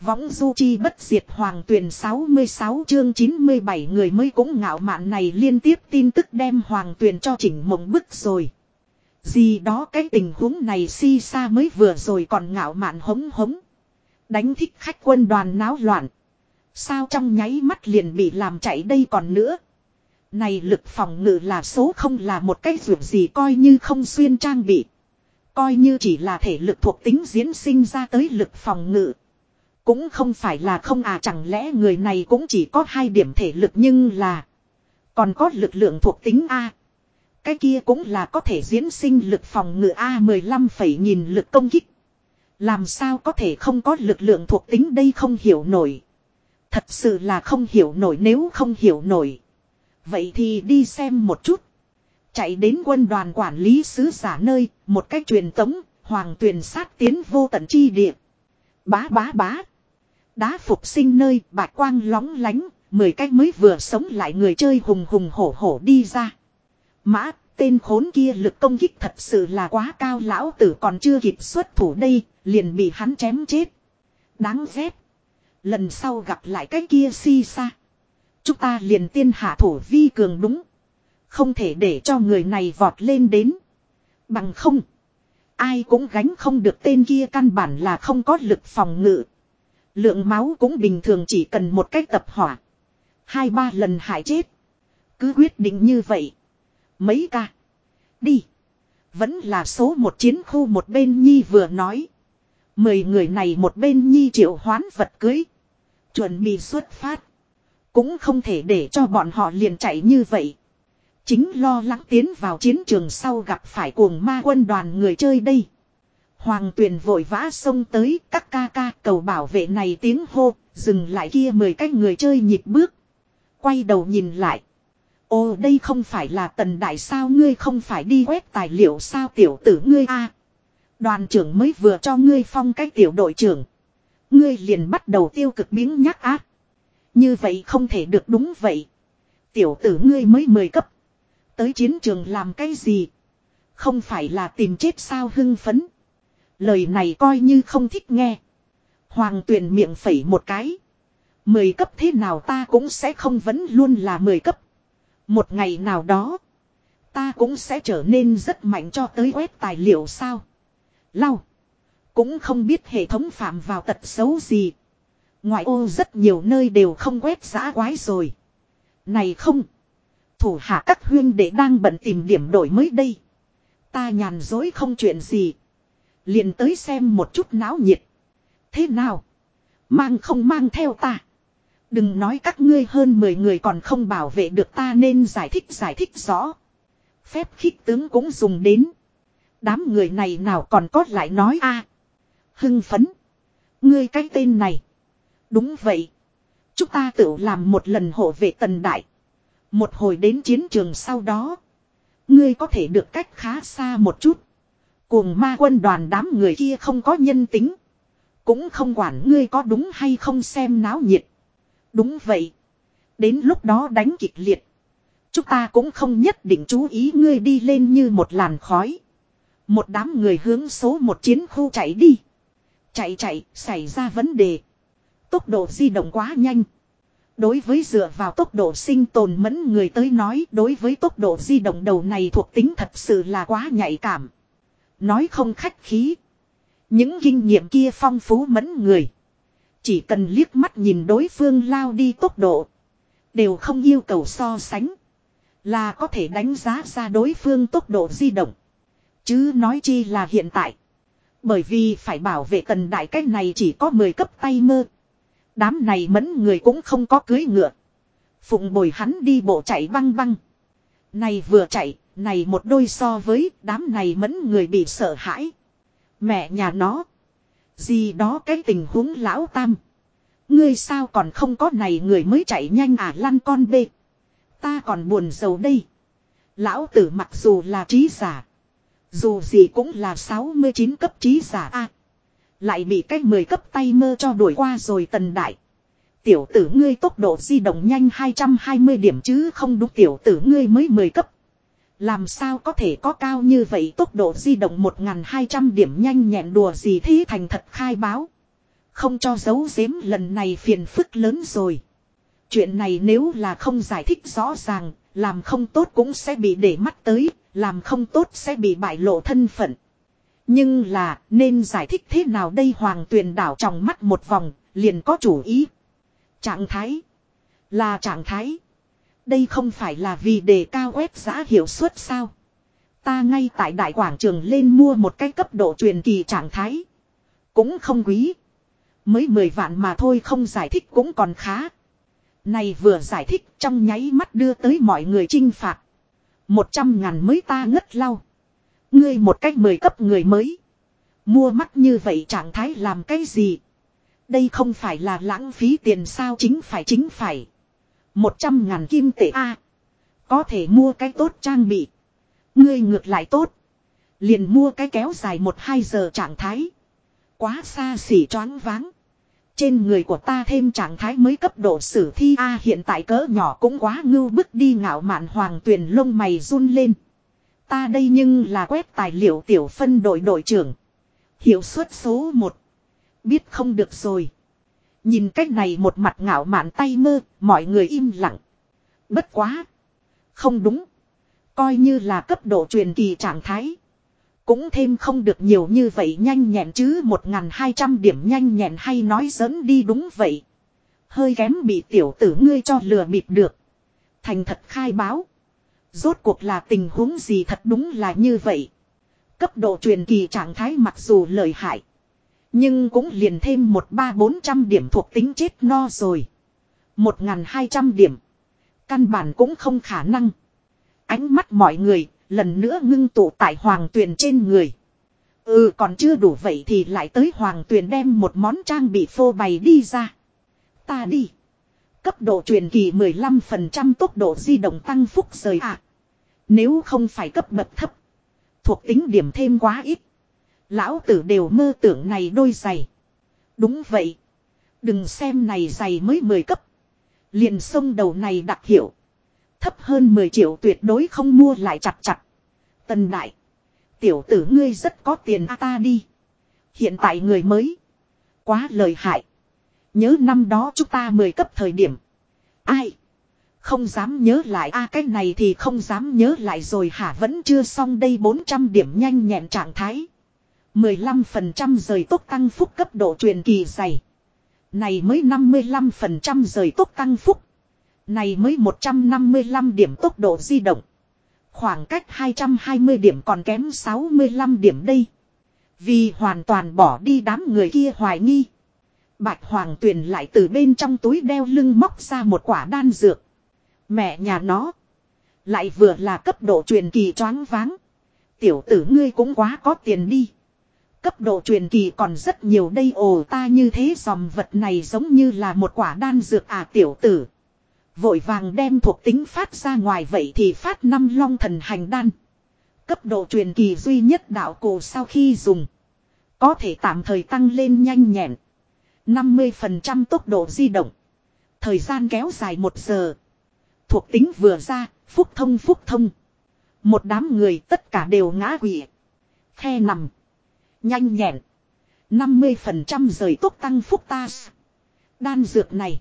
Võng du chi bất diệt hoàng tuyển 66 chương 97 người mới cũng ngạo mạn này liên tiếp tin tức đem hoàng tuyển cho chỉnh mộng bức rồi. Gì đó cái tình huống này si sa mới vừa rồi còn ngạo mạn hống hống. Đánh thích khách quân đoàn náo loạn. Sao trong nháy mắt liền bị làm chạy đây còn nữa. Này lực phòng ngự là số không là một cái vượt gì coi như không xuyên trang bị. Coi như chỉ là thể lực thuộc tính diễn sinh ra tới lực phòng ngự. Cũng không phải là không à chẳng lẽ người này cũng chỉ có hai điểm thể lực nhưng là. Còn có lực lượng thuộc tính A. Cái kia cũng là có thể diễn sinh lực phòng ngự A15 phẩy nhìn lực công kích. Làm sao có thể không có lực lượng thuộc tính đây không hiểu nổi. Thật sự là không hiểu nổi nếu không hiểu nổi. Vậy thì đi xem một chút. Chạy đến quân đoàn quản lý sứ giả nơi, một cách truyền tống, hoàng tuyền sát tiến vô tận chi địa. Bá bá bá. Đá phục sinh nơi, bạc quang lóng lánh, mười cách mới vừa sống lại người chơi hùng hùng hổ hổ đi ra. Mã, tên khốn kia lực công kích thật sự là quá cao lão tử còn chưa kịp xuất thủ đây, liền bị hắn chém chết. Đáng ghét. Lần sau gặp lại cái kia si xa. Chúng ta liền tiên hạ thủ vi cường đúng. Không thể để cho người này vọt lên đến. Bằng không. Ai cũng gánh không được tên kia căn bản là không có lực phòng ngự. Lượng máu cũng bình thường chỉ cần một cách tập hỏa. Hai ba lần hại chết. Cứ quyết định như vậy. Mấy ca. Đi. Vẫn là số một chiến khu một bên Nhi vừa nói. Mười người này một bên Nhi triệu hoán vật cưới. Chuẩn bị xuất phát. Cũng không thể để cho bọn họ liền chạy như vậy. Chính lo lắng tiến vào chiến trường sau gặp phải cuồng ma quân đoàn người chơi đây. Hoàng tuyền vội vã xông tới các ca ca cầu bảo vệ này tiếng hô, dừng lại kia mười cái người chơi nhịp bước. Quay đầu nhìn lại. Ồ đây không phải là tần đại sao ngươi không phải đi quét tài liệu sao tiểu tử ngươi a Đoàn trưởng mới vừa cho ngươi phong cái tiểu đội trưởng. Ngươi liền bắt đầu tiêu cực biến nhắc ác. Như vậy không thể được đúng vậy. Tiểu tử ngươi mới mười cấp. Tới chiến trường làm cái gì? Không phải là tìm chết sao hưng phấn. Lời này coi như không thích nghe. Hoàng tuyển miệng phẩy một cái. Mười cấp thế nào ta cũng sẽ không vẫn luôn là mười cấp. Một ngày nào đó. Ta cũng sẽ trở nên rất mạnh cho tới quét tài liệu sao. Lau. Cũng không biết hệ thống phạm vào tật xấu gì. Ngoại ô rất nhiều nơi đều không quét giã quái rồi. Này không. Thủ hạ các huyên đệ đang bận tìm điểm đổi mới đây. Ta nhàn dối không chuyện gì. Liền tới xem một chút náo nhiệt. Thế nào? Mang không mang theo ta. Đừng nói các ngươi hơn 10 người còn không bảo vệ được ta nên giải thích giải thích rõ. Phép khích tướng cũng dùng đến. Đám người này nào còn có lại nói a Hưng phấn. Ngươi cái tên này. Đúng vậy. Chúng ta tự làm một lần hộ vệ tần đại. Một hồi đến chiến trường sau đó. Ngươi có thể được cách khá xa một chút. Cuồng ma quân đoàn đám người kia không có nhân tính. Cũng không quản ngươi có đúng hay không xem náo nhiệt. Đúng vậy. Đến lúc đó đánh kịch liệt. Chúng ta cũng không nhất định chú ý ngươi đi lên như một làn khói. Một đám người hướng số một chiến khu chạy đi. Chạy chạy, xảy ra vấn đề. Tốc độ di động quá nhanh. Đối với dựa vào tốc độ sinh tồn mẫn người tới nói đối với tốc độ di động đầu này thuộc tính thật sự là quá nhạy cảm. Nói không khách khí. Những kinh nghiệm kia phong phú mẫn người. Chỉ cần liếc mắt nhìn đối phương lao đi tốc độ. Đều không yêu cầu so sánh. Là có thể đánh giá ra đối phương tốc độ di động. Chứ nói chi là hiện tại. Bởi vì phải bảo vệ tần đại cách này chỉ có 10 cấp tay mơ. Đám này mẫn người cũng không có cưới ngựa. Phụng bồi hắn đi bộ chạy băng băng. Này vừa chạy, này một đôi so với, đám này mẫn người bị sợ hãi. Mẹ nhà nó. Gì đó cái tình huống lão tam. Ngươi sao còn không có này người mới chạy nhanh à lăn con bê. Ta còn buồn giàu đây. Lão tử mặc dù là trí giả. Dù gì cũng là 69 cấp trí giả a Lại bị cái 10 cấp tay mơ cho đuổi qua rồi tần đại. Tiểu tử ngươi tốc độ di động nhanh 220 điểm chứ không đúng, tiểu tử ngươi mới 10 cấp. Làm sao có thể có cao như vậy tốc độ di động 1.200 điểm nhanh nhẹn đùa gì thế thành thật khai báo. không cho giấu giếm lần này phiền phức lớn rồi. Chuyện này nếu là không giải thích rõ ràng, làm không tốt cũng sẽ bị để mắt tới, làm không tốt sẽ bị bại lộ thân phận. Nhưng là, nên giải thích thế nào đây hoàng tuyền đảo trong mắt một vòng, liền có chủ ý. Trạng thái. Là trạng thái. Đây không phải là vì đề cao web giá hiệu suất sao. Ta ngay tại đại quảng trường lên mua một cái cấp độ truyền kỳ trạng thái. Cũng không quý. Mới 10 vạn mà thôi không giải thích cũng còn khá. Này vừa giải thích trong nháy mắt đưa tới mọi người trinh phạt. Một trăm ngàn mới ta ngất lau. Ngươi một cách mười cấp người mới. Mua mắt như vậy trạng thái làm cái gì? Đây không phải là lãng phí tiền sao chính phải chính phải. Một trăm ngàn kim tệ A. có thể mua cái tốt trang bị. Ngươi ngược lại tốt. Liền mua cái kéo dài một hai giờ trạng thái. Quá xa xỉ choáng váng. Trên người của ta thêm trạng thái mới cấp độ sử thi A hiện tại cỡ nhỏ cũng quá ngưu bức đi ngạo mạn hoàng tuyền lông mày run lên. Ta đây nhưng là quét tài liệu tiểu phân đội đội trưởng. Hiệu suất số 1. Biết không được rồi. Nhìn cách này một mặt ngạo mạn tay mơ, mọi người im lặng. Bất quá. Không đúng. Coi như là cấp độ truyền kỳ trạng thái. Cũng thêm không được nhiều như vậy nhanh nhẹn chứ 1.200 điểm nhanh nhẹn hay nói giỡn đi đúng vậy. Hơi kém bị tiểu tử ngươi cho lừa bịp được. Thành thật khai báo. Rốt cuộc là tình huống gì thật đúng là như vậy. Cấp độ truyền kỳ trạng thái mặc dù lợi hại. Nhưng cũng liền thêm một ba bốn trăm điểm thuộc tính chết no rồi. Một ngàn hai trăm điểm. Căn bản cũng không khả năng. Ánh mắt mọi người lần nữa ngưng tụ tại hoàng tuyền trên người. Ừ còn chưa đủ vậy thì lại tới hoàng tuyền đem một món trang bị phô bày đi ra. Ta đi. Cấp độ truyền kỳ 15% tốc độ di động tăng phúc rời ạ. À. Nếu không phải cấp bậc thấp. Thuộc tính điểm thêm quá ít. Lão tử đều mơ tưởng này đôi giày. Đúng vậy. Đừng xem này giày mới 10 cấp. Liền sông đầu này đặc hiệu. Thấp hơn 10 triệu tuyệt đối không mua lại chặt chặt. Tần đại. Tiểu tử ngươi rất có tiền a ta đi. Hiện tại người mới. Quá lời hại. Nhớ năm đó chúng ta 10 cấp thời điểm. Ai? Không dám nhớ lại a, cái này thì không dám nhớ lại rồi hả vẫn chưa xong đây 400 điểm nhanh nhẹn trạng thái. 15% rời tốc tăng phúc cấp độ truyền kỳ dày. Này mới 55% rời tốc tăng phúc. Này mới 155 điểm tốc độ di động. Khoảng cách 220 điểm còn kém 65 điểm đây. Vì hoàn toàn bỏ đi đám người kia hoài nghi. Bạch Hoàng Tuyền lại từ bên trong túi đeo lưng móc ra một quả đan dược. Mẹ nhà nó. Lại vừa là cấp độ truyền kỳ choáng váng. Tiểu tử ngươi cũng quá có tiền đi. Cấp độ truyền kỳ còn rất nhiều đây ồ ta như thế dòm vật này giống như là một quả đan dược à tiểu tử. Vội vàng đem thuộc tính phát ra ngoài vậy thì phát năm long thần hành đan. Cấp độ truyền kỳ duy nhất đạo cổ sau khi dùng. Có thể tạm thời tăng lên nhanh nhẹn. 50% tốc độ di động. Thời gian kéo dài một giờ. Thuộc tính vừa ra, phúc thông phúc thông. Một đám người tất cả đều ngã quỵ. Khe nằm. Nhanh nhẹn. 50% rời tốc tăng phúc ta. Đan dược này.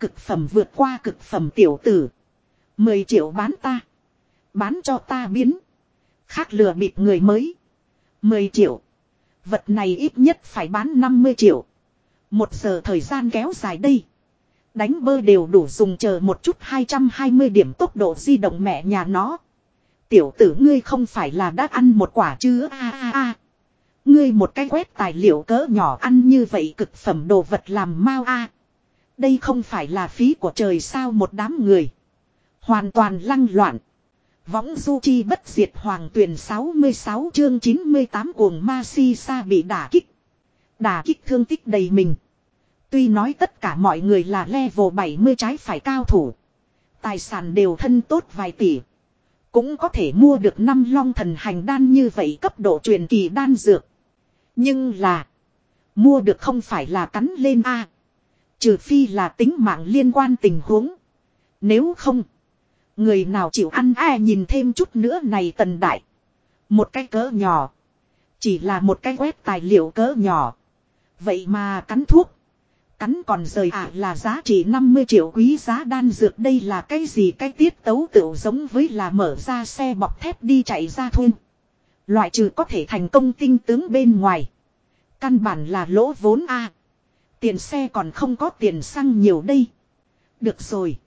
Cực phẩm vượt qua cực phẩm tiểu tử. 10 triệu bán ta. Bán cho ta biến. Khác lừa bịp người mới. 10 triệu. Vật này ít nhất phải bán 50 triệu. Một giờ thời gian kéo dài đây. Đánh bơ đều đủ dùng chờ một chút 220 điểm tốc độ di động mẹ nhà nó. Tiểu tử ngươi không phải là đã ăn một quả chứ a a a. Ngươi một cái quét tài liệu cỡ nhỏ ăn như vậy cực phẩm đồ vật làm mau a. Đây không phải là phí của trời sao một đám người. Hoàn toàn lăng loạn. Võng du chi bất diệt hoàng tuyển 66 chương 98 cuồng ma si sa bị đả kích. Đả kích thương tích đầy mình. Tuy nói tất cả mọi người là level 70 trái phải cao thủ. Tài sản đều thân tốt vài tỷ. Cũng có thể mua được năm long thần hành đan như vậy cấp độ truyền kỳ đan dược. Nhưng là. Mua được không phải là cắn lên A. Trừ phi là tính mạng liên quan tình huống. Nếu không. Người nào chịu ăn ai nhìn thêm chút nữa này tần đại. Một cái cỡ nhỏ. Chỉ là một cái quét tài liệu cỡ nhỏ. Vậy mà cắn thuốc. Cắn còn rời à là giá trị 50 triệu quý giá đan dược đây là cái gì cái tiết tấu tựu giống với là mở ra xe bọc thép đi chạy ra thun. Loại trừ có thể thành công tinh tướng bên ngoài. Căn bản là lỗ vốn a Tiền xe còn không có tiền xăng nhiều đây. Được rồi.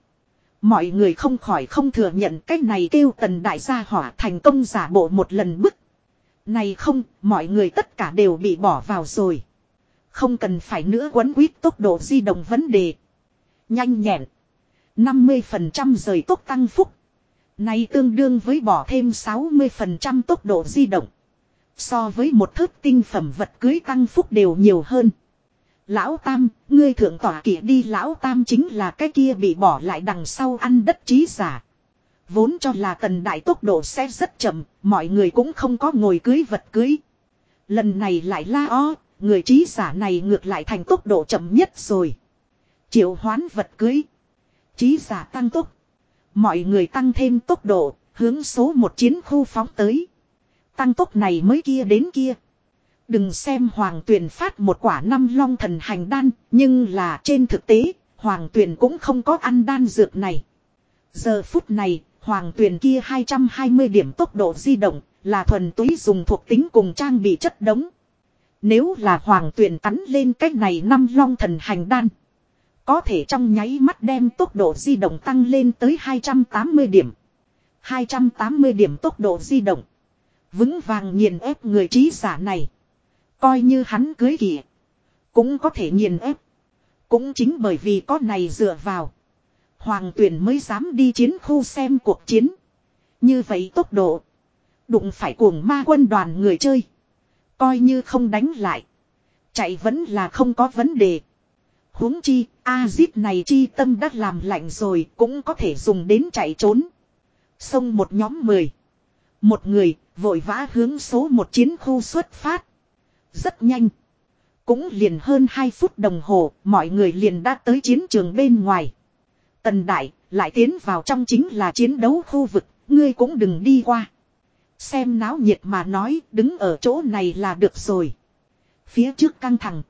Mọi người không khỏi không thừa nhận cái này kêu tần đại gia hỏa thành công giả bộ một lần bức. Này không, mọi người tất cả đều bị bỏ vào rồi. Không cần phải nữa quấn quýt tốc độ di động vấn đề. Nhanh nhẹn. 50% rời tốc tăng phúc. Này tương đương với bỏ thêm 60% tốc độ di động. So với một thước tinh phẩm vật cưới tăng phúc đều nhiều hơn. Lão Tam, ngươi thượng tỏa kỷ đi Lão Tam chính là cái kia bị bỏ lại đằng sau ăn đất trí giả. Vốn cho là tần đại tốc độ sẽ rất chậm, mọi người cũng không có ngồi cưới vật cưới. Lần này lại la o, người trí giả này ngược lại thành tốc độ chậm nhất rồi. Triệu hoán vật cưới. Trí giả tăng tốc. Mọi người tăng thêm tốc độ, hướng số một chiến khu phóng tới. Tăng tốc này mới kia đến kia. Đừng xem hoàng tuyền phát một quả năm long thần hành đan, nhưng là trên thực tế, hoàng tuyền cũng không có ăn đan dược này. Giờ phút này, hoàng tuyền kia 220 điểm tốc độ di động, là thuần túy dùng thuộc tính cùng trang bị chất đống. Nếu là hoàng tuyền cắn lên cách này năm long thần hành đan. Có thể trong nháy mắt đem tốc độ di động tăng lên tới 280 điểm. 280 điểm tốc độ di động. Vững vàng nghiền ép người trí giả này. Coi như hắn cưới kìa. Cũng có thể nghiền ép. Cũng chính bởi vì có này dựa vào. Hoàng tuyển mới dám đi chiến khu xem cuộc chiến. Như vậy tốc độ. Đụng phải cuồng ma quân đoàn người chơi. Coi như không đánh lại. Chạy vẫn là không có vấn đề huống chi, A-zip này chi tâm đã làm lạnh rồi cũng có thể dùng đến chạy trốn. Xông một nhóm mười. Một người, vội vã hướng số một chiến khu xuất phát. Rất nhanh. Cũng liền hơn 2 phút đồng hồ, mọi người liền đã tới chiến trường bên ngoài. Tần Đại, lại tiến vào trong chính là chiến đấu khu vực, ngươi cũng đừng đi qua. Xem náo nhiệt mà nói, đứng ở chỗ này là được rồi. Phía trước căng thẳng.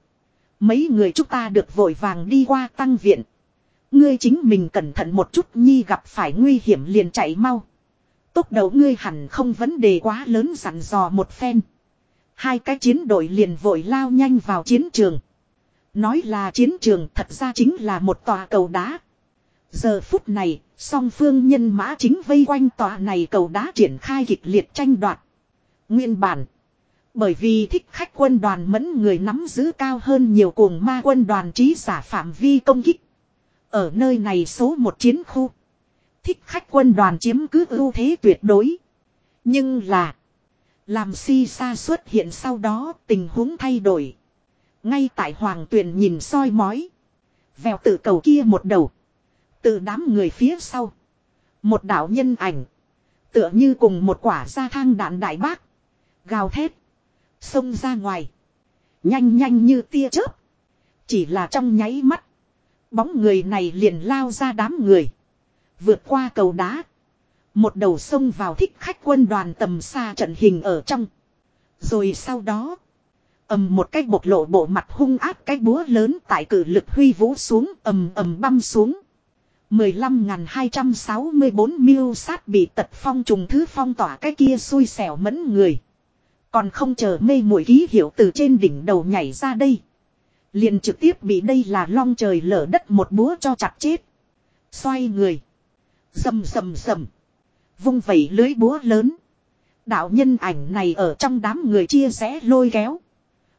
Mấy người chúng ta được vội vàng đi qua tăng viện. Ngươi chính mình cẩn thận một chút nhi gặp phải nguy hiểm liền chạy mau. Tốc đầu ngươi hẳn không vấn đề quá lớn dặn dò một phen. Hai cái chiến đội liền vội lao nhanh vào chiến trường. Nói là chiến trường thật ra chính là một tòa cầu đá. Giờ phút này, song phương nhân mã chính vây quanh tòa này cầu đá triển khai kịch liệt tranh đoạt. Nguyên bản. Bởi vì thích khách quân đoàn mẫn người nắm giữ cao hơn nhiều cuồng ma quân đoàn trí giả phạm vi công kích. Ở nơi này số một chiến khu. Thích khách quân đoàn chiếm cứ ưu thế tuyệt đối. Nhưng là. Làm si sa xuất hiện sau đó tình huống thay đổi. Ngay tại hoàng tuyền nhìn soi mói. Vèo tự cầu kia một đầu. Từ đám người phía sau. Một đạo nhân ảnh. Tựa như cùng một quả ra thang đạn đại bác. Gào thét. Xông ra ngoài. Nhanh nhanh như tia chớp. Chỉ là trong nháy mắt. Bóng người này liền lao ra đám người. Vượt qua cầu đá. Một đầu sông vào thích khách quân đoàn tầm xa trận hình ở trong. Rồi sau đó. ầm một cái bộc lộ bộ mặt hung áp cái búa lớn tại cử lực huy vũ xuống, ầm ầm băm xuống. 15.264 miêu sát bị tật phong trùng thứ phong tỏa cái kia xui xẻo mẫn người. Còn không chờ mê muội ký hiệu từ trên đỉnh đầu nhảy ra đây. Liền trực tiếp bị đây là long trời lở đất một búa cho chặt chết. Xoay người. Dầm dầm dầm. Vung vẩy lưới búa lớn. Đạo nhân ảnh này ở trong đám người chia rẽ lôi kéo.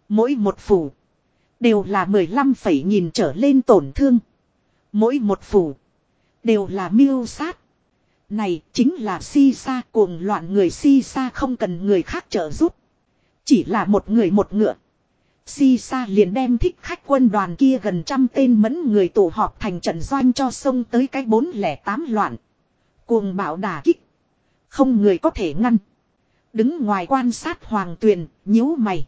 Mỗi một phủ. Đều là 15 phẩy nhìn trở lên tổn thương. Mỗi một phủ. Đều là miêu sát. Này chính là si sa cuồng loạn người si sa không cần người khác trợ giúp. Chỉ là một người một ngựa. Si sa liền đem thích khách quân đoàn kia gần trăm tên mẫn người tụ họp thành trận doanh cho sông tới cái bốn lẻ tám loạn. Cuồng bạo đả kích. Không người có thể ngăn. Đứng ngoài quan sát hoàng tuyền, nhíu mày.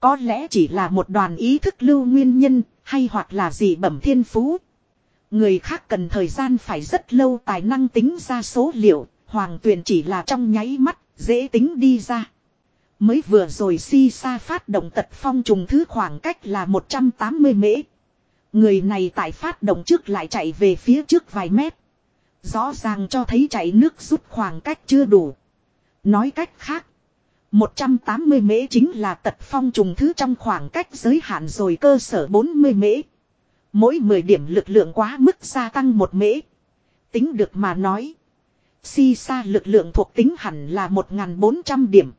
Có lẽ chỉ là một đoàn ý thức lưu nguyên nhân, hay hoặc là gì bẩm thiên phú. Người khác cần thời gian phải rất lâu tài năng tính ra số liệu, hoàng tuyền chỉ là trong nháy mắt, dễ tính đi ra. Mới vừa rồi si sa phát động tật phong trùng thứ khoảng cách là 180 mễ. Người này tại phát động trước lại chạy về phía trước vài mét. Rõ ràng cho thấy chạy nước rút khoảng cách chưa đủ. Nói cách khác. 180 mễ chính là tật phong trùng thứ trong khoảng cách giới hạn rồi cơ sở 40 mễ. Mỗi 10 điểm lực lượng quá mức gia tăng một mễ. Tính được mà nói. Si sa lực lượng thuộc tính hẳn là 1.400 điểm.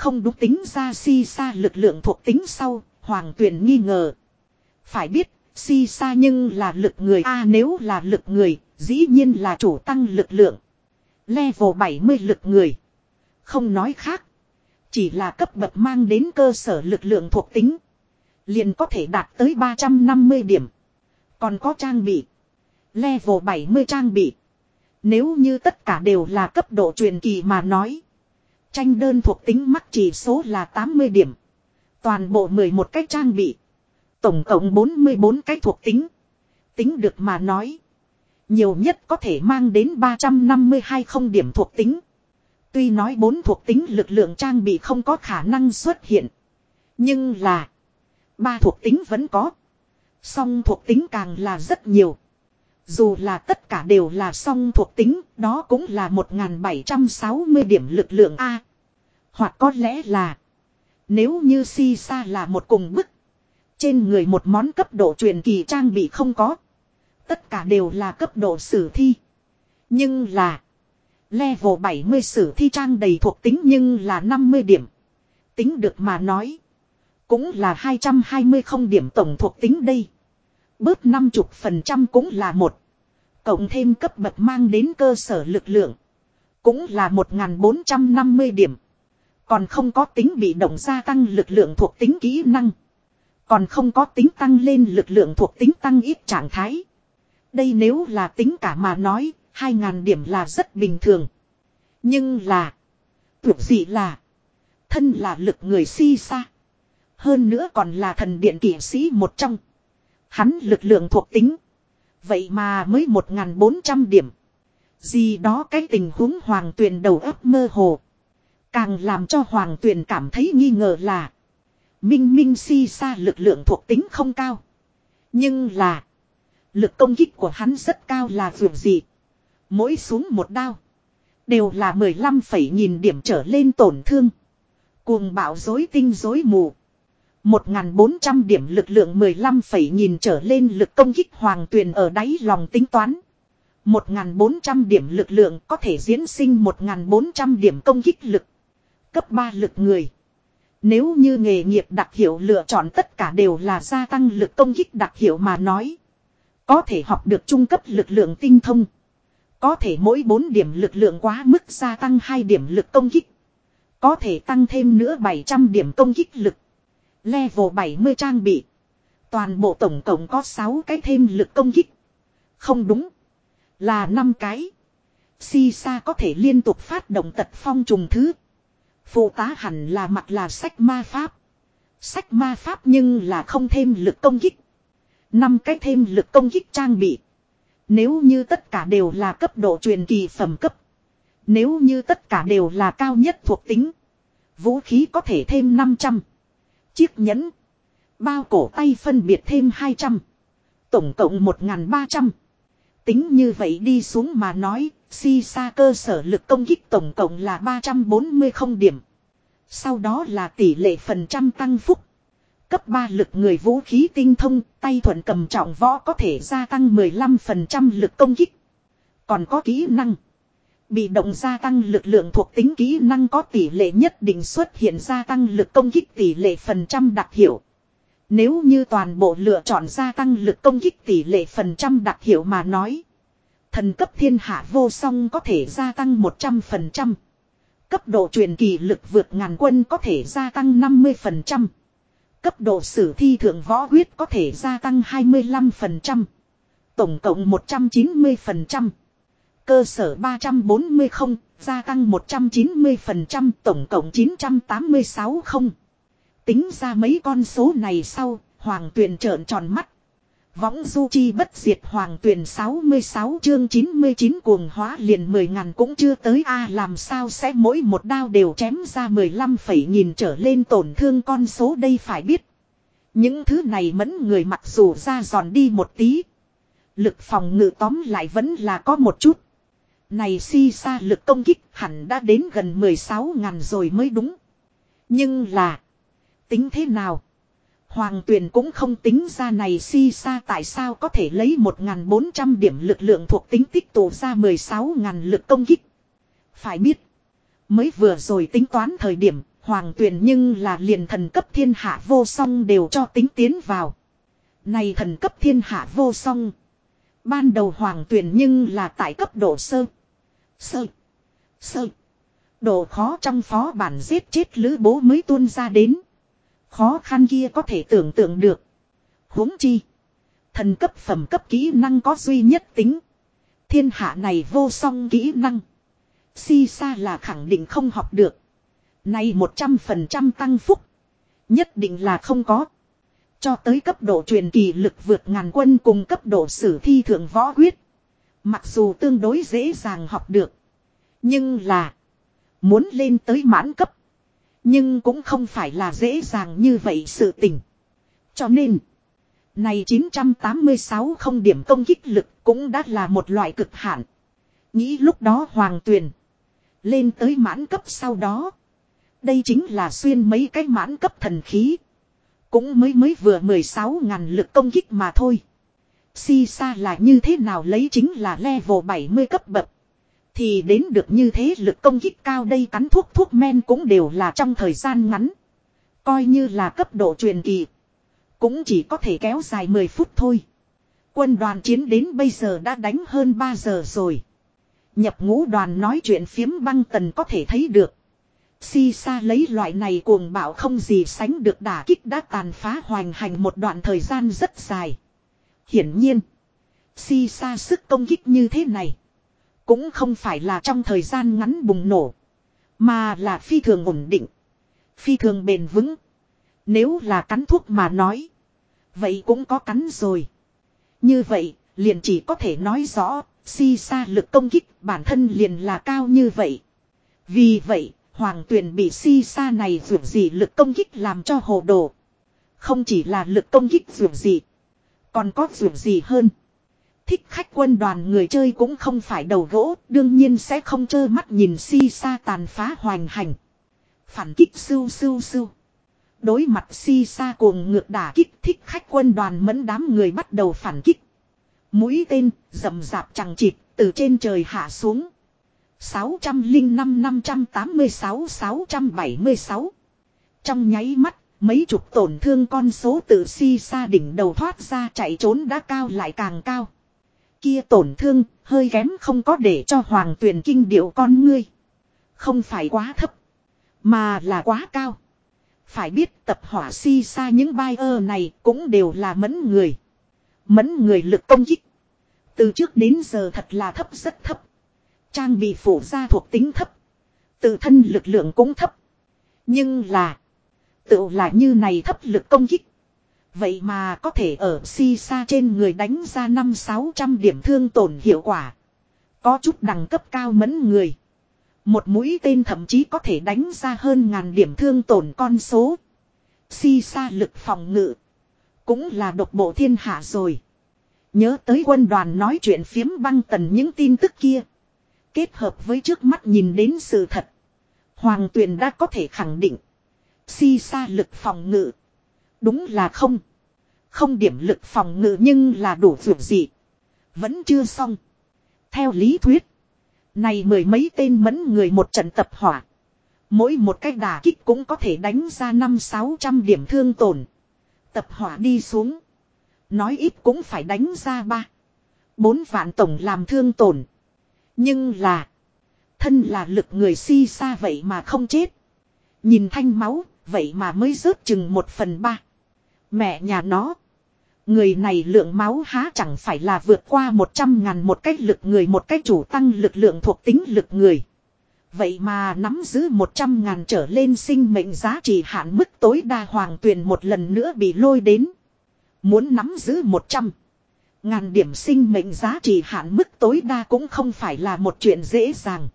Không đúng tính ra si sa lực lượng thuộc tính sau, hoàng tuyển nghi ngờ. Phải biết, si sa nhưng là lực người A nếu là lực người, dĩ nhiên là chủ tăng lực lượng. Level 70 lực người. Không nói khác. Chỉ là cấp bậc mang đến cơ sở lực lượng thuộc tính. Liền có thể đạt tới 350 điểm. Còn có trang bị. Level 70 trang bị. Nếu như tất cả đều là cấp độ truyền kỳ mà nói. Tranh đơn thuộc tính mắc chỉ số là 80 điểm. Toàn bộ 11 cái trang bị. Tổng cộng 44 cái thuộc tính. Tính được mà nói. Nhiều nhất có thể mang đến 352 không điểm thuộc tính. Tuy nói bốn thuộc tính lực lượng trang bị không có khả năng xuất hiện. Nhưng là. ba thuộc tính vẫn có. Song thuộc tính càng là rất nhiều. Dù là tất cả đều là song thuộc tính, đó cũng là 1760 điểm lực lượng A. Hoặc có lẽ là, nếu như si sa là một cùng bức, trên người một món cấp độ truyền kỳ trang bị không có. Tất cả đều là cấp độ sử thi. Nhưng là, level 70 sử thi trang đầy thuộc tính nhưng là 50 điểm. Tính được mà nói, cũng là 220 không điểm tổng thuộc tính đây. Bớt 50% cũng là một. Cộng thêm cấp bậc mang đến cơ sở lực lượng. Cũng là 1450 điểm. Còn không có tính bị động gia tăng lực lượng thuộc tính kỹ năng. Còn không có tính tăng lên lực lượng thuộc tính tăng ít trạng thái. Đây nếu là tính cả mà nói, 2.000 điểm là rất bình thường. Nhưng là, tuyệt gì là, thân là lực người si xa. Hơn nữa còn là thần điện kỷ sĩ một trong. Hắn lực lượng thuộc tính. Vậy mà mới 1.400 điểm. Gì đó cái tình huống hoàng tuyền đầu óc mơ hồ. Càng làm cho hoàng tuyền cảm thấy nghi ngờ là. Minh Minh si xa lực lượng thuộc tính không cao. Nhưng là. Lực công kích của hắn rất cao là vượt gì. Mỗi xuống một đao. Đều là 15 phẩy nhìn điểm trở lên tổn thương. Cuồng bạo dối tinh dối mù. 1.400 điểm lực lượng 15 phẩy nhìn trở lên lực công kích hoàng tuyền ở đáy lòng tính toán. 1.400 điểm lực lượng có thể diễn sinh 1.400 điểm công kích lực. Cấp 3 lực người. Nếu như nghề nghiệp đặc hiệu lựa chọn tất cả đều là gia tăng lực công kích đặc hiệu mà nói. Có thể học được trung cấp lực lượng tinh thông. Có thể mỗi 4 điểm lực lượng quá mức gia tăng 2 điểm lực công kích. Có thể tăng thêm nữa 700 điểm công kích lực. Level 70 trang bị. Toàn bộ tổng cộng có 6 cái thêm lực công kích. Không đúng. Là 5 cái. Si sa có thể liên tục phát động tật phong trùng thứ. Phụ tá hẳn là mặt là sách ma pháp. Sách ma pháp nhưng là không thêm lực công kích. năm cái thêm lực công kích trang bị. Nếu như tất cả đều là cấp độ truyền kỳ phẩm cấp. Nếu như tất cả đều là cao nhất thuộc tính. Vũ khí có thể thêm 500. Chiếc nhẫn. Bao cổ tay phân biệt thêm 200. Tổng cộng 1.300. Tính như vậy đi xuống mà nói, si sa cơ sở lực công kích tổng cộng là 340 không điểm. Sau đó là tỷ lệ phần trăm tăng phúc. Cấp 3 lực người vũ khí tinh thông, tay thuận cầm trọng võ có thể gia tăng 15% lực công kích. Còn có kỹ năng. Bị động gia tăng lực lượng thuộc tính kỹ năng có tỷ lệ nhất định xuất hiện gia tăng lực công kích tỷ lệ phần trăm đặc hiệu. Nếu như toàn bộ lựa chọn gia tăng lực công kích tỷ lệ phần trăm đặc hiệu mà nói. Thần cấp thiên hạ vô song có thể gia tăng 100%. Cấp độ truyền kỳ lực vượt ngàn quân có thể gia tăng 50%. Cấp độ sử thi thượng võ huyết có thể gia tăng 25%. Tổng cộng 190%. Cơ sở 340 không, gia tăng 190% tổng cộng 986 không. Tính ra mấy con số này sau, hoàng tuyền trợn tròn mắt. Võng du chi bất diệt hoàng tuyển 66 chương 99 cuồng hóa liền 10 ngàn cũng chưa tới a làm sao sẽ mỗi một đao đều chém ra 15 phẩy nghìn trở lên tổn thương con số đây phải biết. Những thứ này mẫn người mặc dù ra giòn đi một tí. Lực phòng ngự tóm lại vẫn là có một chút. Này si xa lực công kích hẳn đã đến gần 16 ngàn rồi mới đúng. Nhưng là. Tính thế nào? Hoàng tuyền cũng không tính ra này si xa tại sao có thể lấy 1.400 điểm lực lượng thuộc tính tích tụ ra 16.000 lực công kích. Phải biết. Mới vừa rồi tính toán thời điểm, Hoàng tuyền nhưng là liền thần cấp thiên hạ vô song đều cho tính tiến vào. Này thần cấp thiên hạ vô song. Ban đầu hoàng tuyền nhưng là tại cấp độ sơ. Sơ. Sơ. Độ khó trong phó bản giết chết lữ bố mới tuôn ra đến. Khó khăn kia có thể tưởng tượng được. huống chi. Thần cấp phẩm cấp kỹ năng có duy nhất tính. Thiên hạ này vô song kỹ năng. Si sa là khẳng định không học được. Này 100% tăng phúc. Nhất định là không có. Cho tới cấp độ truyền kỳ lực vượt ngàn quân cùng cấp độ sử thi thượng võ quyết. Mặc dù tương đối dễ dàng học được. Nhưng là. Muốn lên tới mãn cấp. Nhưng cũng không phải là dễ dàng như vậy sự tình. Cho nên. Này 986 không điểm công kích lực cũng đã là một loại cực hạn. Nghĩ lúc đó hoàng tuyền. Lên tới mãn cấp sau đó. Đây chính là xuyên mấy cái mãn cấp thần khí. Cũng mới mới vừa 16 ngàn lực công kích mà thôi. Si sa là như thế nào lấy chính là level 70 cấp bậc. Thì đến được như thế lực công kích cao đây cắn thuốc thuốc men cũng đều là trong thời gian ngắn. Coi như là cấp độ truyền kỳ. Cũng chỉ có thể kéo dài 10 phút thôi. Quân đoàn chiến đến bây giờ đã đánh hơn 3 giờ rồi. Nhập ngũ đoàn nói chuyện phiếm băng tần có thể thấy được. Si sa lấy loại này cuồng bạo không gì sánh được đả kích đã tàn phá hoành hành một đoạn thời gian rất dài. Hiển nhiên. Si sa sức công kích như thế này. Cũng không phải là trong thời gian ngắn bùng nổ. Mà là phi thường ổn định. Phi thường bền vững. Nếu là cắn thuốc mà nói. Vậy cũng có cắn rồi. Như vậy, liền chỉ có thể nói rõ, si sa lực công kích bản thân liền là cao như vậy. Vì vậy, Hoàng tuyền bị si sa này vượt gì lực công kích làm cho hồ đồ. Không chỉ là lực công kích vượt gì. Còn có vượt gì hơn. Thích khách quân đoàn người chơi cũng không phải đầu gỗ. Đương nhiên sẽ không trơ mắt nhìn si sa tàn phá hoành hành. Phản kích sưu sưu sưu. Đối mặt si sa cuồng ngược đả kích thích khách quân đoàn mẫn đám người bắt đầu phản kích. Mũi tên, rầm rạp chẳng chịt, từ trên trời hạ xuống. 605-586-676. Trong nháy mắt, mấy chục tổn thương con số tự si xa đỉnh đầu thoát ra chạy trốn đã cao lại càng cao. Kia tổn thương, hơi kém không có để cho hoàng tuyển kinh điệu con ngươi. Không phải quá thấp, mà là quá cao. Phải biết tập hỏa si xa những buyer này cũng đều là mẫn người. Mẫn người lực công kích. Từ trước đến giờ thật là thấp rất thấp. Trang bị phủ ra thuộc tính thấp. Tự thân lực lượng cũng thấp. Nhưng là. Tự là như này thấp lực công kích. Vậy mà có thể ở si sa trên người đánh ra năm sáu trăm điểm thương tổn hiệu quả. Có chút đẳng cấp cao mẫn người. Một mũi tên thậm chí có thể đánh ra hơn ngàn điểm thương tổn con số. Si sa lực phòng ngự. Cũng là độc bộ thiên hạ rồi. Nhớ tới quân đoàn nói chuyện phiếm băng tần những tin tức kia. Kết hợp với trước mắt nhìn đến sự thật. Hoàng tuyền đã có thể khẳng định. Si sa lực phòng ngự. Đúng là không. Không điểm lực phòng ngự nhưng là đủ vượt gì. Vẫn chưa xong. Theo lý thuyết. Này mười mấy tên mẫn người một trận tập hỏa. Mỗi một cái đà kích cũng có thể đánh ra năm sáu trăm điểm thương tổn. Tập hỏa đi xuống. Nói ít cũng phải đánh ra ba, bốn vạn tổng làm thương tổn. Nhưng là. Thân là lực người si xa vậy mà không chết. Nhìn thanh máu. Vậy mà mới rớt chừng một phần ba. Mẹ nhà nó. Người này lượng máu há chẳng phải là vượt qua một trăm ngàn một cách lực người một cách chủ tăng lực lượng thuộc tính lực người. Vậy mà nắm giữ một trăm ngàn trở lên sinh mệnh giá trị hạn mức tối đa hoàng tuyền một lần nữa bị lôi đến. Muốn nắm giữ 100. Ngàn điểm sinh mệnh giá trị hạn mức tối đa cũng không phải là một chuyện dễ dàng.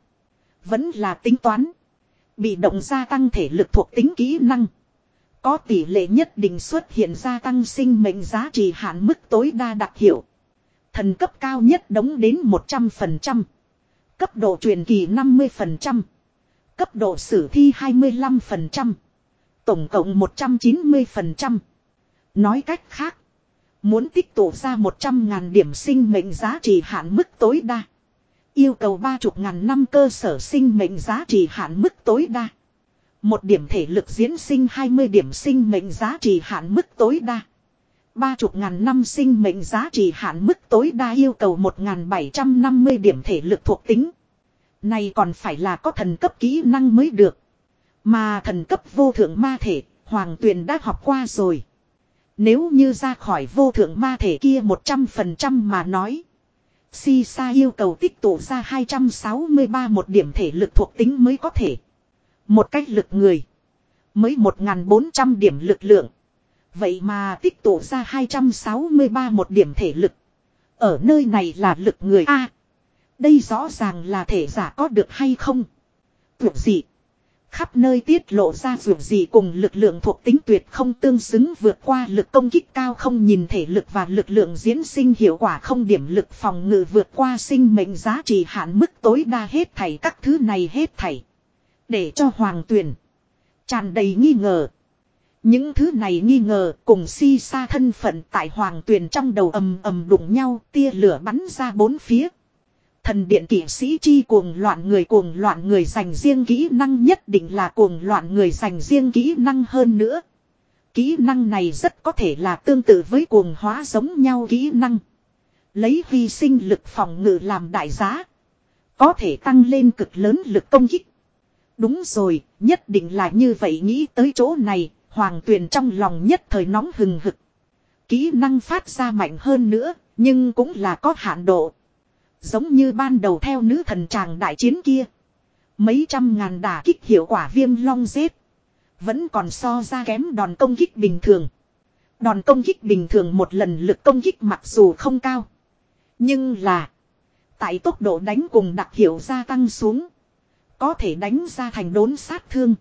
Vẫn là tính toán. Bị động gia tăng thể lực thuộc tính kỹ năng. Có tỷ lệ nhất định xuất hiện gia tăng sinh mệnh giá trị hạn mức tối đa đặc hiệu. Thần cấp cao nhất đóng đến 100%. Cấp độ truyền kỳ 50%. Cấp độ sử thi 25%. Tổng cộng 190%. Nói cách khác. Muốn tích tụ ra 100.000 điểm sinh mệnh giá trị hạn mức tối đa. Yêu cầu 30.000 năm cơ sở sinh mệnh giá trị hạn mức tối đa. Một điểm thể lực diễn sinh 20 điểm sinh mệnh giá trị hạn mức tối đa. Ba chục ngàn năm sinh mệnh giá trị hạn mức tối đa yêu cầu 1.750 điểm thể lực thuộc tính. Này còn phải là có thần cấp kỹ năng mới được. Mà thần cấp vô thượng ma thể, Hoàng Tuyền đã học qua rồi. Nếu như ra khỏi vô thượng ma thể kia 100% mà nói. Si sa yêu cầu tích tụ ra 263 một điểm thể lực thuộc tính mới có thể. Một cách lực người. Mới 1.400 điểm lực lượng. Vậy mà tích tụ ra 263 một điểm thể lực. Ở nơi này là lực người A. đây rõ ràng là thể giả có được hay không? tuyệt dị. Khắp nơi tiết lộ ra dường gì cùng lực lượng thuộc tính tuyệt không tương xứng vượt qua lực công kích cao không nhìn thể lực và lực lượng diễn sinh hiệu quả không điểm lực phòng ngự vượt qua sinh mệnh giá trị hạn mức tối đa hết thảy các thứ này hết thảy. Để cho hoàng tuyển. Tràn đầy nghi ngờ. Những thứ này nghi ngờ cùng si xa thân phận tại hoàng tuyền trong đầu ầm ầm đụng nhau, tia lửa bắn ra bốn phía. Thần điện kỷ sĩ chi cuồng loạn người cuồng loạn người dành riêng kỹ năng nhất định là cuồng loạn người dành riêng kỹ năng hơn nữa. Kỹ năng này rất có thể là tương tự với cuồng hóa giống nhau kỹ năng. Lấy hy sinh lực phòng ngự làm đại giá. Có thể tăng lên cực lớn lực công kích. Đúng rồi, nhất định là như vậy nghĩ tới chỗ này, Hoàng tuyền trong lòng nhất thời nóng hừng hực. Kỹ năng phát ra mạnh hơn nữa, nhưng cũng là có hạn độ. Giống như ban đầu theo nữ thần tràng đại chiến kia. Mấy trăm ngàn đả kích hiệu quả viêm long giết. Vẫn còn so ra kém đòn công kích bình thường. Đòn công kích bình thường một lần lực công kích mặc dù không cao. Nhưng là. Tại tốc độ đánh cùng đặc hiệu gia tăng xuống. Có thể đánh ra thành đốn sát thương.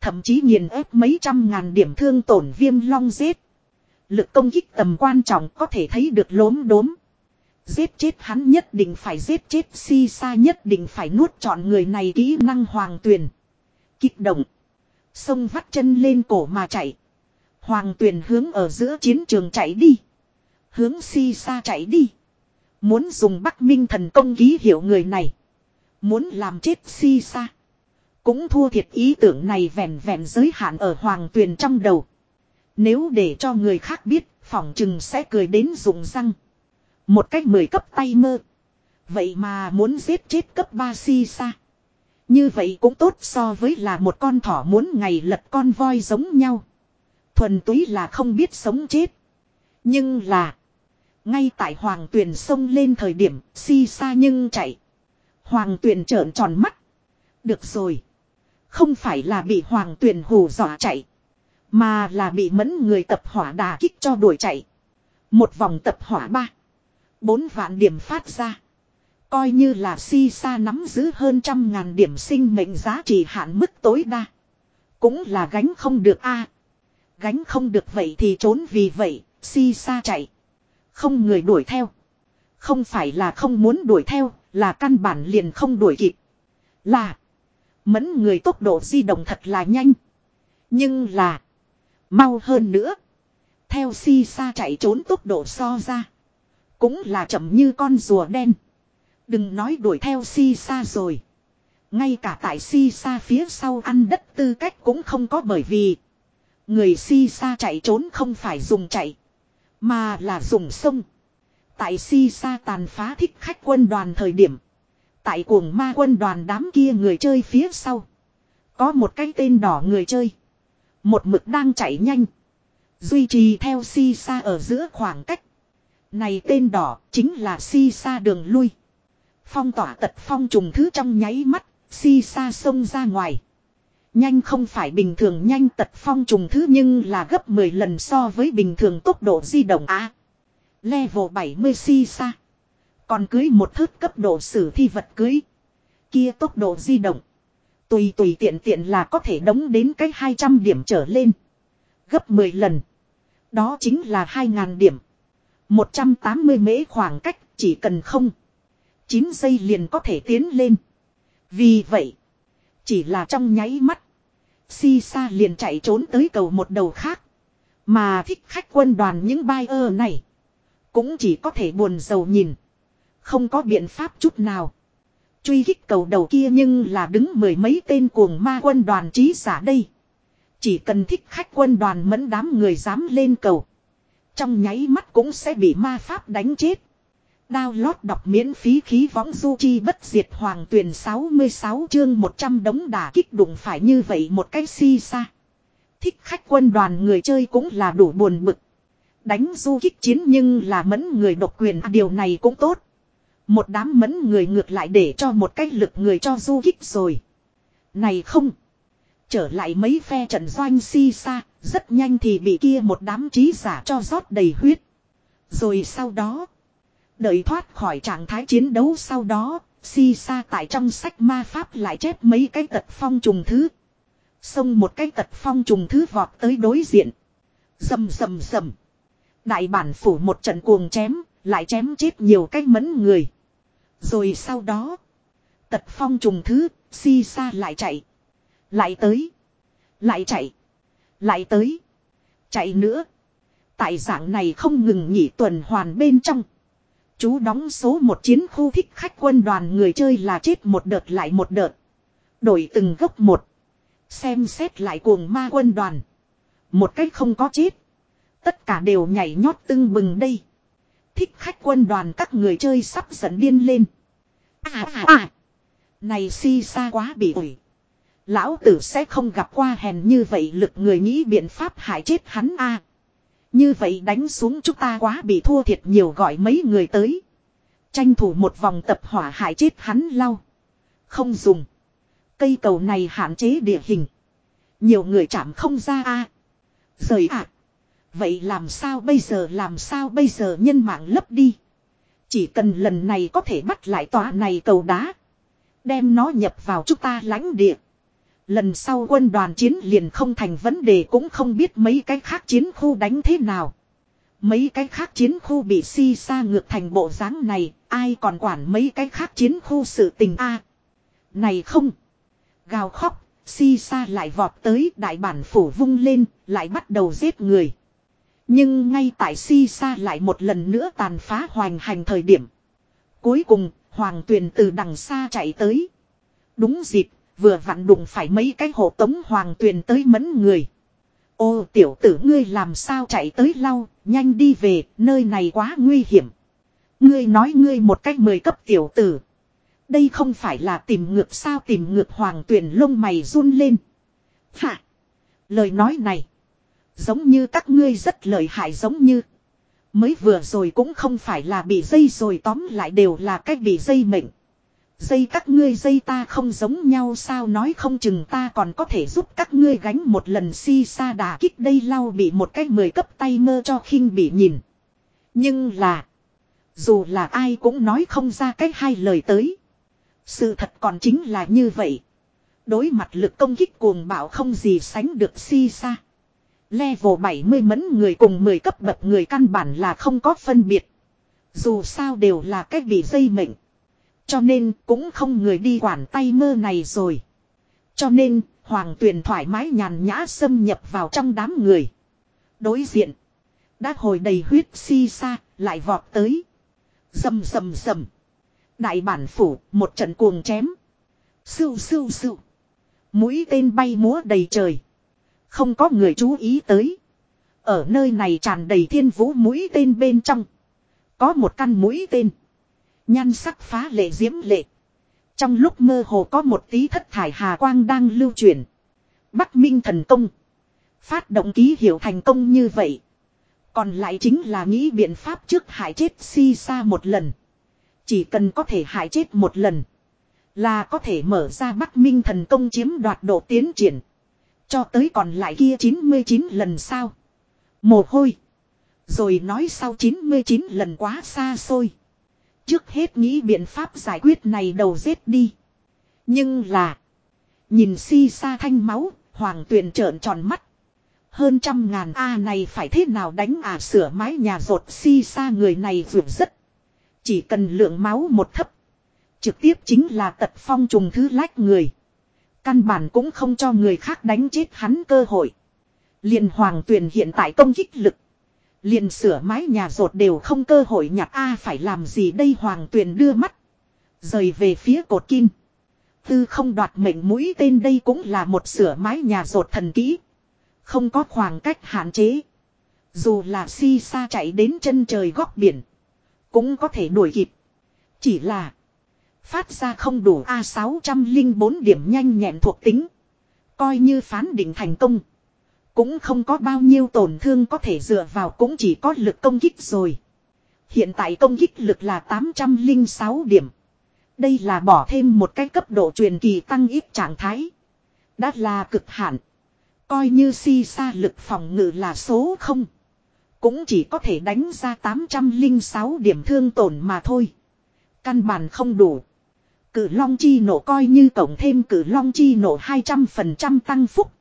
Thậm chí nghiền ép mấy trăm ngàn điểm thương tổn viêm long giết. Lực công kích tầm quan trọng có thể thấy được lốm đốm. Giết chết hắn nhất định phải giết chết si sa nhất định phải nuốt chọn người này kỹ năng hoàng tuyền. Kích động. Sông vắt chân lên cổ mà chạy. Hoàng tuyền hướng ở giữa chiến trường chạy đi. Hướng si sa chạy đi. Muốn dùng bắc minh thần công ký hiệu người này. Muốn làm chết si sa. Cũng thua thiệt ý tưởng này vẹn vẹn giới hạn ở hoàng tuyền trong đầu. Nếu để cho người khác biết, phỏng chừng sẽ cười đến rụng răng. Một cách mười cấp tay mơ. Vậy mà muốn giết chết cấp 3 si sa. Như vậy cũng tốt so với là một con thỏ muốn ngày lật con voi giống nhau. Thuần túy là không biết sống chết. Nhưng là. Ngay tại hoàng tuyền sông lên thời điểm si sa nhưng chạy. Hoàng tuyền trợn tròn mắt. Được rồi. Không phải là bị hoàng tuyền hù dọa chạy. Mà là bị mẫn người tập hỏa đà kích cho đuổi chạy. Một vòng tập hỏa ba. Bốn vạn điểm phát ra. Coi như là si sa nắm giữ hơn trăm ngàn điểm sinh mệnh giá trị hạn mức tối đa. Cũng là gánh không được a Gánh không được vậy thì trốn vì vậy, si sa chạy. Không người đuổi theo. Không phải là không muốn đuổi theo, là căn bản liền không đuổi kịp. Là. Mẫn người tốc độ di động thật là nhanh. Nhưng là. Mau hơn nữa. Theo si sa chạy trốn tốc độ so ra. Cũng là chậm như con rùa đen. Đừng nói đuổi theo si sa rồi. Ngay cả tại si sa phía sau ăn đất tư cách cũng không có bởi vì. Người si sa chạy trốn không phải dùng chạy. Mà là dùng sông. Tại si sa tàn phá thích khách quân đoàn thời điểm. Tại cuồng ma quân đoàn đám kia người chơi phía sau. Có một cái tên đỏ người chơi. Một mực đang chạy nhanh. Duy trì theo si sa ở giữa khoảng cách. Này tên đỏ chính là si sa đường lui. Phong tỏa tật phong trùng thứ trong nháy mắt, si sa xông ra ngoài. Nhanh không phải bình thường nhanh tật phong trùng thứ nhưng là gấp 10 lần so với bình thường tốc độ di động á. À, level 70 si sa Còn cưới một thước cấp độ sử thi vật cưới. Kia tốc độ di động. Tùy tùy tiện tiện là có thể đóng đến cái 200 điểm trở lên. Gấp 10 lần. Đó chính là 2.000 điểm. 180 mễ khoảng cách chỉ cần không. 9 giây liền có thể tiến lên. Vì vậy. Chỉ là trong nháy mắt. Si sa liền chạy trốn tới cầu một đầu khác. Mà thích khách quân đoàn những buyer này. Cũng chỉ có thể buồn giàu nhìn. Không có biện pháp chút nào. Truy kích cầu đầu kia nhưng là đứng mười mấy tên cuồng ma quân đoàn trí giả đây. Chỉ cần thích khách quân đoàn mẫn đám người dám lên cầu. Trong nháy mắt cũng sẽ bị ma pháp đánh chết. Download đọc miễn phí khí võng du chi bất diệt hoàng tuyển 66 chương 100 đống đả kích đụng phải như vậy một cái si xa. Thích khách quân đoàn người chơi cũng là đủ buồn bực. Đánh du kích chiến nhưng là mẫn người độc quyền à, điều này cũng tốt. Một đám mẫn người ngược lại để cho một cách lực người cho du kích rồi. Này không. Trở lại mấy phe trận doanh si xa, rất nhanh thì bị kia một đám trí giả cho rót đầy huyết. Rồi sau đó. Đợi thoát khỏi trạng thái chiến đấu sau đó, si sa tại trong sách ma pháp lại chép mấy cái tật phong trùng thứ. Xông một cái tật phong trùng thứ vọt tới đối diện. Dầm dầm dầm. Đại bản phủ một trận cuồng chém, lại chém chết nhiều cái mẫn người. Rồi sau đó, tật phong trùng thứ, si sa lại chạy. Lại tới. Lại chạy. Lại tới. Chạy nữa. Tại dạng này không ngừng nghỉ tuần hoàn bên trong. Chú đóng số một chiến khu thích khách quân đoàn người chơi là chết một đợt lại một đợt. Đổi từng gốc một. Xem xét lại cuồng ma quân đoàn. Một cách không có chết. Tất cả đều nhảy nhót tưng bừng đây. Thích khách quân đoàn các người chơi sắp dẫn điên lên. À à à. Này si xa quá bị ủi. Lão tử sẽ không gặp qua hèn như vậy lực người nghĩ biện pháp hại chết hắn a. Như vậy đánh xuống chúng ta quá bị thua thiệt nhiều gọi mấy người tới. Tranh thủ một vòng tập hỏa hại chết hắn lau. Không dùng. Cây cầu này hạn chế địa hình. Nhiều người chạm không ra a. Rời ạ. Vậy làm sao bây giờ, làm sao bây giờ nhân mạng lấp đi. Chỉ cần lần này có thể bắt lại tòa này cầu đá. Đem nó nhập vào chúng ta lãnh địa. Lần sau quân đoàn chiến liền không thành vấn đề cũng không biết mấy cái khác chiến khu đánh thế nào. Mấy cái khác chiến khu bị si xa ngược thành bộ dáng này, ai còn quản mấy cái khác chiến khu sự tình a Này không! Gào khóc, si xa lại vọt tới đại bản phủ vung lên, lại bắt đầu giết người. Nhưng ngay tại si xa lại một lần nữa tàn phá hoành hành thời điểm. Cuối cùng, hoàng tuyền từ đằng xa chạy tới. Đúng dịp, vừa vặn đụng phải mấy cái hộ tống hoàng tuyền tới mẫn người. Ô tiểu tử ngươi làm sao chạy tới lau, nhanh đi về, nơi này quá nguy hiểm. Ngươi nói ngươi một cách mười cấp tiểu tử. Đây không phải là tìm ngược sao tìm ngược hoàng tuyền lông mày run lên. Hả? Lời nói này. Giống như các ngươi rất lợi hại giống như. Mới vừa rồi cũng không phải là bị dây rồi tóm lại đều là cách bị dây mệnh. Dây các ngươi dây ta không giống nhau sao nói không chừng ta còn có thể giúp các ngươi gánh một lần si sa đà kích đây lau bị một cái mười cấp tay mơ cho khinh bị nhìn. Nhưng là. Dù là ai cũng nói không ra cách hai lời tới. Sự thật còn chính là như vậy. Đối mặt lực công kích cuồng bạo không gì sánh được si sa. Level 70 mẫn người cùng 10 cấp bậc người căn bản là không có phân biệt. Dù sao đều là cách bị dây mệnh. Cho nên cũng không người đi quản tay mơ này rồi. Cho nên, hoàng tuyền thoải mái nhàn nhã xâm nhập vào trong đám người. Đối diện. Đã hồi đầy huyết si xa lại vọt tới. Dầm dầm dầm. Đại bản phủ, một trận cuồng chém. Sưu sưu sưu. Mũi tên bay múa đầy trời. Không có người chú ý tới. Ở nơi này tràn đầy thiên vũ mũi tên bên trong. Có một căn mũi tên. Nhan sắc phá lệ diễm lệ. Trong lúc mơ hồ có một tí thất thải hà quang đang lưu truyền. Bắc Minh thần công. Phát động ký hiệu thành công như vậy. Còn lại chính là nghĩ biện pháp trước hại chết si sa một lần. Chỉ cần có thể hại chết một lần. Là có thể mở ra Bắc Minh thần công chiếm đoạt độ tiến triển. Cho tới còn lại kia 99 lần sao. Mồ hôi. Rồi nói sau 99 lần quá xa xôi. Trước hết nghĩ biện pháp giải quyết này đầu giết đi. Nhưng là. Nhìn si sa thanh máu. Hoàng tuyền trợn tròn mắt. Hơn trăm ngàn A này phải thế nào đánh à sửa mái nhà rột si sa người này vượt rất. Chỉ cần lượng máu một thấp. Trực tiếp chính là tật phong trùng thứ lách người. Căn bản cũng không cho người khác đánh chết hắn cơ hội. Liền hoàng tuyền hiện tại công kích lực. Liền sửa mái nhà rột đều không cơ hội nhặt A, phải làm gì đây hoàng tuyền đưa mắt. Rời về phía cột kim. Tư không đoạt mệnh mũi, tên đây cũng là một sửa mái nhà rột thần kỹ. Không có khoảng cách hạn chế. Dù là si xa chạy đến chân trời góc biển. Cũng có thể đuổi kịp. Chỉ là. Phát ra không đủ A604 điểm nhanh nhẹn thuộc tính. Coi như phán định thành công. Cũng không có bao nhiêu tổn thương có thể dựa vào cũng chỉ có lực công kích rồi. Hiện tại công kích lực là 806 điểm. Đây là bỏ thêm một cái cấp độ truyền kỳ tăng ít trạng thái. Đã là cực hạn. Coi như si sa lực phòng ngự là số 0. Cũng chỉ có thể đánh ra 806 điểm thương tổn mà thôi. Căn bản không đủ. Cử long chi nổ coi như cộng thêm cử long chi nổ 200% tăng phúc.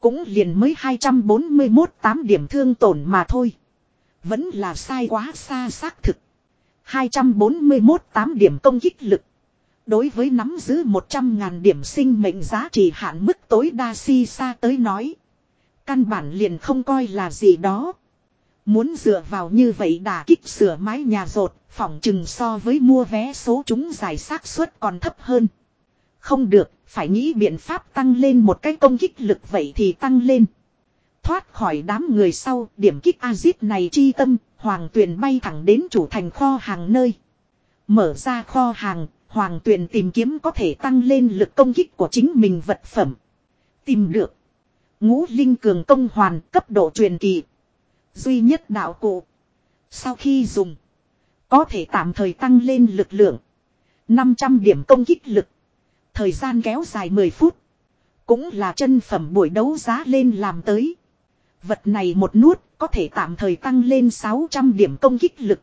Cũng liền mới 241 8 điểm thương tổn mà thôi. Vẫn là sai quá xa xác thực. 241 8 điểm công kích lực. Đối với nắm giữ 100.000 điểm sinh mệnh giá trị hạn mức tối đa si xa tới nói. Căn bản liền không coi là gì đó. Muốn dựa vào như vậy đà kích sửa mái nhà rột, phỏng chừng so với mua vé số chúng giải xác suất còn thấp hơn. Không được, phải nghĩ biện pháp tăng lên một cái công kích lực vậy thì tăng lên. Thoát khỏi đám người sau, điểm kích Azit này chi tâm, hoàng tuyền bay thẳng đến chủ thành kho hàng nơi. Mở ra kho hàng, hoàng tuyền tìm kiếm có thể tăng lên lực công kích của chính mình vật phẩm. Tìm được. Ngũ linh cường công hoàn cấp độ truyền kỳ. Duy nhất đạo cụ. Sau khi dùng. Có thể tạm thời tăng lên lực lượng. 500 điểm công kích lực. Thời gian kéo dài 10 phút. Cũng là chân phẩm buổi đấu giá lên làm tới. Vật này một nuốt có thể tạm thời tăng lên 600 điểm công kích lực.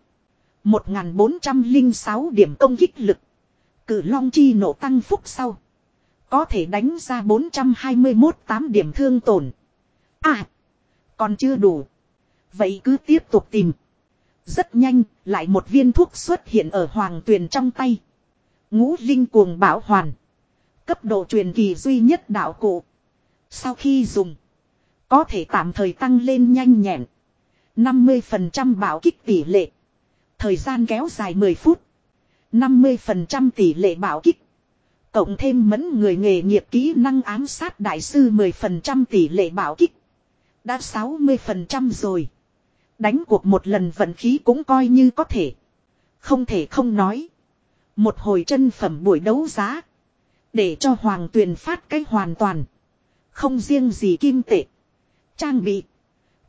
1406 điểm công kích lực. Cử long chi nổ tăng phúc sau. Có thể đánh ra 421 8 điểm thương tổn. À. Còn chưa đủ. Vậy cứ tiếp tục tìm. Rất nhanh, lại một viên thuốc xuất hiện ở hoàng tuyền trong tay. Ngũ linh cuồng bảo hoàn. Cấp độ truyền kỳ duy nhất đạo cụ. Sau khi dùng. Có thể tạm thời tăng lên nhanh nhẹn. 50% bảo kích tỷ lệ. Thời gian kéo dài 10 phút. 50% tỷ lệ bảo kích. Cộng thêm mẫn người nghề nghiệp kỹ năng ám sát đại sư 10% tỷ lệ bảo kích. Đã 60% rồi. Đánh cuộc một lần vận khí cũng coi như có thể. Không thể không nói. Một hồi chân phẩm buổi đấu giá. Để cho Hoàng Tuyền phát cái hoàn toàn. Không riêng gì kim tệ. Trang bị.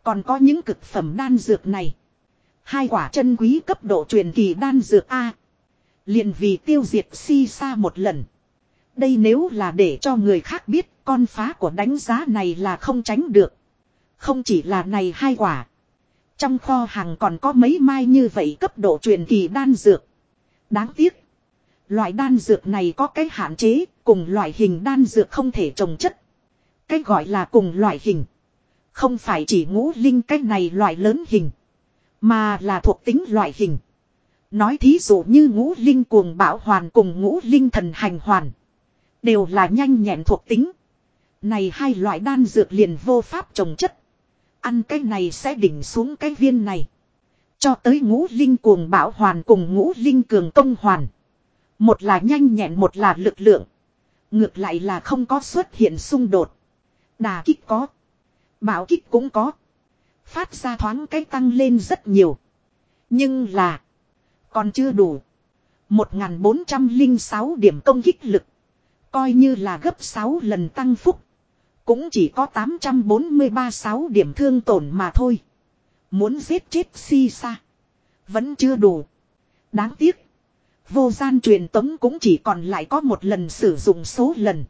Còn có những cực phẩm đan dược này. Hai quả chân quý cấp độ truyền kỳ đan dược A. liền vì tiêu diệt si sa một lần. Đây nếu là để cho người khác biết, con phá của đánh giá này là không tránh được. Không chỉ là này hai quả. Trong kho hàng còn có mấy mai như vậy cấp độ truyền kỳ đan dược. Đáng tiếc. Loại đan dược này có cái hạn chế, cùng loại hình đan dược không thể trồng chất. Cái gọi là cùng loại hình. Không phải chỉ ngũ linh cái này loại lớn hình. Mà là thuộc tính loại hình. Nói thí dụ như ngũ linh cuồng bảo hoàn cùng ngũ linh thần hành hoàn. Đều là nhanh nhẹn thuộc tính. Này hai loại đan dược liền vô pháp trồng chất. Ăn cái này sẽ đỉnh xuống cái viên này. Cho tới ngũ linh cuồng bảo hoàn cùng ngũ linh cường công hoàn. Một là nhanh nhẹn, một là lực lượng. Ngược lại là không có xuất hiện xung đột. Đà kích có. Bảo kích cũng có. Phát ra thoáng cái tăng lên rất nhiều. Nhưng là. Còn chưa đủ. 1406 điểm công kích lực. Coi như là gấp 6 lần tăng phúc. Cũng chỉ có 843 6 điểm thương tổn mà thôi. Muốn giết chết si sa. Vẫn chưa đủ. Đáng tiếc. Vô gian truyền tống cũng chỉ còn lại có một lần sử dụng số lần.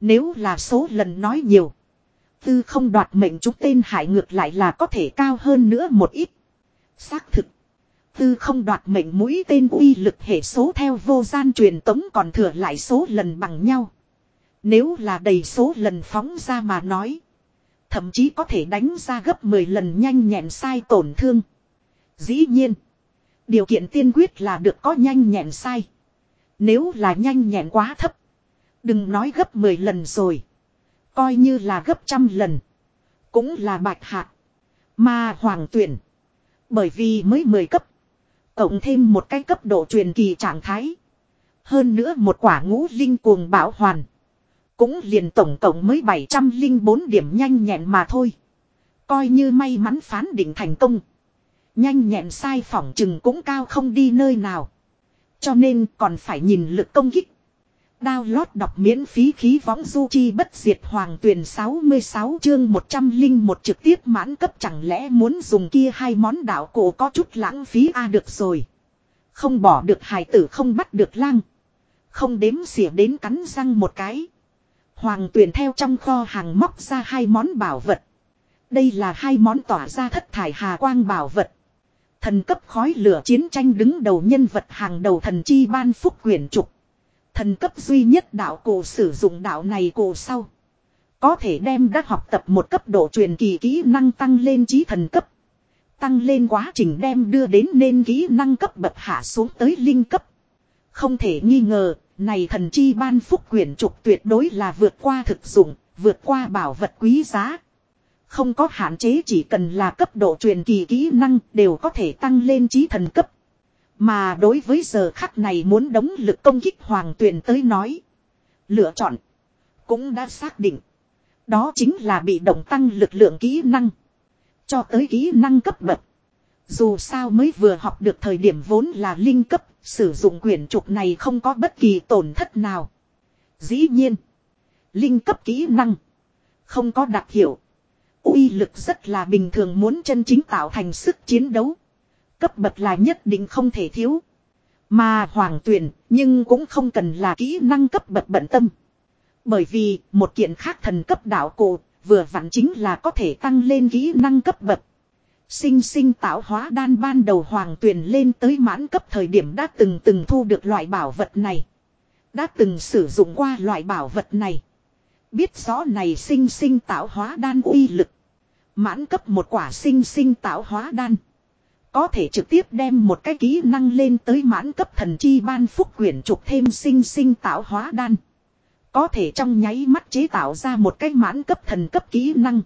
Nếu là số lần nói nhiều. Tư không đoạt mệnh chúng tên hại ngược lại là có thể cao hơn nữa một ít. Xác thực. Tư không đoạt mệnh mũi tên uy lực hệ số theo vô gian truyền tống còn thừa lại số lần bằng nhau. Nếu là đầy số lần phóng ra mà nói. Thậm chí có thể đánh ra gấp 10 lần nhanh nhẹn sai tổn thương. Dĩ nhiên. Điều kiện tiên quyết là được có nhanh nhẹn sai. Nếu là nhanh nhẹn quá thấp. Đừng nói gấp 10 lần rồi. Coi như là gấp trăm lần. Cũng là bạch hạ. Mà hoàng tuyển. Bởi vì mới 10 cấp. Cộng thêm một cái cấp độ truyền kỳ trạng thái. Hơn nữa một quả ngũ linh cuồng bảo hoàn. Cũng liền tổng cộng mới 704 điểm nhanh nhẹn mà thôi. Coi như may mắn phán định thành công. Nhanh nhẹn sai phỏng chừng cũng cao không đi nơi nào. Cho nên còn phải nhìn lực công kích. Download đọc miễn phí khí võng du chi bất diệt hoàng tuyển 66 chương 101 trực tiếp mãn cấp chẳng lẽ muốn dùng kia hai món đạo cổ có chút lãng phí a à được rồi. Không bỏ được hài tử không bắt được lang. Không đếm xỉa đến cắn răng một cái. Hoàng tuyển theo trong kho hàng móc ra hai món bảo vật. Đây là hai món tỏa ra thất thải hà quang bảo vật. Thần cấp khói lửa chiến tranh đứng đầu nhân vật hàng đầu thần chi ban phúc quyển trục. Thần cấp duy nhất đạo cổ sử dụng đạo này cổ sau. Có thể đem đã học tập một cấp độ truyền kỳ kỹ năng tăng lên trí thần cấp. Tăng lên quá trình đem đưa đến nên kỹ năng cấp bậc hạ xuống tới linh cấp. Không thể nghi ngờ, này thần chi ban phúc quyển trục tuyệt đối là vượt qua thực dụng, vượt qua bảo vật quý giá. Không có hạn chế chỉ cần là cấp độ truyền kỳ kỹ năng đều có thể tăng lên trí thần cấp. Mà đối với giờ khắc này muốn đóng lực công kích hoàng tuyền tới nói. Lựa chọn. Cũng đã xác định. Đó chính là bị động tăng lực lượng kỹ năng. Cho tới kỹ năng cấp bậc. Dù sao mới vừa học được thời điểm vốn là linh cấp. Sử dụng quyển trục này không có bất kỳ tổn thất nào. Dĩ nhiên. Linh cấp kỹ năng. Không có đặc hiệu uy lực rất là bình thường muốn chân chính tạo thành sức chiến đấu. Cấp bậc là nhất định không thể thiếu. Mà hoàng tuyển, nhưng cũng không cần là kỹ năng cấp bậc bận tâm. Bởi vì một kiện khác thần cấp đạo cổ vừa vặn chính là có thể tăng lên kỹ năng cấp bậc. Sinh sinh tạo hóa đan ban đầu hoàng tuyển lên tới mãn cấp thời điểm đã từng từng thu được loại bảo vật này. Đã từng sử dụng qua loại bảo vật này. Biết rõ này sinh sinh tạo hóa đan uy lực. Mãn cấp một quả sinh sinh tạo hóa đan. Có thể trực tiếp đem một cái kỹ năng lên tới mãn cấp thần chi ban phúc quyển trục thêm sinh sinh tạo hóa đan. Có thể trong nháy mắt chế tạo ra một cái mãn cấp thần cấp kỹ năng.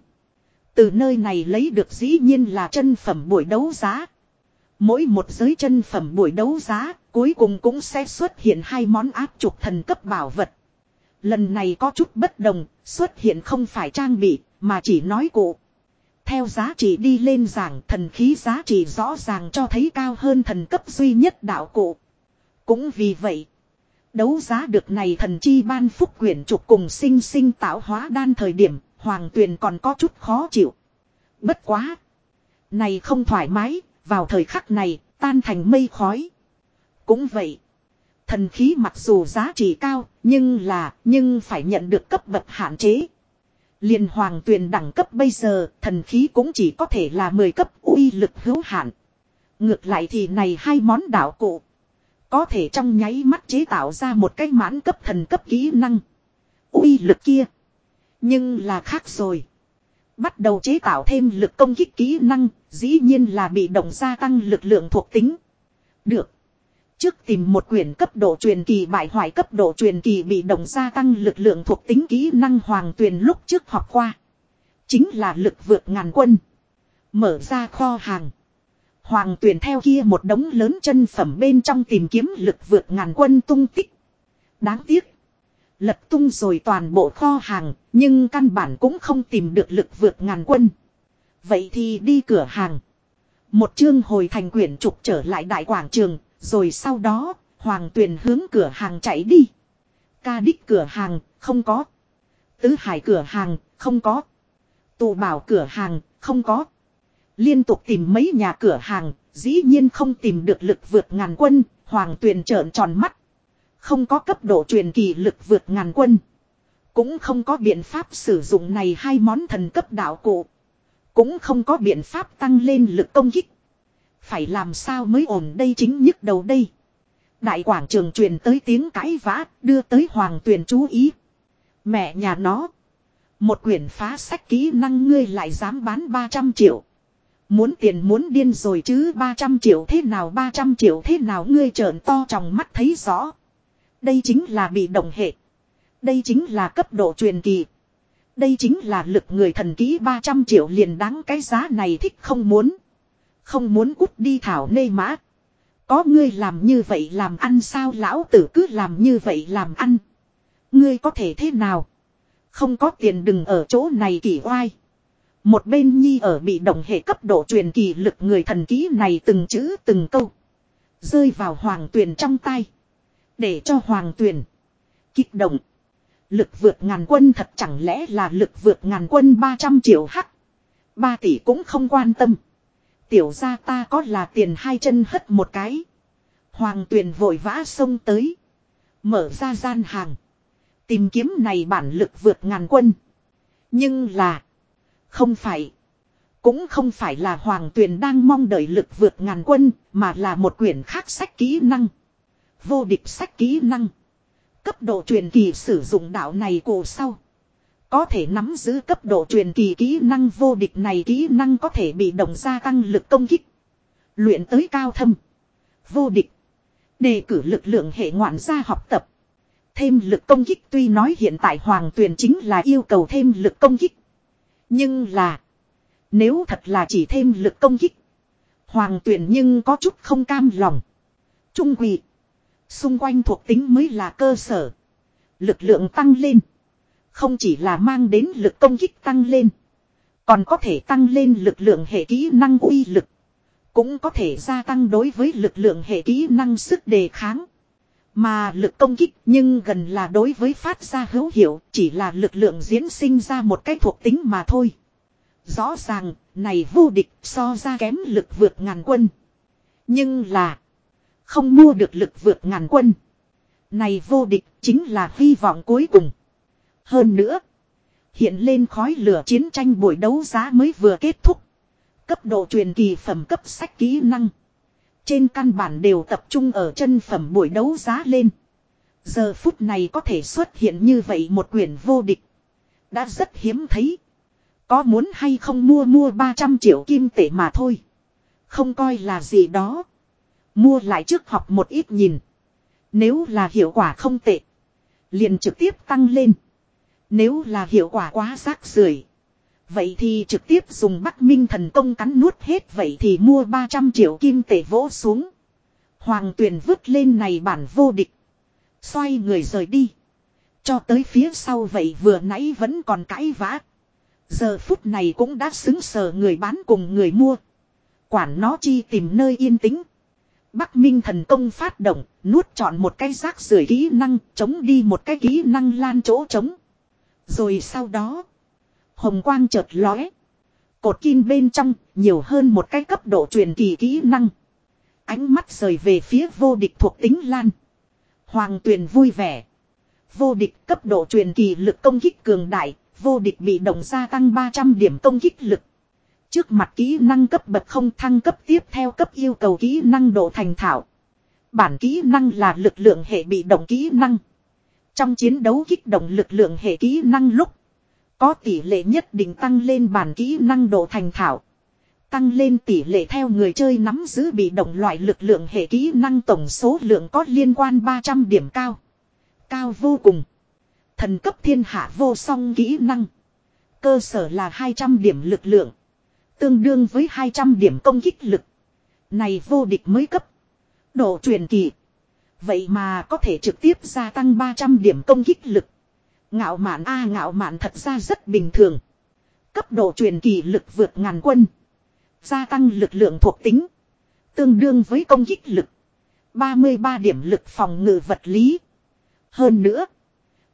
Từ nơi này lấy được dĩ nhiên là chân phẩm buổi đấu giá. Mỗi một giới chân phẩm buổi đấu giá, cuối cùng cũng sẽ xuất hiện hai món áp trục thần cấp bảo vật. Lần này có chút bất đồng, xuất hiện không phải trang bị, mà chỉ nói cụ. Theo giá trị đi lên giảng thần khí giá trị rõ ràng cho thấy cao hơn thần cấp duy nhất đạo cụ. Cũng vì vậy, đấu giá được này thần chi ban phúc quyển trục cùng sinh sinh tạo hóa đan thời điểm, hoàng tuyền còn có chút khó chịu. Bất quá. Này không thoải mái, vào thời khắc này, tan thành mây khói. Cũng vậy. Thần khí mặc dù giá trị cao, nhưng là, nhưng phải nhận được cấp bậc hạn chế. Liền hoàng tuyền đẳng cấp bây giờ, thần khí cũng chỉ có thể là 10 cấp uy lực hữu hạn. Ngược lại thì này hai món đạo cụ. Có thể trong nháy mắt chế tạo ra một cái mãn cấp thần cấp kỹ năng. uy lực kia. Nhưng là khác rồi. Bắt đầu chế tạo thêm lực công kích kỹ năng, dĩ nhiên là bị động gia tăng lực lượng thuộc tính. Được. Trước tìm một quyển cấp độ truyền kỳ bại hoại cấp độ truyền kỳ bị động gia tăng lực lượng thuộc tính kỹ năng hoàng tuyền lúc trước học qua. Chính là lực vượt ngàn quân. Mở ra kho hàng. Hoàng tuyền theo kia một đống lớn chân phẩm bên trong tìm kiếm lực vượt ngàn quân tung tích. Đáng tiếc. Lật tung rồi toàn bộ kho hàng, nhưng căn bản cũng không tìm được lực vượt ngàn quân. Vậy thì đi cửa hàng. Một chương hồi thành quyển trục trở lại đại quảng trường, rồi sau đó, Hoàng Tuyền hướng cửa hàng chạy đi. Ca đích cửa hàng, không có. Tứ hải cửa hàng, không có. Tụ bảo cửa hàng, không có. Liên tục tìm mấy nhà cửa hàng, dĩ nhiên không tìm được lực vượt ngàn quân, Hoàng Tuyền trợn tròn mắt. Không có cấp độ truyền kỳ lực vượt ngàn quân. Cũng không có biện pháp sử dụng này hai món thần cấp đạo cụ. Cũng không có biện pháp tăng lên lực công kích. Phải làm sao mới ổn đây chính nhức đầu đây. Đại quảng trường truyền tới tiếng cãi vã, đưa tới hoàng tuyền chú ý. Mẹ nhà nó. Một quyển phá sách kỹ năng ngươi lại dám bán 300 triệu. Muốn tiền muốn điên rồi chứ 300 triệu thế nào 300 triệu thế nào ngươi trợn to trong mắt thấy rõ. Đây chính là bị động hệ. Đây chính là cấp độ truyền kỳ. Đây chính là lực người thần kỹ 300 triệu liền đáng cái giá này thích không muốn. Không muốn cút đi thảo nê mã. Có ngươi làm như vậy làm ăn sao lão tử cứ làm như vậy làm ăn. Ngươi có thể thế nào? Không có tiền đừng ở chỗ này kỳ oai. Một bên nhi ở bị động hệ cấp độ truyền kỳ lực người thần ký này từng chữ từng câu. Rơi vào hoàng tuyền trong tay. Để cho hoàng tuyền. Kích động. Lực vượt ngàn quân thật chẳng lẽ là lực vượt ngàn quân 300 triệu hắc. Ba tỷ cũng không quan tâm. Tiểu ra ta có là tiền hai chân hất một cái. Hoàng tuyền vội vã xông tới. Mở ra gian hàng. Tìm kiếm này bản lực vượt ngàn quân. Nhưng là. Không phải. Cũng không phải là Hoàng Tuyền đang mong đợi lực vượt ngàn quân, mà là một quyển khác sách kỹ năng. Vô địch sách kỹ năng. Cấp độ truyền kỳ sử dụng đạo này cổ sau. Có thể nắm giữ cấp độ truyền kỳ kỹ năng vô địch này kỹ năng có thể bị động gia tăng lực công kích. Luyện tới cao thâm. Vô địch. Đề cử lực lượng hệ ngoạn gia học tập. Thêm lực công kích, tuy nói hiện tại hoàng tuyền chính là yêu cầu thêm lực công kích. Nhưng là. Nếu thật là chỉ thêm lực công kích. Hoàng tuyền nhưng có chút không cam lòng. Trung quỷ. Xung quanh thuộc tính mới là cơ sở. Lực lượng tăng lên. Không chỉ là mang đến lực công kích tăng lên. Còn có thể tăng lên lực lượng hệ kỹ năng uy lực. Cũng có thể gia tăng đối với lực lượng hệ kỹ năng sức đề kháng. Mà lực công kích nhưng gần là đối với phát ra hữu hiệu chỉ là lực lượng diễn sinh ra một cái thuộc tính mà thôi. Rõ ràng, này vô địch so ra kém lực vượt ngàn quân. Nhưng là không mua được lực vượt ngàn quân. Này vô địch chính là hy vọng cuối cùng. Hơn nữa, hiện lên khói lửa chiến tranh buổi đấu giá mới vừa kết thúc. Cấp độ truyền kỳ phẩm cấp sách kỹ năng. Trên căn bản đều tập trung ở chân phẩm buổi đấu giá lên. Giờ phút này có thể xuất hiện như vậy một quyển vô địch. Đã rất hiếm thấy. Có muốn hay không mua mua 300 triệu kim tệ mà thôi. Không coi là gì đó. Mua lại trước học một ít nhìn. Nếu là hiệu quả không tệ. Liền trực tiếp tăng lên. Nếu là hiệu quả quá rác rưởi Vậy thì trực tiếp dùng Bắc Minh thần công cắn nuốt hết vậy thì mua 300 triệu kim tệ vỗ xuống. Hoàng tuyền vứt lên này bản vô địch. Xoay người rời đi. Cho tới phía sau vậy vừa nãy vẫn còn cãi vã. Giờ phút này cũng đã xứng sờ người bán cùng người mua. Quản nó chi tìm nơi yên tĩnh. Bắc Minh thần công phát động, nuốt chọn một cái rác rưởi kỹ năng, chống đi một cái kỹ năng lan chỗ chống. Rồi sau đó, hồng quang chợt lóe. Cột kim bên trong, nhiều hơn một cái cấp độ truyền kỳ kỹ năng. Ánh mắt rời về phía vô địch thuộc tính lan. Hoàng tuyền vui vẻ. Vô địch cấp độ truyền kỳ lực công kích cường đại, vô địch bị động gia tăng 300 điểm công kích lực. Trước mặt kỹ năng cấp bậc không thăng cấp tiếp theo cấp yêu cầu kỹ năng độ thành thạo. Bản kỹ năng là lực lượng hệ bị động kỹ năng. Trong chiến đấu kích động lực lượng hệ kỹ năng lúc. Có tỷ lệ nhất định tăng lên bản kỹ năng độ thành thạo. Tăng lên tỷ lệ theo người chơi nắm giữ bị động loại lực lượng hệ kỹ năng tổng số lượng có liên quan 300 điểm cao. Cao vô cùng. Thần cấp thiên hạ vô song kỹ năng. Cơ sở là 200 điểm lực lượng. Tương đương với 200 điểm công kích lực. Này vô địch mới cấp. Độ truyền kỳ. Vậy mà có thể trực tiếp gia tăng 300 điểm công kích lực. Ngạo mạn a, ngạo mạn thật ra rất bình thường. Cấp độ truyền kỳ lực vượt ngàn quân. Gia tăng lực lượng thuộc tính. Tương đương với công kích lực. 33 điểm lực phòng ngự vật lý. Hơn nữa.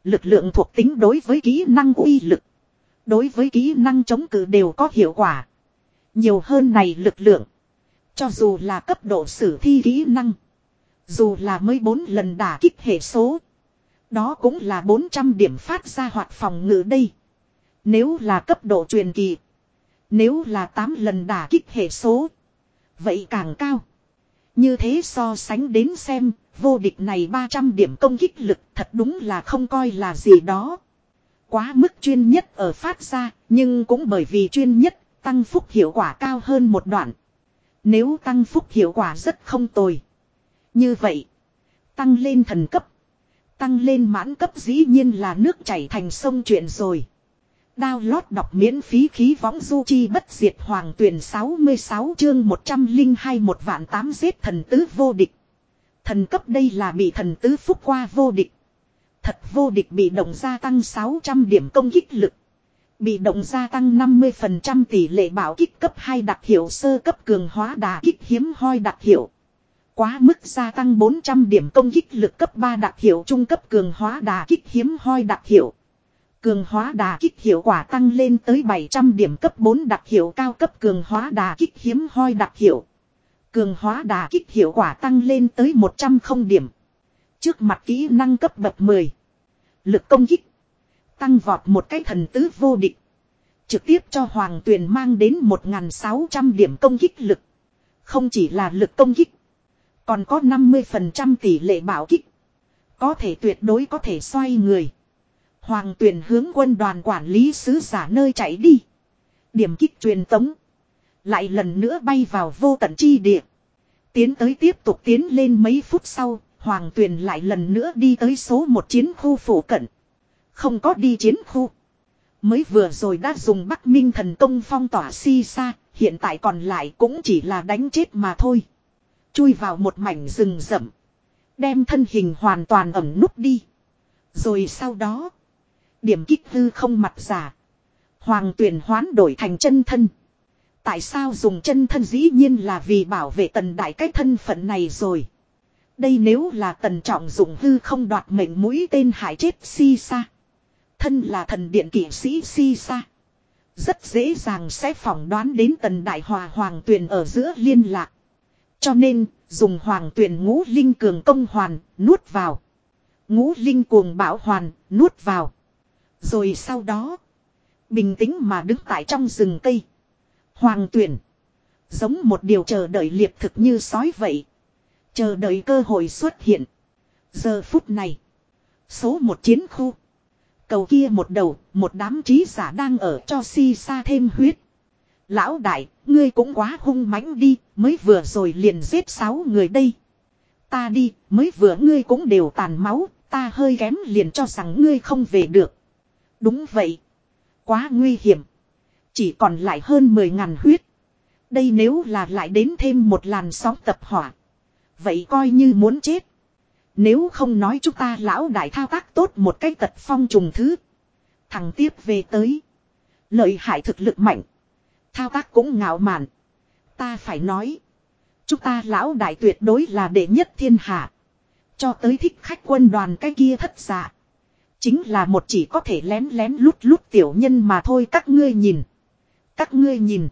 Lực lượng thuộc tính đối với kỹ năng uy lực. Đối với kỹ năng chống cự đều có hiệu quả. Nhiều hơn này lực lượng. Cho dù là cấp độ sử thi kỹ năng. Dù là mới 4 lần đả kích hệ số. Đó cũng là 400 điểm phát ra hoạt phòng ngự đây. Nếu là cấp độ truyền kỳ. Nếu là 8 lần đả kích hệ số. Vậy càng cao. Như thế so sánh đến xem, vô địch này 300 điểm công kích lực thật đúng là không coi là gì đó. Quá mức chuyên nhất ở phát ra, nhưng cũng bởi vì chuyên nhất, tăng phúc hiệu quả cao hơn một đoạn. Nếu tăng phúc hiệu quả rất không tồi. Như vậy, tăng lên thần cấp, tăng lên mãn cấp dĩ nhiên là nước chảy thành sông chuyện rồi. Download đọc miễn phí khí võng du chi bất diệt hoàng tuyển 66 chương 102 một vạn tám giết thần tứ vô địch. Thần cấp đây là bị thần tứ phúc qua vô địch. Thật vô địch bị động gia tăng 600 điểm công kích lực. Bị động gia tăng 50% tỷ lệ bảo kích cấp 2 đặc hiệu sơ cấp cường hóa đà kích hiếm hoi đặc hiệu. Quá mức gia tăng 400 điểm công kích lực cấp 3 đặc hiệu trung cấp cường hóa đà kích hiếm hoi đặc hiệu. Cường hóa đà kích hiệu quả tăng lên tới 700 điểm cấp 4 đặc hiệu cao cấp cường hóa đà kích hiếm hoi đặc hiệu. Cường hóa đà kích hiệu quả tăng lên tới 100 không điểm. Trước mặt kỹ năng cấp bậc 10. Lực công kích. Tăng vọt một cái thần tứ vô địch. Trực tiếp cho Hoàng Tuyền mang đến 1.600 điểm công kích lực. Không chỉ là lực công kích. Còn có 50% tỷ lệ bảo kích. Có thể tuyệt đối có thể xoay người. Hoàng Tuyền hướng quân đoàn quản lý sứ giả nơi chạy đi. Điểm kích truyền tống. Lại lần nữa bay vào vô tận chi địa. Tiến tới tiếp tục tiến lên mấy phút sau, Hoàng Tuyền lại lần nữa đi tới số một chiến khu phủ cận. Không có đi chiến khu. Mới vừa rồi đã dùng Bắc Minh thần công phong tỏa si xa, hiện tại còn lại cũng chỉ là đánh chết mà thôi. Chui vào một mảnh rừng rậm. Đem thân hình hoàn toàn ẩm nút đi. Rồi sau đó, điểm kích hư không mặt giả. Hoàng Tuyền hoán đổi thành chân thân. Tại sao dùng chân thân dĩ nhiên là vì bảo vệ tần đại cái thân phận này rồi. Đây nếu là tần trọng dụng hư không đoạt mệnh mũi tên hại chết si sa. Thân là thần điện kỷ sĩ si sa. Rất dễ dàng sẽ phỏng đoán đến tần đại hòa hoàng tuyền ở giữa liên lạc. Cho nên, dùng hoàng tuyển ngũ linh cường công hoàn, nuốt vào. Ngũ linh cuồng bảo hoàn, nuốt vào. Rồi sau đó, bình tĩnh mà đứng tại trong rừng cây. Hoàng tuyển. Giống một điều chờ đợi liệt thực như sói vậy. Chờ đợi cơ hội xuất hiện. Giờ phút này. Số một chiến khu. Cầu kia một đầu, một đám trí giả đang ở cho si sa thêm huyết. Lão đại, ngươi cũng quá hung mãnh đi, mới vừa rồi liền giết sáu người đây. Ta đi, mới vừa ngươi cũng đều tàn máu, ta hơi kém liền cho rằng ngươi không về được. Đúng vậy. Quá nguy hiểm. Chỉ còn lại hơn 10 ngàn huyết. Đây nếu là lại đến thêm một làn sóng tập hỏa. Vậy coi như muốn chết. Nếu không nói chúng ta lão đại thao tác tốt một cách tật phong trùng thứ. Thằng tiếp về tới. Lợi hại thực lực mạnh. Thao tác cũng ngạo mạn. Ta phải nói. Chúng ta lão đại tuyệt đối là đệ nhất thiên hạ. Cho tới thích khách quân đoàn cái kia thất dạ. Chính là một chỉ có thể lén lén lút lút tiểu nhân mà thôi, các ngươi nhìn. Các ngươi nhìn.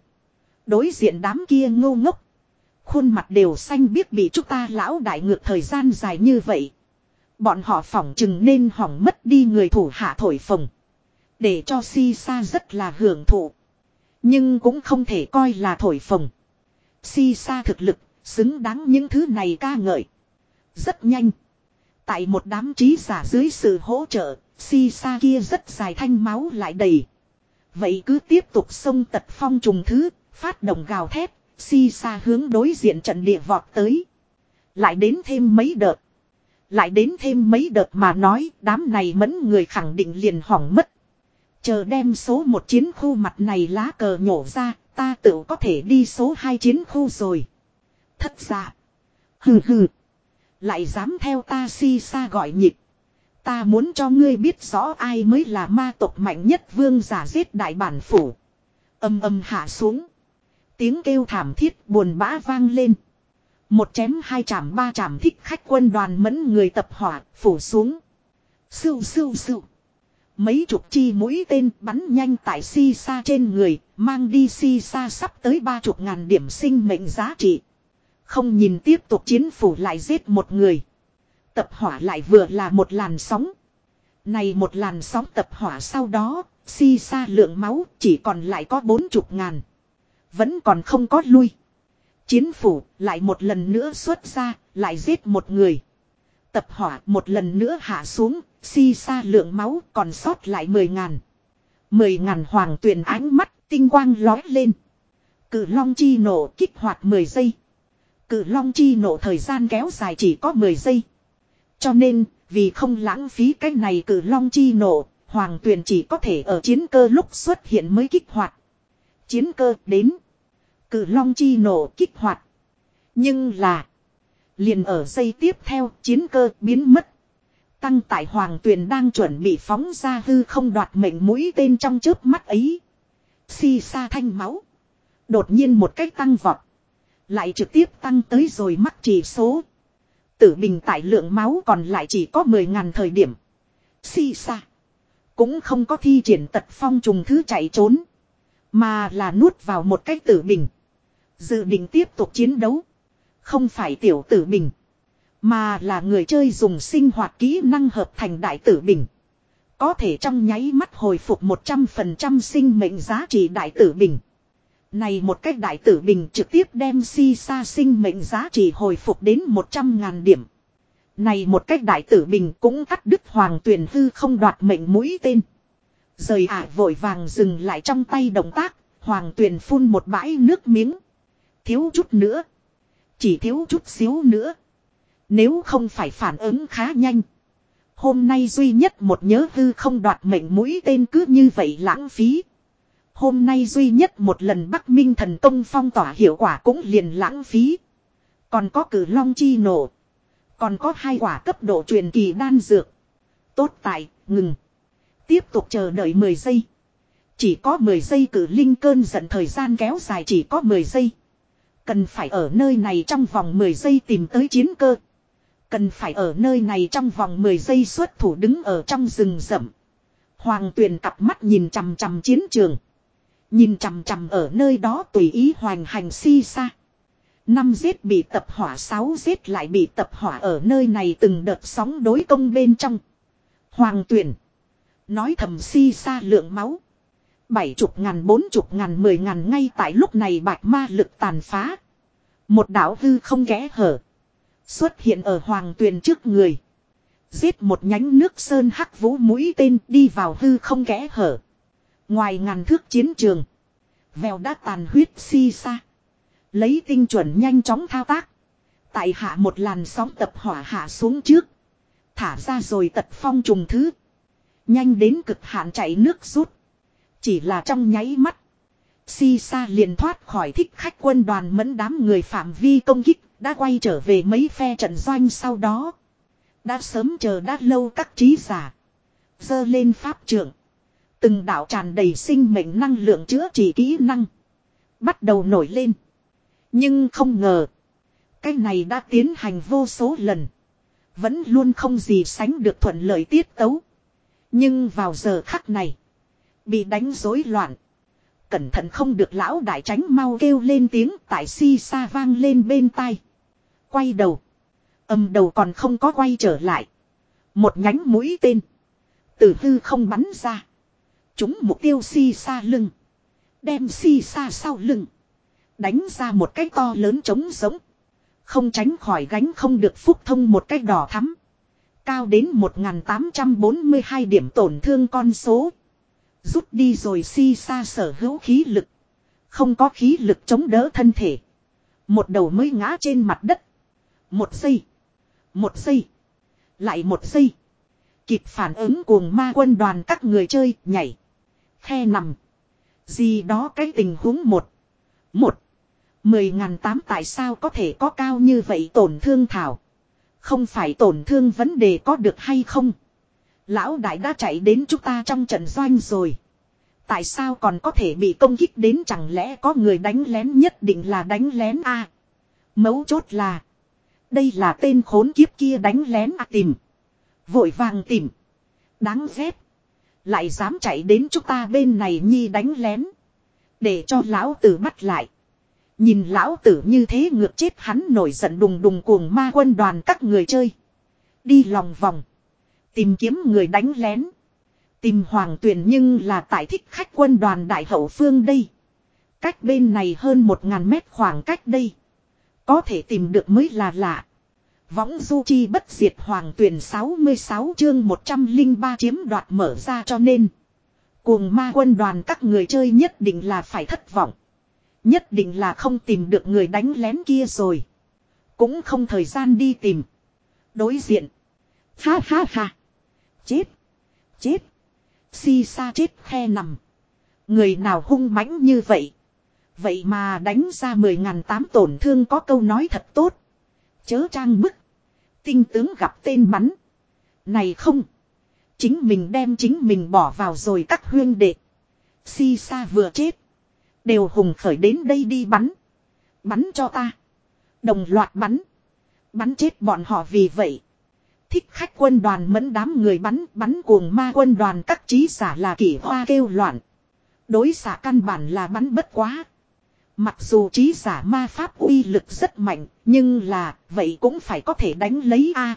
Đối diện đám kia ngô ngốc. Khuôn mặt đều xanh biết bị chúng ta lão đại ngược thời gian dài như vậy. Bọn họ phỏng chừng nên hỏng mất đi người thủ hạ thổi phồng. Để cho si sa rất là hưởng thụ. Nhưng cũng không thể coi là thổi phồng. Si sa thực lực, xứng đáng những thứ này ca ngợi. Rất nhanh. Tại một đám trí giả dưới sự hỗ trợ, si sa kia rất dài thanh máu lại đầy. Vậy cứ tiếp tục xông tật phong trùng thứ, phát động gào thét, si Sa hướng đối diện trận địa vọt tới. Lại đến thêm mấy đợt. Lại đến thêm mấy đợt mà nói đám này mẫn người khẳng định liền hỏng mất. Chờ đem số một chiến khu mặt này lá cờ nhổ ra, ta tự có thể đi số hai chiến khu rồi. Thất giả. Hừ hừ. Lại dám theo ta si xa gọi nhịp. Ta muốn cho ngươi biết rõ ai mới là ma tộc mạnh nhất vương giả giết đại bản phủ. Âm âm hạ xuống. Tiếng kêu thảm thiết buồn bã vang lên. Một chém hai chạm ba chạm thích khách quân đoàn mẫn người tập hỏa phủ xuống. Sưu sưu sưu. Mấy chục chi mũi tên bắn nhanh tại si sa trên người, mang đi si sa sắp tới ba chục ngàn điểm sinh mệnh giá trị. Không nhìn tiếp tục chiến phủ lại giết một người. Tập hỏa lại vừa là một làn sóng. Này một làn sóng tập hỏa sau đó, si sa lượng máu chỉ còn lại có bốn chục ngàn. Vẫn còn không có lui. Chiến phủ lại một lần nữa xuất ra, lại giết một người. Tập hỏa một lần nữa hạ xuống, si sa lượng máu còn sót lại mười ngàn. Mười ngàn hoàng tuyền ánh mắt, tinh quang lói lên. Cử long chi nổ kích hoạt mười giây. Cử long chi nổ thời gian kéo dài chỉ có mười giây. Cho nên, vì không lãng phí cái này cử long chi nổ, hoàng tuyền chỉ có thể ở chiến cơ lúc xuất hiện mới kích hoạt. Chiến cơ đến. Cử long chi nổ kích hoạt. Nhưng là. Liền ở giây tiếp theo, chiến cơ biến mất. Tăng tại hoàng tuyền đang chuẩn bị phóng ra hư không đoạt mệnh mũi tên trong chớp mắt ấy. Si sa thanh máu. Đột nhiên một cách tăng vọt. Lại trực tiếp tăng tới rồi mắc chỉ số. Tử bình tại lượng máu còn lại chỉ có 10.000 thời điểm. Si sa. Cũng không có thi triển tật phong trùng thứ chạy trốn. Mà là nuốt vào một cách tử bình. Dự định tiếp tục chiến đấu. Không phải tiểu tử bình. Mà là người chơi dùng sinh hoạt kỹ năng hợp thành đại tử bình. Có thể trong nháy mắt hồi phục 100% sinh mệnh giá trị đại tử bình. Này một cách đại tử bình trực tiếp đem si sa sinh mệnh giá trị hồi phục đến 100.000 điểm. Này một cách đại tử bình cũng cắt đứt hoàng tuyển hư không đoạt mệnh mũi tên. Rời ả vội vàng dừng lại trong tay động tác, hoàng tuyển phun một bãi nước miếng. Thiếu chút nữa. Chỉ thiếu chút xíu nữa. Nếu không phải phản ứng khá nhanh. Hôm nay duy nhất một nhớ hư không đoạt mệnh mũi tên cứ như vậy lãng phí. Hôm nay duy nhất một lần Bắc Minh thần công phong tỏa hiệu quả cũng liền lãng phí. Còn có cử long chi nổ. Còn có hai quả cấp độ truyền kỳ đan dược. Tốt tại, ngừng. Tiếp tục chờ đợi 10 giây. Chỉ có 10 giây cử linh cơn giận thời gian kéo dài chỉ có 10 giây. Cần phải ở nơi này trong vòng 10 giây tìm tới chiến cơ. Cần phải ở nơi này trong vòng 10 giây xuất thủ đứng ở trong rừng rậm. Hoàng tuyền cặp mắt nhìn chằm chằm chiến trường. Nhìn chằm chằm ở nơi đó tùy ý hoành hành si xa. Năm giết bị tập hỏa, sáu giết lại bị tập hỏa ở nơi này từng đợt sóng đối công bên trong. Hoàng tuyển. Nói thầm si xa lượng máu. Bảy chục ngàn, bốn chục ngàn, mười ngàn ngay tại lúc này bạch ma lực tàn phá. Một đảo hư không ghé hở. Xuất hiện ở hoàng tuyền trước người. Giết một nhánh nước sơn hắc vũ mũi tên đi vào hư không ghé hở. Ngoài ngàn thước chiến trường. Vèo đã tàn huyết si xa. Lấy tinh chuẩn nhanh chóng thao tác. Tại hạ một làn sóng tập hỏa hạ xuống trước. Thả ra rồi tật phong trùng thứ. Nhanh đến cực hạn chạy nước rút. Chỉ là trong nháy mắt. Si sa liền thoát khỏi thích khách quân đoàn mẫn đám người phạm vi công kích. Đã quay trở về mấy phe trận doanh sau đó. Đã sớm chờ đã lâu các trí giả. Dơ lên pháp trưởng. Từng đạo tràn đầy sinh mệnh năng lượng chữa trị kỹ năng. Bắt đầu nổi lên. Nhưng không ngờ. Cái này đã tiến hành vô số lần. Vẫn luôn không gì sánh được thuận lợi tiết tấu. Nhưng vào giờ khắc này. Bị đánh rối loạn. Cẩn thận không được lão đại tránh mau kêu lên tiếng tại si sa vang lên bên tai. Quay đầu. Âm đầu còn không có quay trở lại. Một nhánh mũi tên. Từ hư không bắn ra. Chúng mục tiêu si sa lưng. Đem si sa sau lưng. Đánh ra một cái to lớn trống giống. Không tránh khỏi gánh không được phúc thông một cái đỏ thắm. Cao đến 1842 điểm tổn thương con số. Rút đi rồi si sa sở hữu khí lực. Không có khí lực chống đỡ thân thể. Một đầu mới ngã trên mặt đất. Một giây. Một giây. Lại một giây. Kịp phản ứng cuồng ma quân đoàn các người chơi, nhảy. Khe nằm. Gì đó cái tình huống một. Một. Mười ngàn tám tại sao có thể có cao như vậy tổn thương thảo. Không phải tổn thương vấn đề có được hay không. Lão đại đã chạy đến chúng ta trong trận doanh rồi. Tại sao còn có thể bị công kích đến chẳng lẽ có người đánh lén nhất định là đánh lén a Mấu chốt là. Đây là tên khốn kiếp kia đánh lén à tìm. Vội vàng tìm. Đáng ghét. Lại dám chạy đến chúng ta bên này nhi đánh lén. Để cho lão tử bắt lại. Nhìn lão tử như thế ngược chết hắn nổi giận đùng đùng cuồng ma quân đoàn các người chơi. Đi lòng vòng. Tìm kiếm người đánh lén. Tìm hoàng tuyển nhưng là tại thích khách quân đoàn đại hậu phương đây. Cách bên này hơn một ngàn mét khoảng cách đây. Có thể tìm được mới là lạ. Võng du chi bất diệt hoàng tuyển 66 chương 103 chiếm đoạt mở ra cho nên. Cuồng ma quân đoàn các người chơi nhất định là phải thất vọng. Nhất định là không tìm được người đánh lén kia rồi. Cũng không thời gian đi tìm. Đối diện. Ha ha ha. Chết. Chết. Si sa chết khe nằm. Người nào hung mãnh như vậy. Vậy mà đánh ra mười ngàn tám tổn thương có câu nói thật tốt. Chớ trang bức. Tinh tướng gặp tên bắn. Này không. Chính mình đem chính mình bỏ vào rồi các huyên đệ. Si sa vừa chết. Đều hùng khởi đến đây đi bắn. Bắn cho ta. Đồng loạt bắn. Bắn chết bọn họ vì vậy. Thích khách quân đoàn mẫn đám người bắn bắn cuồng ma quân đoàn các trí giả là kỷ hoa kêu loạn. Đối xạ căn bản là bắn bất quá. Mặc dù trí giả ma pháp uy lực rất mạnh, nhưng là, vậy cũng phải có thể đánh lấy A.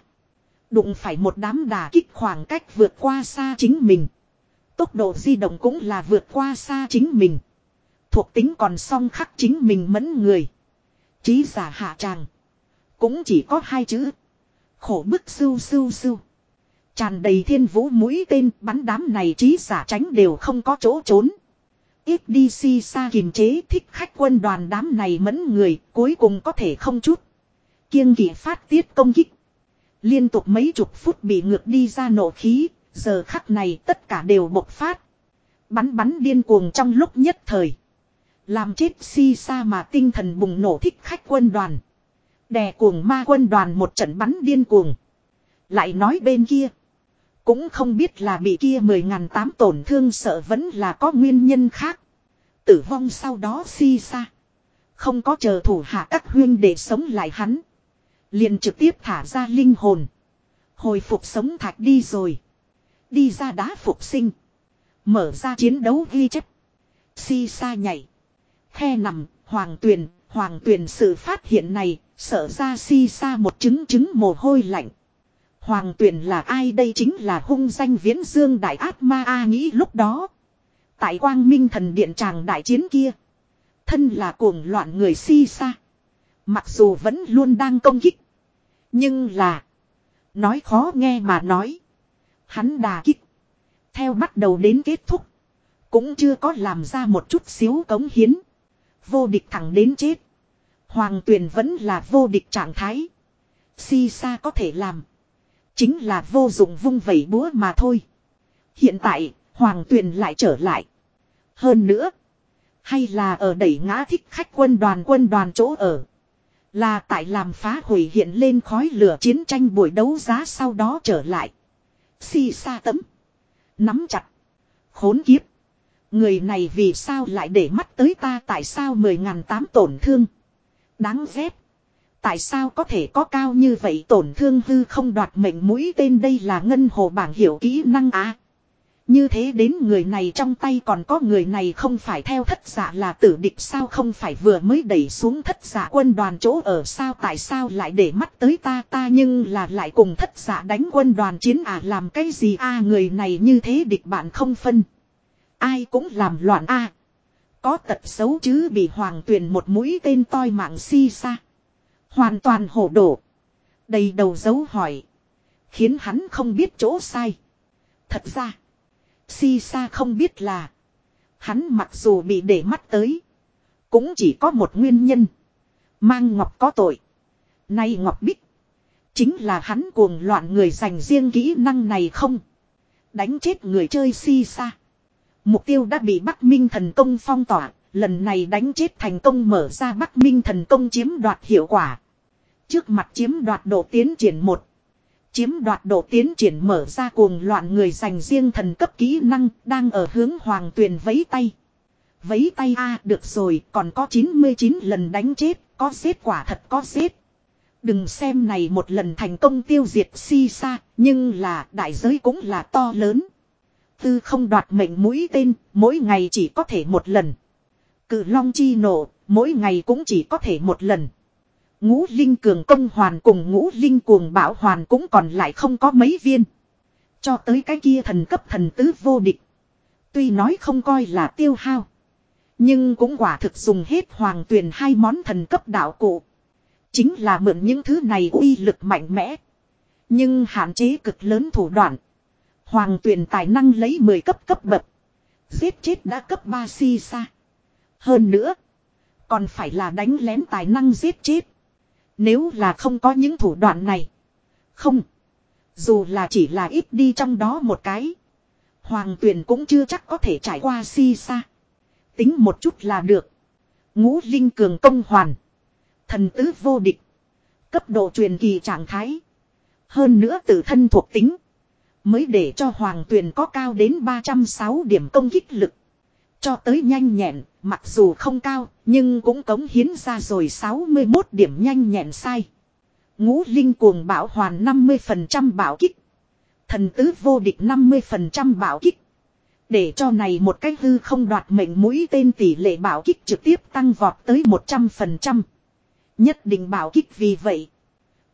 Đụng phải một đám đà kích khoảng cách vượt qua xa chính mình. Tốc độ di động cũng là vượt qua xa chính mình. Thuộc tính còn song khắc chính mình mẫn người. Trí giả hạ tràng. Cũng chỉ có hai chữ. Khổ bức sưu sưu sưu. Tràn đầy thiên vũ mũi tên bắn đám này trí giả tránh đều không có chỗ trốn. Ít đi si xa kiềm chế thích khách quân đoàn đám này mẫn người cuối cùng có thể không chút. Kiêng kỵ phát tiết công kích. Liên tục mấy chục phút bị ngược đi ra nổ khí, giờ khắc này tất cả đều bộc phát. Bắn bắn điên cuồng trong lúc nhất thời. Làm chết si xa mà tinh thần bùng nổ thích khách quân đoàn. Đè cuồng ma quân đoàn một trận bắn điên cuồng. Lại nói bên kia. Cũng không biết là bị kia mười ngàn tám tổn thương sợ vẫn là có nguyên nhân khác. Tử vong sau đó si xa. Không có chờ thủ hạ các huyên để sống lại hắn. Liền trực tiếp thả ra linh hồn. Hồi phục sống thạch đi rồi. Đi ra đá phục sinh. Mở ra chiến đấu ghi chép. Si xa nhảy. Khe nằm, hoàng tuyền, hoàng tuyền sự phát hiện này, sợ ra si xa một chứng chứng mồ hôi lạnh. Hoàng tuyền là ai đây chính là hung danh viễn dương đại ác ma A nghĩ lúc đó. Tại quang minh thần điện tràng đại chiến kia. Thân là cuồng loạn người si xa. Mặc dù vẫn luôn đang công kích. Nhưng là. Nói khó nghe mà nói. Hắn đà kích. Theo bắt đầu đến kết thúc. Cũng chưa có làm ra một chút xíu cống hiến. Vô địch thẳng đến chết. Hoàng tuyền vẫn là vô địch trạng thái. Si sa có thể làm. Chính là vô dụng vung vẩy búa mà thôi. Hiện tại, Hoàng tuyền lại trở lại. Hơn nữa. Hay là ở đẩy ngã thích khách quân đoàn quân đoàn chỗ ở. Là tại làm phá hủy hiện lên khói lửa chiến tranh buổi đấu giá sau đó trở lại. Si sa tấm. Nắm chặt. Khốn kiếp. Người này vì sao lại để mắt tới ta tại sao mười ngàn tám tổn thương. Đáng ghét. Tại sao có thể có cao như vậy tổn thương hư không đoạt mệnh mũi tên đây là ngân hồ bảng hiểu kỹ năng á. Như thế đến người này trong tay còn có người này không phải theo thất giả là tử địch sao không phải vừa mới đẩy xuống thất giả quân đoàn chỗ ở sao tại sao lại để mắt tới ta ta nhưng là lại cùng thất giả đánh quân đoàn chiến à làm cái gì a, người này như thế địch bạn không phân. Ai cũng làm loạn a Có tật xấu chứ bị hoàng tuyền một mũi tên toi mạng si xa. Hoàn toàn hổ đổ. Đầy đầu dấu hỏi. Khiến hắn không biết chỗ sai. Thật ra. Si sa không biết là. Hắn mặc dù bị để mắt tới. Cũng chỉ có một nguyên nhân. Mang Ngọc có tội. Nay Ngọc Bích. Chính là hắn cuồng loạn người dành riêng kỹ năng này không. Đánh chết người chơi si sa. Mục tiêu đã bị Bắc Minh thần công phong tỏa. Lần này đánh chết thành công mở ra Bắc Minh thần công chiếm đoạt hiệu quả. Trước mặt chiếm đoạt độ tiến triển một Chiếm đoạt độ tiến triển mở ra cuồng loạn người dành riêng thần cấp kỹ năng, đang ở hướng hoàng tuyền vấy tay. Vấy tay a, được rồi, còn có 99 lần đánh chết, có xếp quả thật có xếp. Đừng xem này một lần thành công tiêu diệt si sa, nhưng là đại giới cũng là to lớn. Tư không đoạt mệnh mũi tên, mỗi ngày chỉ có thể một lần. Cự long chi nổ mỗi ngày cũng chỉ có thể một lần. Ngũ linh cường công hoàn cùng ngũ linh cuồng bảo hoàn cũng còn lại không có mấy viên. Cho tới cái kia thần cấp thần tứ vô địch. Tuy nói không coi là tiêu hao. Nhưng cũng quả thực dùng hết hoàng tuyền hai món thần cấp đạo cụ. Chính là mượn những thứ này uy lực mạnh mẽ. Nhưng hạn chế cực lớn thủ đoạn. Hoàng tuyền tài năng lấy 10 cấp cấp bậc. Giết chết đã cấp 3 si xa. Hơn nữa. Còn phải là đánh lén tài năng giết chết. Nếu là không có những thủ đoạn này. Không. Dù là chỉ là ít đi trong đó một cái. Hoàng tuyền cũng chưa chắc có thể trải qua si xa. Tính một chút là được. Ngũ linh cường công hoàn. Thần tứ vô địch. Cấp độ truyền kỳ trạng thái. Hơn nữa tự thân thuộc tính. Mới để cho hoàng tuyền có cao đến 306 điểm công kích lực. Cho tới nhanh nhẹn, mặc dù không cao, nhưng cũng cống hiến ra rồi 61 điểm nhanh nhẹn sai. Ngũ linh cuồng bảo hoàn 50% bảo kích. Thần tứ vô địch 50% bảo kích. Để cho này một cách hư không đoạt mệnh mũi tên tỷ lệ bảo kích trực tiếp tăng vọt tới 100%. Nhất định bảo kích vì vậy.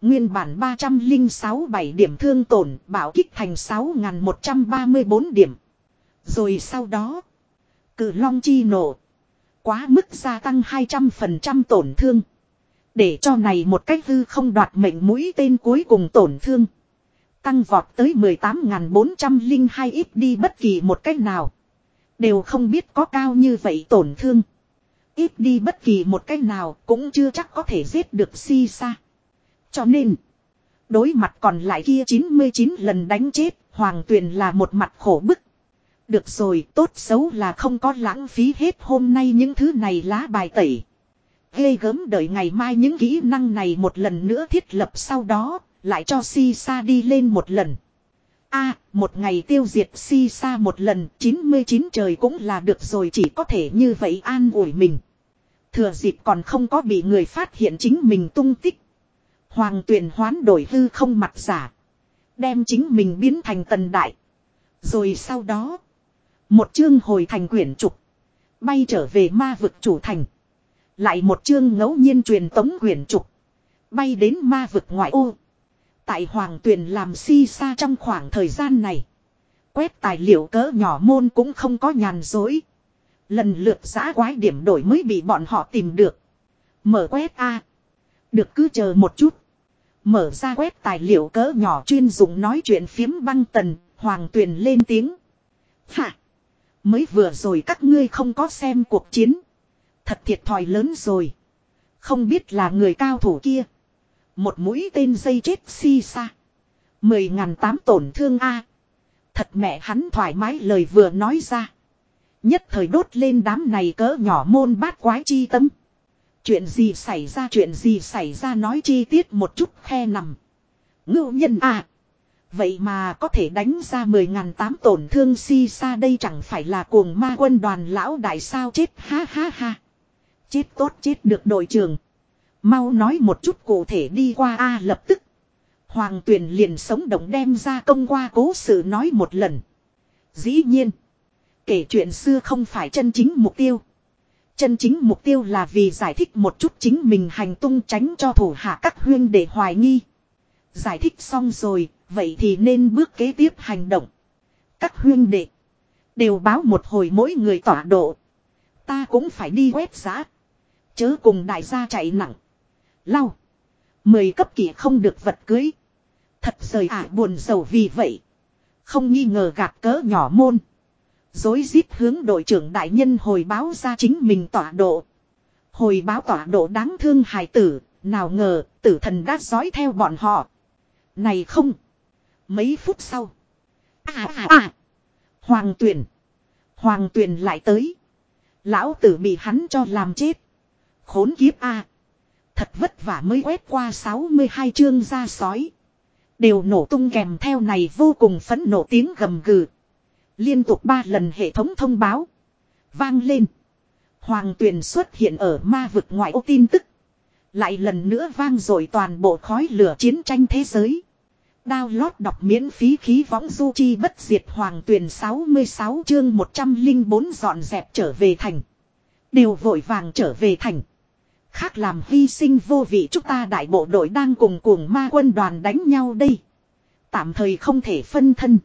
Nguyên bản 306 7 điểm thương tổn bảo kích thành 6.134 điểm. Rồi sau đó. Cử long chi nổ. Quá mức gia tăng 200% tổn thương. Để cho này một cách hư không đoạt mệnh mũi tên cuối cùng tổn thương. Tăng vọt tới 18.402 ít đi bất kỳ một cách nào. Đều không biết có cao như vậy tổn thương. Ít đi bất kỳ một cách nào cũng chưa chắc có thể giết được si sa. Cho nên. Đối mặt còn lại kia 99 lần đánh chết. Hoàng tuyền là một mặt khổ bức. Được rồi tốt xấu là không có lãng phí hết hôm nay những thứ này lá bài tẩy. Ghê gớm đợi ngày mai những kỹ năng này một lần nữa thiết lập sau đó lại cho si sa đi lên một lần. a một ngày tiêu diệt si sa một lần, 99 trời cũng là được rồi chỉ có thể như vậy an ủi mình. Thừa dịp còn không có bị người phát hiện chính mình tung tích. Hoàng tuyển hoán đổi hư không mặt giả. Đem chính mình biến thành tần đại. Rồi sau đó. Một chương hồi thành quyển trục. Bay trở về ma vực chủ thành. Lại một chương ngẫu nhiên truyền tống quyển trục. Bay đến ma vực ngoại ô. Tại Hoàng Tuyền làm si xa trong khoảng thời gian này. Quét tài liệu cỡ nhỏ môn cũng không có nhàn dối. Lần lượt giã quái điểm đổi mới bị bọn họ tìm được. Mở quét A. Được cứ chờ một chút. Mở ra quét tài liệu cỡ nhỏ chuyên dùng nói chuyện phiếm băng tần. Hoàng Tuyền lên tiếng. Hả? Mới vừa rồi các ngươi không có xem cuộc chiến. Thật thiệt thòi lớn rồi. Không biết là người cao thủ kia. Một mũi tên dây chết si xa. Mười ngàn tám tổn thương A. Thật mẹ hắn thoải mái lời vừa nói ra. Nhất thời đốt lên đám này cỡ nhỏ môn bát quái chi tâm. Chuyện gì xảy ra, chuyện gì xảy ra nói chi tiết một chút khe nằm. Ngưu nhân à. Vậy mà có thể đánh ra mười ngàn tám tổn thương si xa đây chẳng phải là cuồng ma quân đoàn lão đại sao chết, ha ha ha. Chết tốt, chết được đội trưởng. Mau nói một chút cụ thể đi qua a, lập tức. Hoàng tuyền liền sống động đem ra công qua cố sự nói một lần. Dĩ nhiên. Kể chuyện xưa không phải chân chính mục tiêu. Chân chính mục tiêu là vì giải thích một chút chính mình hành tung tránh cho thủ hạ các huyên để hoài nghi. Giải thích xong rồi, vậy thì nên bước kế tiếp hành động. Các huyên đệ. Đều báo một hồi mỗi người tỏa độ. Ta cũng phải đi quét giá. Chớ cùng đại gia chạy nặng. Lau. Mười cấp kỳ không được vật cưới. Thật rời ả buồn sầu vì vậy. Không nghi ngờ gạt cỡ nhỏ môn. Dối rít hướng đội trưởng đại nhân hồi báo ra chính mình tọa độ. Hồi báo tọa độ đáng thương hài tử, nào ngờ tử thần đã dõi theo bọn họ. Này không. Mấy phút sau. À à à. Hoàng tuyển. Hoàng tuyển lại tới. Lão tử bị hắn cho làm chết. Khốn kiếp a Thật vất vả mới quét qua 62 chương ra sói. Đều nổ tung kèm theo này vô cùng phấn nộ tiếng gầm gừ. Liên tục ba lần hệ thống thông báo. Vang lên. Hoàng tuyền xuất hiện ở ma vực ngoại ô tin tức. Lại lần nữa vang rồi toàn bộ khói lửa chiến tranh thế giới. Download đọc miễn phí khí võng du chi bất diệt hoàng tuyền 66 chương 104 dọn dẹp trở về thành. Đều vội vàng trở về thành. Khác làm hy sinh vô vị chúng ta đại bộ đội đang cùng cuồng ma quân đoàn đánh nhau đây. Tạm thời không thể phân thân.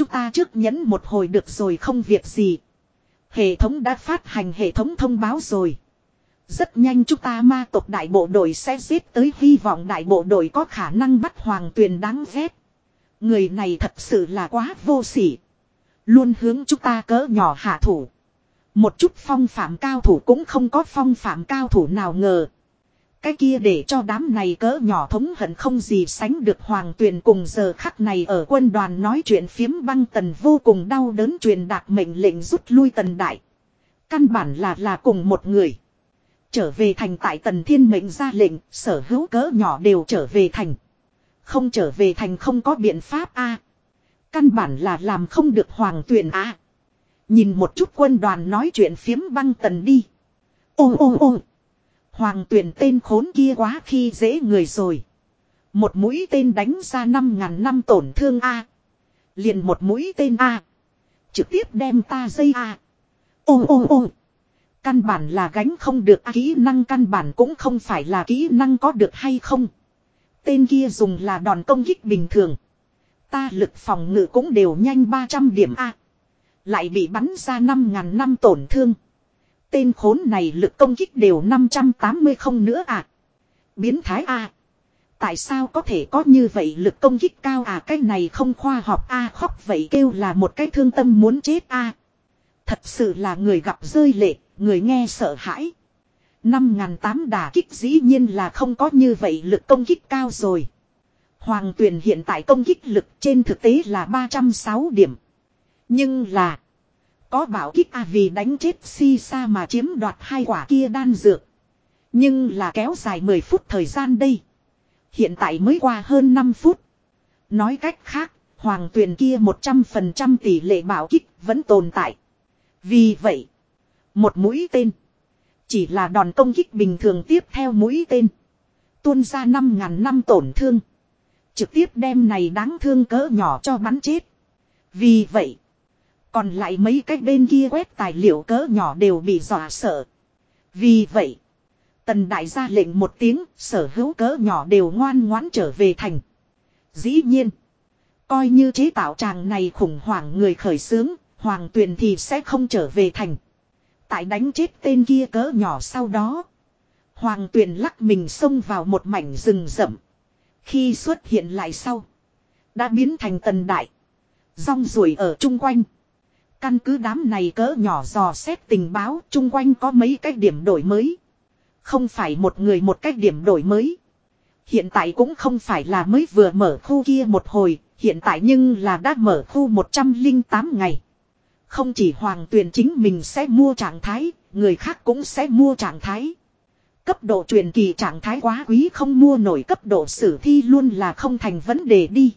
Chúng ta trước nhẫn một hồi được rồi không việc gì. Hệ thống đã phát hành hệ thống thông báo rồi. Rất nhanh chúng ta ma tộc đại bộ đội sẽ giết tới, hy vọng đại bộ đội có khả năng bắt hoàng tuyền đáng ghét. Người này thật sự là quá vô sỉ. Luôn hướng chúng ta cỡ nhỏ hạ thủ. Một chút phong phạm cao thủ cũng không có phong phạm cao thủ nào ngờ. Cái kia để cho đám này cỡ nhỏ thống hận không gì sánh được hoàng tuyền cùng giờ khắc này ở quân đoàn nói chuyện phiếm băng tần vô cùng đau đớn truyền đạt mệnh lệnh rút lui tần đại. Căn bản là là cùng một người. Trở về thành tại tần thiên mệnh ra lệnh, sở hữu cỡ nhỏ đều trở về thành. Không trở về thành không có biện pháp a Căn bản là làm không được hoàng tuyền a Nhìn một chút quân đoàn nói chuyện phiếm băng tần đi. Ô ô ô. Hoàng tuyển tên khốn kia quá khi dễ người rồi. Một mũi tên đánh ra năm ngàn năm tổn thương A. Liền một mũi tên A. Trực tiếp đem ta dây A. Ô ô ô. Căn bản là gánh không được kỹ năng căn bản cũng không phải là kỹ năng có được hay không. Tên kia dùng là đòn công kích bình thường. Ta lực phòng ngự cũng đều nhanh 300 điểm A. Lại bị bắn ra 5.000 năm tổn thương. Tên khốn này lực công kích đều 580 không nữa à. Biến thái à? Tại sao có thể có như vậy lực công kích cao à cái này không khoa học A khóc vậy kêu là một cái thương tâm muốn chết A. Thật sự là người gặp rơi lệ, người nghe sợ hãi. Năm ngàn tám đà kích dĩ nhiên là không có như vậy lực công kích cao rồi. Hoàng tuyển hiện tại công kích lực trên thực tế là 306 điểm. Nhưng là. Có bảo kích à vì đánh chết si sa mà chiếm đoạt hai quả kia đan dược. Nhưng là kéo dài 10 phút thời gian đây. Hiện tại mới qua hơn 5 phút. Nói cách khác, hoàng tuyền kia 100% tỷ lệ bảo kích vẫn tồn tại. Vì vậy, một mũi tên. Chỉ là đòn công kích bình thường tiếp theo mũi tên. Tuôn ra 5.000 năm tổn thương. Trực tiếp đem này đáng thương cỡ nhỏ cho bắn chết. Vì vậy, còn lại mấy cái bên kia quét tài liệu cỡ nhỏ đều bị dọa sợ. Vì vậy, tần đại ra lệnh một tiếng, sở hữu cỡ nhỏ đều ngoan ngoãn trở về thành. Dĩ nhiên, coi như chế tạo tràng này khủng hoảng người khởi xướng, hoàng tuyền thì sẽ không trở về thành. Tại đánh chết tên kia cỡ nhỏ sau đó, hoàng tuyền lắc mình xông vào một mảnh rừng rậm. Khi xuất hiện lại sau, đã biến thành tần đại. Rong ruổi ở chung quanh. Căn cứ đám này cỡ nhỏ dò xét tình báo chung quanh có mấy cách điểm đổi mới. Không phải một người một cách điểm đổi mới. Hiện tại cũng không phải là mới vừa mở khu kia một hồi, hiện tại nhưng là đã mở khu 108 ngày. Không chỉ hoàng tuyền chính mình sẽ mua trạng thái, người khác cũng sẽ mua trạng thái. Cấp độ truyền kỳ trạng thái quá quý không mua nổi cấp độ sử thi luôn là không thành vấn đề đi.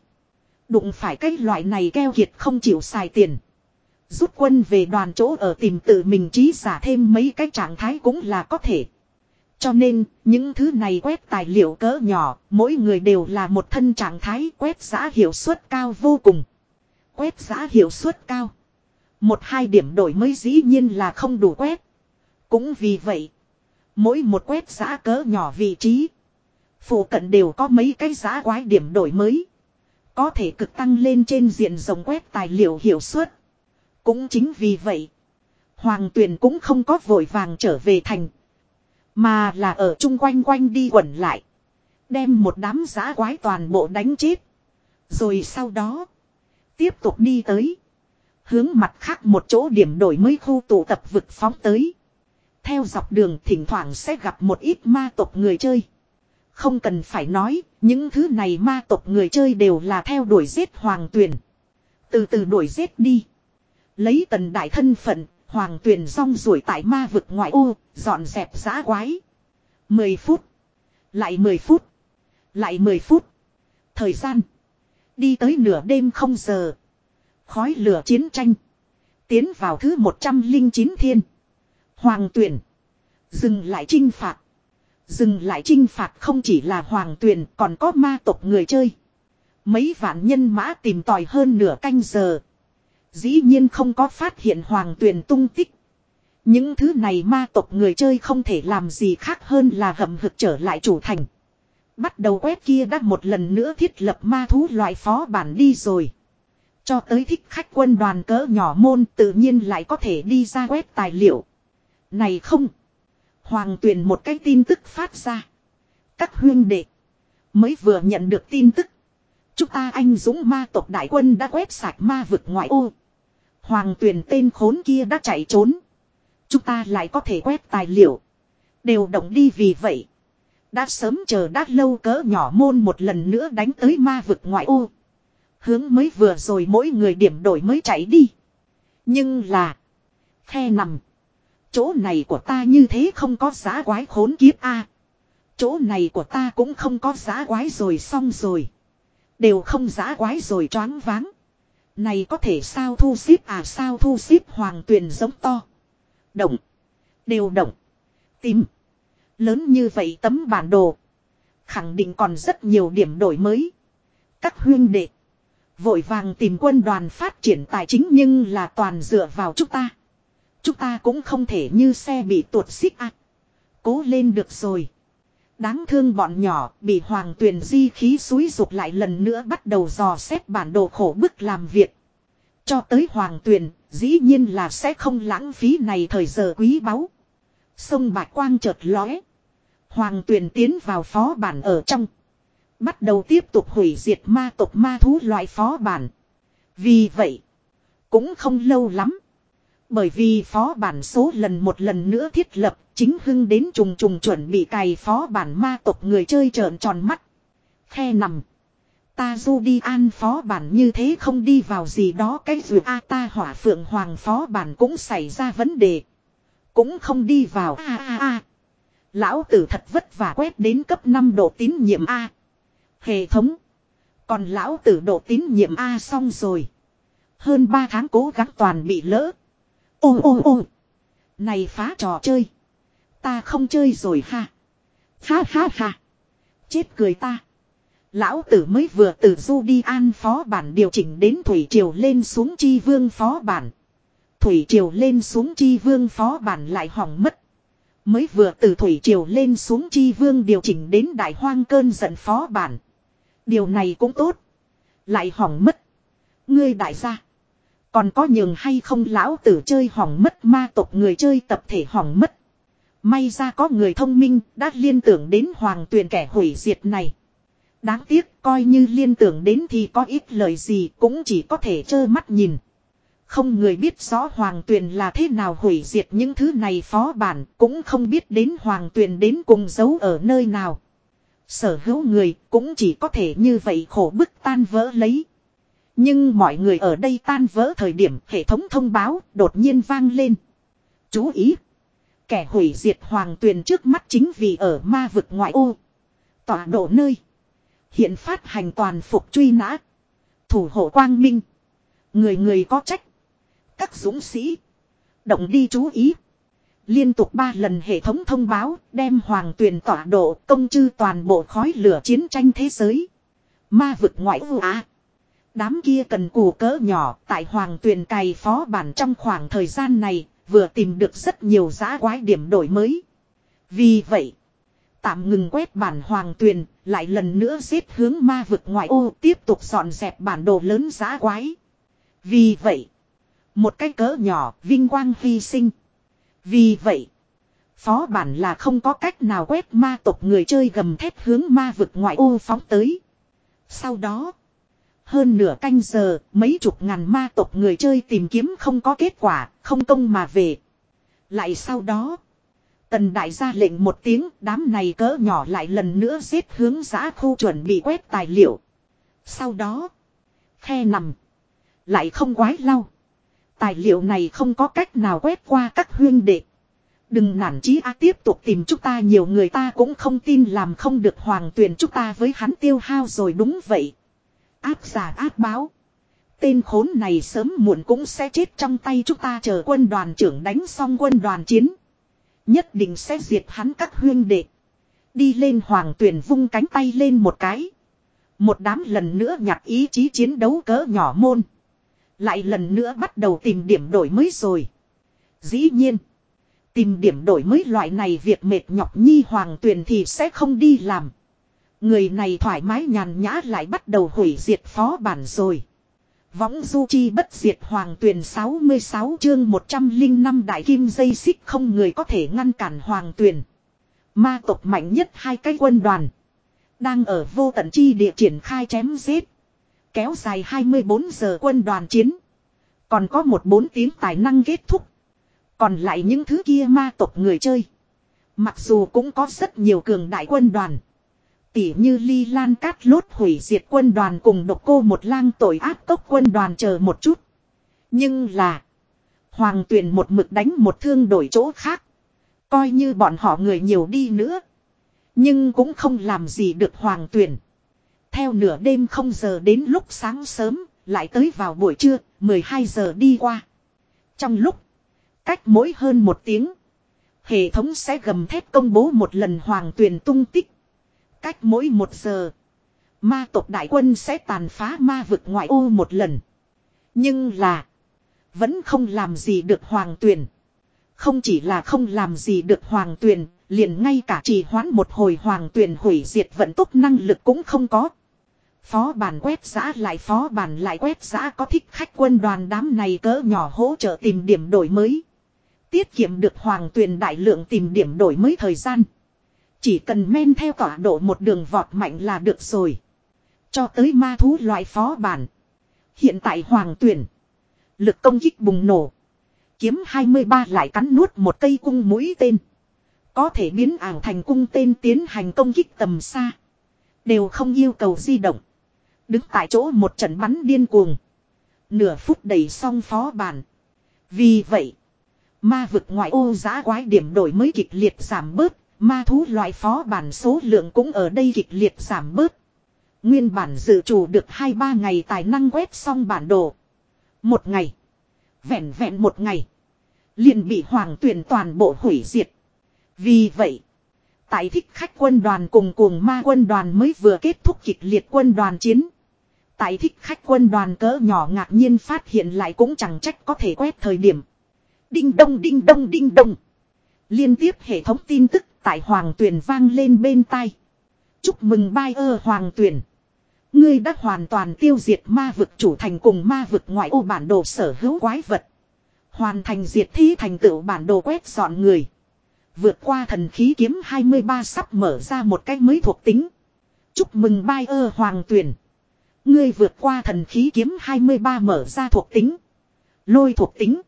Đụng phải cái loại này keo kiệt không chịu xài tiền. Rút quân về đoàn chỗ ở tìm tự mình trí giả thêm mấy cái trạng thái cũng là có thể. Cho nên, những thứ này quét tài liệu cỡ nhỏ, mỗi người đều là một thân trạng thái quét giã hiệu suất cao vô cùng. Quét giã hiệu suất cao. Một hai điểm đổi mới dĩ nhiên là không đủ quét. Cũng vì vậy, mỗi một quét giã cỡ nhỏ vị trí, phụ cận đều có mấy cái giã quái điểm đổi mới. Có thể cực tăng lên trên diện rộng quét tài liệu hiệu suất. Cũng chính vì vậy, Hoàng Tuyền cũng không có vội vàng trở về thành. Mà là ở chung quanh quanh đi quẩn lại. Đem một đám giã quái toàn bộ đánh chết. Rồi sau đó, tiếp tục đi tới. Hướng mặt khác một chỗ điểm đổi mới khu tụ tập vực phóng tới. Theo dọc đường thỉnh thoảng sẽ gặp một ít ma tộc người chơi. Không cần phải nói, những thứ này ma tộc người chơi đều là theo đuổi giết hoàng tuyền. Từ từ đuổi giết đi. Lấy tần đại thân phận, hoàng tuyền rong ruổi tại ma vực ngoại ô, dọn dẹp giã quái. 10 phút. Lại 10 phút. Lại 10 phút. Thời gian. Đi tới nửa đêm không giờ. Khói lửa chiến tranh. Tiến vào thứ 109 thiên. Hoàng tuyển. Dừng lại trinh phạt. Dừng lại trinh phạt không chỉ là hoàng tuyển còn có ma tộc người chơi. Mấy vạn nhân mã tìm tòi hơn nửa canh giờ. Dĩ nhiên không có phát hiện hoàng tuyền tung tích. Những thứ này ma tộc người chơi không thể làm gì khác hơn là hậm hực trở lại chủ thành. Bắt đầu quét kia đã một lần nữa thiết lập ma thú loại phó bản đi rồi. Cho tới thích khách quân đoàn cỡ nhỏ môn tự nhiên lại có thể đi ra quét tài liệu. Này không. Hoàng tuyền một cái tin tức phát ra. Các huyên đệ. Mới vừa nhận được tin tức. Chúng ta anh dũng ma tộc đại quân đã quét sạch ma vực ngoại ô. Hoàng tuyền tên khốn kia đã chạy trốn. Chúng ta lại có thể quét tài liệu. Đều động đi vì vậy. Đã sớm chờ đã lâu cỡ nhỏ môn một lần nữa đánh tới ma vực ngoại ô. Hướng mới vừa rồi mỗi người điểm đổi mới chạy đi. Nhưng là. Khe nằm. Chỗ này của ta như thế không có giá quái khốn kiếp a. chỗ này của ta cũng không có giá quái rồi xong rồi. Đều không giá quái rồi choáng váng. Này có thể sao thu xếp à sao thu xếp hoàng tuyền giống to. Động. Đều động. Tìm. Lớn như vậy tấm bản đồ. Khẳng định còn rất nhiều điểm đổi mới. Các huyên đệ. Vội vàng tìm quân đoàn phát triển tài chính nhưng là toàn dựa vào chúng ta. Chúng ta cũng không thể như xe bị tuột xích ạ. Cố lên được rồi. Đáng thương bọn nhỏ bị hoàng tuyền di khí suối dục lại lần nữa bắt đầu dò xét bản đồ khổ bức làm việc. Cho tới hoàng tuyền, dĩ nhiên là sẽ không lãng phí này thời giờ quý báu. Sông Bạch Quang chợt lóe. Hoàng tuyền tiến vào phó bản ở trong. Bắt đầu tiếp tục hủy diệt ma tộc ma thú loại phó bản. Vì vậy, cũng không lâu lắm. Bởi vì phó bản số lần một lần nữa thiết lập, chính hưng đến trùng trùng chuẩn bị cày phó bản ma tộc người chơi trợn tròn mắt. Khe nằm. Ta du đi an phó bản như thế không đi vào gì đó cái dù a ta hỏa phượng hoàng phó bản cũng xảy ra vấn đề. Cũng không đi vào a a a. Lão tử thật vất vả quét đến cấp 5 độ tín nhiệm A. Hệ thống. Còn lão tử độ tín nhiệm A xong rồi. Hơn 3 tháng cố gắng toàn bị lỡ ôm ôm ôm, Này phá trò chơi. Ta không chơi rồi ha. Ha ha ha. Chết cười ta. Lão tử mới vừa từ du đi an phó bản điều chỉnh đến Thủy Triều lên xuống chi vương phó bản. Thủy Triều lên xuống chi vương phó bản lại hỏng mất. Mới vừa từ Thủy Triều lên xuống chi vương điều chỉnh đến đại hoang cơn giận phó bản. Điều này cũng tốt. Lại hỏng mất. Ngươi đại gia. Còn có nhường hay không lão tử chơi hỏng mất ma tộc người chơi tập thể hỏng mất. May ra có người thông minh đã liên tưởng đến hoàng tuyền kẻ hủy diệt này. Đáng tiếc coi như liên tưởng đến thì có ít lời gì cũng chỉ có thể trơ mắt nhìn. Không người biết rõ Hoàng Tuyền là thế nào hủy diệt những thứ này phó bản, cũng không biết đến Hoàng Tuyền đến cùng giấu ở nơi nào. Sở hữu người cũng chỉ có thể như vậy khổ bức tan vỡ lấy. Nhưng mọi người ở đây tan vỡ thời điểm, hệ thống thông báo đột nhiên vang lên. Chú ý! Kẻ hủy diệt Hoàng Tuyền trước mắt chính vì ở ma vực ngoại ô. Tọa độ nơi. Hiện phát hành toàn phục truy nã. Thủ hộ quang minh. Người người có trách, các dũng sĩ. Động đi chú ý. Liên tục ba lần hệ thống thông báo đem hoàng tuyền tọa độ công chư toàn bộ khói lửa chiến tranh thế giới. Ma vực ngoại ô á. Đám kia cần cù cỡ nhỏ tại hoàng tuyền cày phó bản trong khoảng thời gian này vừa tìm được rất nhiều giá quái điểm đổi mới. Vì vậy, tạm ngừng quét bản hoàng tuyền, lại lần nữa xếp hướng ma vực ngoại ô tiếp tục dọn dẹp bản đồ lớn giá quái. Vì vậy, một cái cỡ nhỏ, vinh quang hy sinh. Vì vậy, phó bản là không có cách nào quét ma tộc người chơi gầm thép hướng ma vực ngoại ô phóng tới. Sau đó, hơn nửa canh giờ, mấy chục ngàn ma tộc người chơi tìm kiếm không có kết quả, không công mà về. Lại sau đó, tần đại ra lệnh một tiếng, đám này cỡ nhỏ lại lần nữa xếp hướng giã khu chuẩn bị quét tài liệu. Sau đó, khe nằm, lại không quái lau. Tài liệu này không có cách nào quét qua các huyên đệ. Đừng nản chí a tiếp tục tìm chúng ta nhiều người ta cũng không tin làm không được hoàng tuyển chúng ta với hắn tiêu hao rồi đúng vậy. Áp giả áp báo. Tên khốn này sớm muộn cũng sẽ chết trong tay chúng ta chờ quân đoàn trưởng đánh xong quân đoàn chiến. Nhất định sẽ diệt hắn các huyên đệ. Đi lên hoàng tuyển vung cánh tay lên một cái. Một đám lần nữa nhặt ý chí chiến đấu cỡ nhỏ môn. Lại lần nữa bắt đầu tìm điểm đổi mới rồi. Dĩ nhiên. Tìm điểm đổi mới loại này việc mệt nhọc nhi hoàng tuyền thì sẽ không đi làm. Người này thoải mái nhàn nhã lại bắt đầu hủy diệt phó bản rồi. Võng du chi bất diệt hoàng tuyển 66 chương 105 đại kim dây xích không người có thể ngăn cản hoàng tuyển. Ma tộc mạnh nhất hai cái quân đoàn. Đang ở vô tận chi địa triển khai chém giết. Kéo dài 24 giờ quân đoàn chiến. Còn có một bốn tiếng tài năng kết thúc. Còn lại những thứ kia ma tộc người chơi. Mặc dù cũng có rất nhiều cường đại quân đoàn. Tỉ như ly lan cát lốt hủy diệt quân đoàn cùng độc cô một lang tội ác tốc quân đoàn chờ một chút. Nhưng là. Hoàng tuyền một mực đánh một thương đổi chỗ khác. Coi như bọn họ người nhiều đi nữa. Nhưng cũng không làm gì được hoàng tuyền. Theo nửa đêm không giờ đến lúc sáng sớm, lại tới vào buổi trưa, 12 giờ đi qua. Trong lúc, cách mỗi hơn một tiếng, hệ thống sẽ gầm thép công bố một lần hoàng tuyền tung tích. Cách mỗi một giờ, ma tộc đại quân sẽ tàn phá ma vực ngoại ô một lần. Nhưng là, vẫn không làm gì được hoàng tuyền. Không chỉ là không làm gì được hoàng tuyền, liền ngay cả trì hoãn một hồi hoàng tuyền hủy diệt vận tốc năng lực cũng không có. Phó bản quét giã lại phó bản lại quét giã có thích khách quân đoàn đám này cỡ nhỏ hỗ trợ tìm điểm đổi mới. Tiết kiệm được hoàng tuyền đại lượng tìm điểm đổi mới thời gian. Chỉ cần men theo tọa độ một đường vọt mạnh là được rồi. Cho tới ma thú loại phó bản. Hiện tại hoàng tuyển. Lực công kích bùng nổ. Kiếm 23 lại cắn nuốt một cây cung mũi tên. Có thể biến ảo thành cung tên tiến hành công kích tầm xa. Đều không yêu cầu di động. Đứng tại chỗ một trận bắn điên cuồng. Nửa phút đầy xong phó bản. Vì vậy. Ma vực ngoại ô giá quái điểm đổi mới kịch liệt giảm bớt. Ma thú loại phó bản số lượng cũng ở đây kịch liệt giảm bớt. Nguyên bản dự chủ được 2-3 ngày tài năng quét xong bản đồ. Một ngày. Vẹn vẹn một ngày. liền bị hoàng tuyển toàn bộ hủy diệt. Vì vậy. Tại thích khách quân đoàn cùng cuồng ma quân đoàn mới vừa kết thúc kịch liệt quân đoàn chiến. Tại thích khách quân đoàn cỡ nhỏ ngạc nhiên phát hiện lại cũng chẳng trách có thể quét thời điểm. Đinh đông đinh đông đinh đông. Liên tiếp hệ thống tin tức tại hoàng tuyển vang lên bên tai. Chúc mừng bai ơ hoàng tuyển. Ngươi đã hoàn toàn tiêu diệt ma vực chủ thành cùng ma vực ngoại ô bản đồ sở hữu quái vật. Hoàn thành diệt thi thành tựu bản đồ quét dọn người. Vượt qua thần khí kiếm 23 sắp mở ra một cách mới thuộc tính. Chúc mừng bai ơ hoàng tuyển. Ngươi vượt qua thần khí kiếm 23 mở ra thuộc tính. Lôi thuộc tính.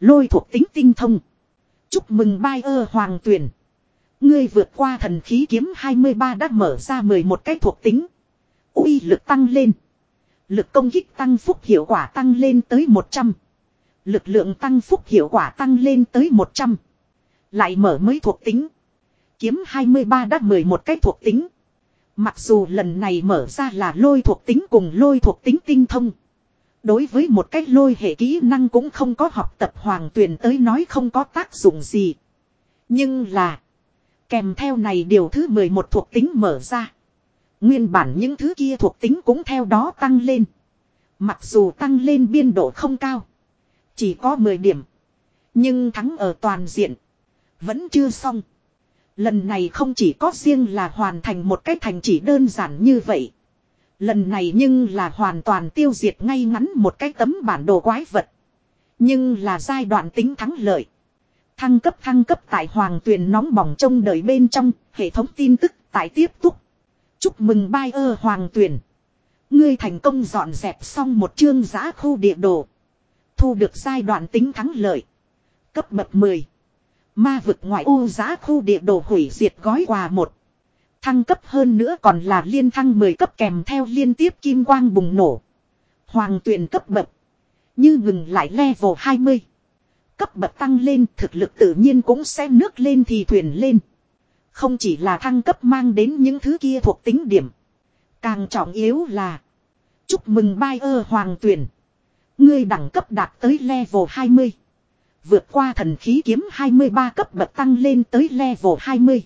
Lôi thuộc tính tinh thông. Chúc mừng bai ơ hoàng tuyển. Ngươi vượt qua thần khí kiếm 23 đã mở ra 11 cái thuộc tính. uy lực tăng lên. Lực công kích tăng phúc hiệu quả tăng lên tới 100. Lực lượng tăng phúc hiệu quả tăng lên tới 100. Lại mở mới thuộc tính. Kiếm 23 đã 11 cái thuộc tính. Mặc dù lần này mở ra là lôi thuộc tính cùng lôi thuộc tính tinh thông. Đối với một cách lôi hệ kỹ năng cũng không có học tập hoàng tuyển tới nói không có tác dụng gì. Nhưng là. Kèm theo này điều thứ 11 thuộc tính mở ra. Nguyên bản những thứ kia thuộc tính cũng theo đó tăng lên. Mặc dù tăng lên biên độ không cao. Chỉ có 10 điểm. Nhưng thắng ở toàn diện. Vẫn chưa xong. Lần này không chỉ có riêng là hoàn thành một cái thành chỉ đơn giản như vậy. Lần này nhưng là hoàn toàn tiêu diệt ngay ngắn một cái tấm bản đồ quái vật. Nhưng là giai đoạn tính thắng lợi. Thăng cấp thăng cấp tại hoàng tuyền nóng bỏng trông đợi bên trong, hệ thống tin tức tại tiếp tục. Chúc mừng bai ơ hoàng tuyền. Ngươi thành công dọn dẹp xong một chương giã khu địa đồ. Thu được giai đoạn tính thắng lợi. Cấp bậc 10. Ma vực ngoại ô giã khu địa đồ hủy diệt gói quà một. Thăng cấp hơn nữa còn là liên thăng 10 cấp kèm theo liên tiếp kim quang bùng nổ. Hoàng tuyển cấp bậc. Như ngừng lại level 20. Cấp bậc tăng lên thực lực tự nhiên cũng sẽ nước lên thì thuyền lên. Không chỉ là thăng cấp mang đến những thứ kia thuộc tính điểm. Càng trọng yếu là. Chúc mừng bai ơ hoàng tuyển. Ngươi đẳng cấp đạt tới level 20. Vượt qua thần khí kiếm 23 cấp bậc tăng lên tới level 20.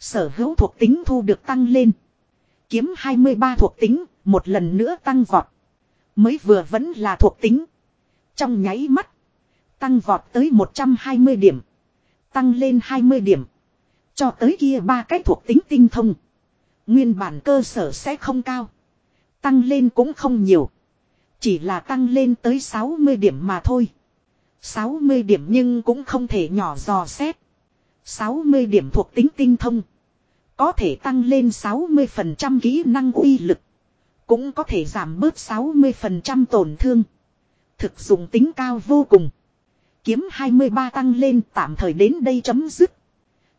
Sở hữu thuộc tính thu được tăng lên. Kiếm 23 thuộc tính, một lần nữa tăng vọt. Mới vừa vẫn là thuộc tính. Trong nháy mắt. Tăng vọt tới 120 điểm. Tăng lên 20 điểm. Cho tới kia ba cái thuộc tính tinh thông. Nguyên bản cơ sở sẽ không cao. Tăng lên cũng không nhiều. Chỉ là tăng lên tới 60 điểm mà thôi. 60 điểm nhưng cũng không thể nhỏ dò xét. 60 điểm thuộc tính tinh thông. Có thể tăng lên 60% kỹ năng uy lực. Cũng có thể giảm bớt 60% tổn thương. Thực dụng tính cao vô cùng. Kiếm 23 tăng lên tạm thời đến đây chấm dứt.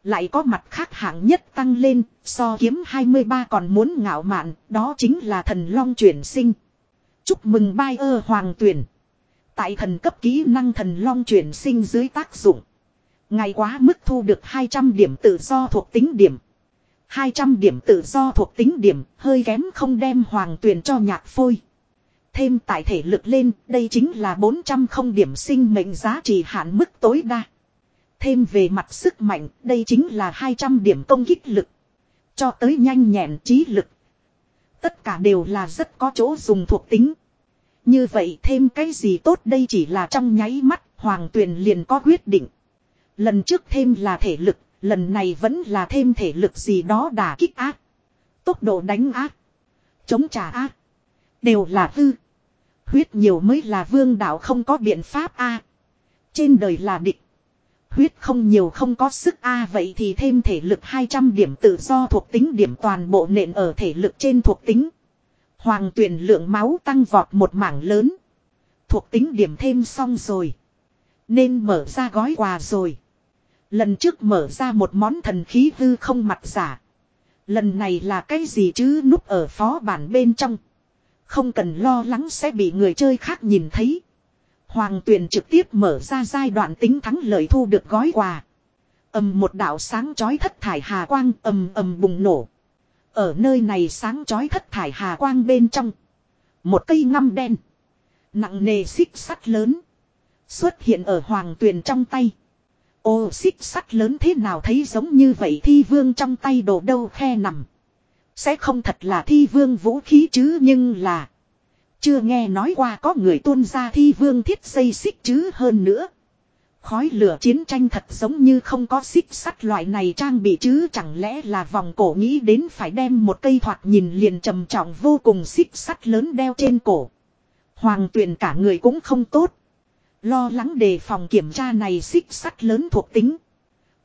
Lại có mặt khác hạng nhất tăng lên, so kiếm 23 còn muốn ngạo mạn, đó chính là thần long chuyển sinh. Chúc mừng bai ơ hoàng tuyển. Tại thần cấp kỹ năng thần long chuyển sinh dưới tác dụng. Ngày quá mức thu được 200 điểm tự do thuộc tính điểm. 200 điểm tự do thuộc tính điểm, hơi kém không đem hoàng tuyển cho nhạc phôi. Thêm tại thể lực lên, đây chính là 400 không điểm sinh mệnh giá trị hạn mức tối đa. Thêm về mặt sức mạnh, đây chính là 200 điểm công kích lực. Cho tới nhanh nhẹn trí lực. Tất cả đều là rất có chỗ dùng thuộc tính. Như vậy thêm cái gì tốt đây chỉ là trong nháy mắt, Hoàng Tuyền liền có quyết định. Lần trước thêm là thể lực, lần này vẫn là thêm thể lực gì đó đả kích ác. Tốc độ đánh ác. Chống trả ác. Đều là hư. Huyết nhiều mới là vương đạo không có biện pháp a Trên đời là địch. Huyết không nhiều không có sức a vậy thì thêm thể lực 200 điểm tự do thuộc tính điểm toàn bộ nện ở thể lực trên thuộc tính. Hoàng tuyển lượng máu tăng vọt một mảng lớn. Thuộc tính điểm thêm xong rồi. Nên mở ra gói quà rồi. Lần trước mở ra một món thần khí hư không mặt giả. Lần này là cái gì chứ núp ở phó bản bên trong. Không cần lo lắng sẽ bị người chơi khác nhìn thấy. Hoàng tuyền trực tiếp mở ra giai đoạn tính thắng lợi thu được gói quà. ầm một đạo sáng chói thất thải hà quang, ầm ầm bùng nổ. Ở nơi này sáng chói thất thải hà quang bên trong. Một cây ngăm đen. Nặng nề xích sắt lớn. Xuất hiện ở hoàng tuyền trong tay. Ô, xích sắt lớn thế nào thấy giống như vậy thi vương trong tay đồ đâu khe nằm. Sẽ không thật là thi vương vũ khí chứ nhưng là. Chưa nghe nói qua có người tuôn ra thi vương thiết xây xích chứ hơn nữa. Khói lửa chiến tranh thật giống như không có xích sắt loại này trang bị chứ chẳng lẽ là vòng cổ nghĩ đến phải đem một cây thoạt nhìn liền trầm trọng vô cùng xích sắt lớn đeo trên cổ. Hoàng tuyền cả người cũng không tốt. Lo lắng đề phòng kiểm tra này xích sắt lớn thuộc tính.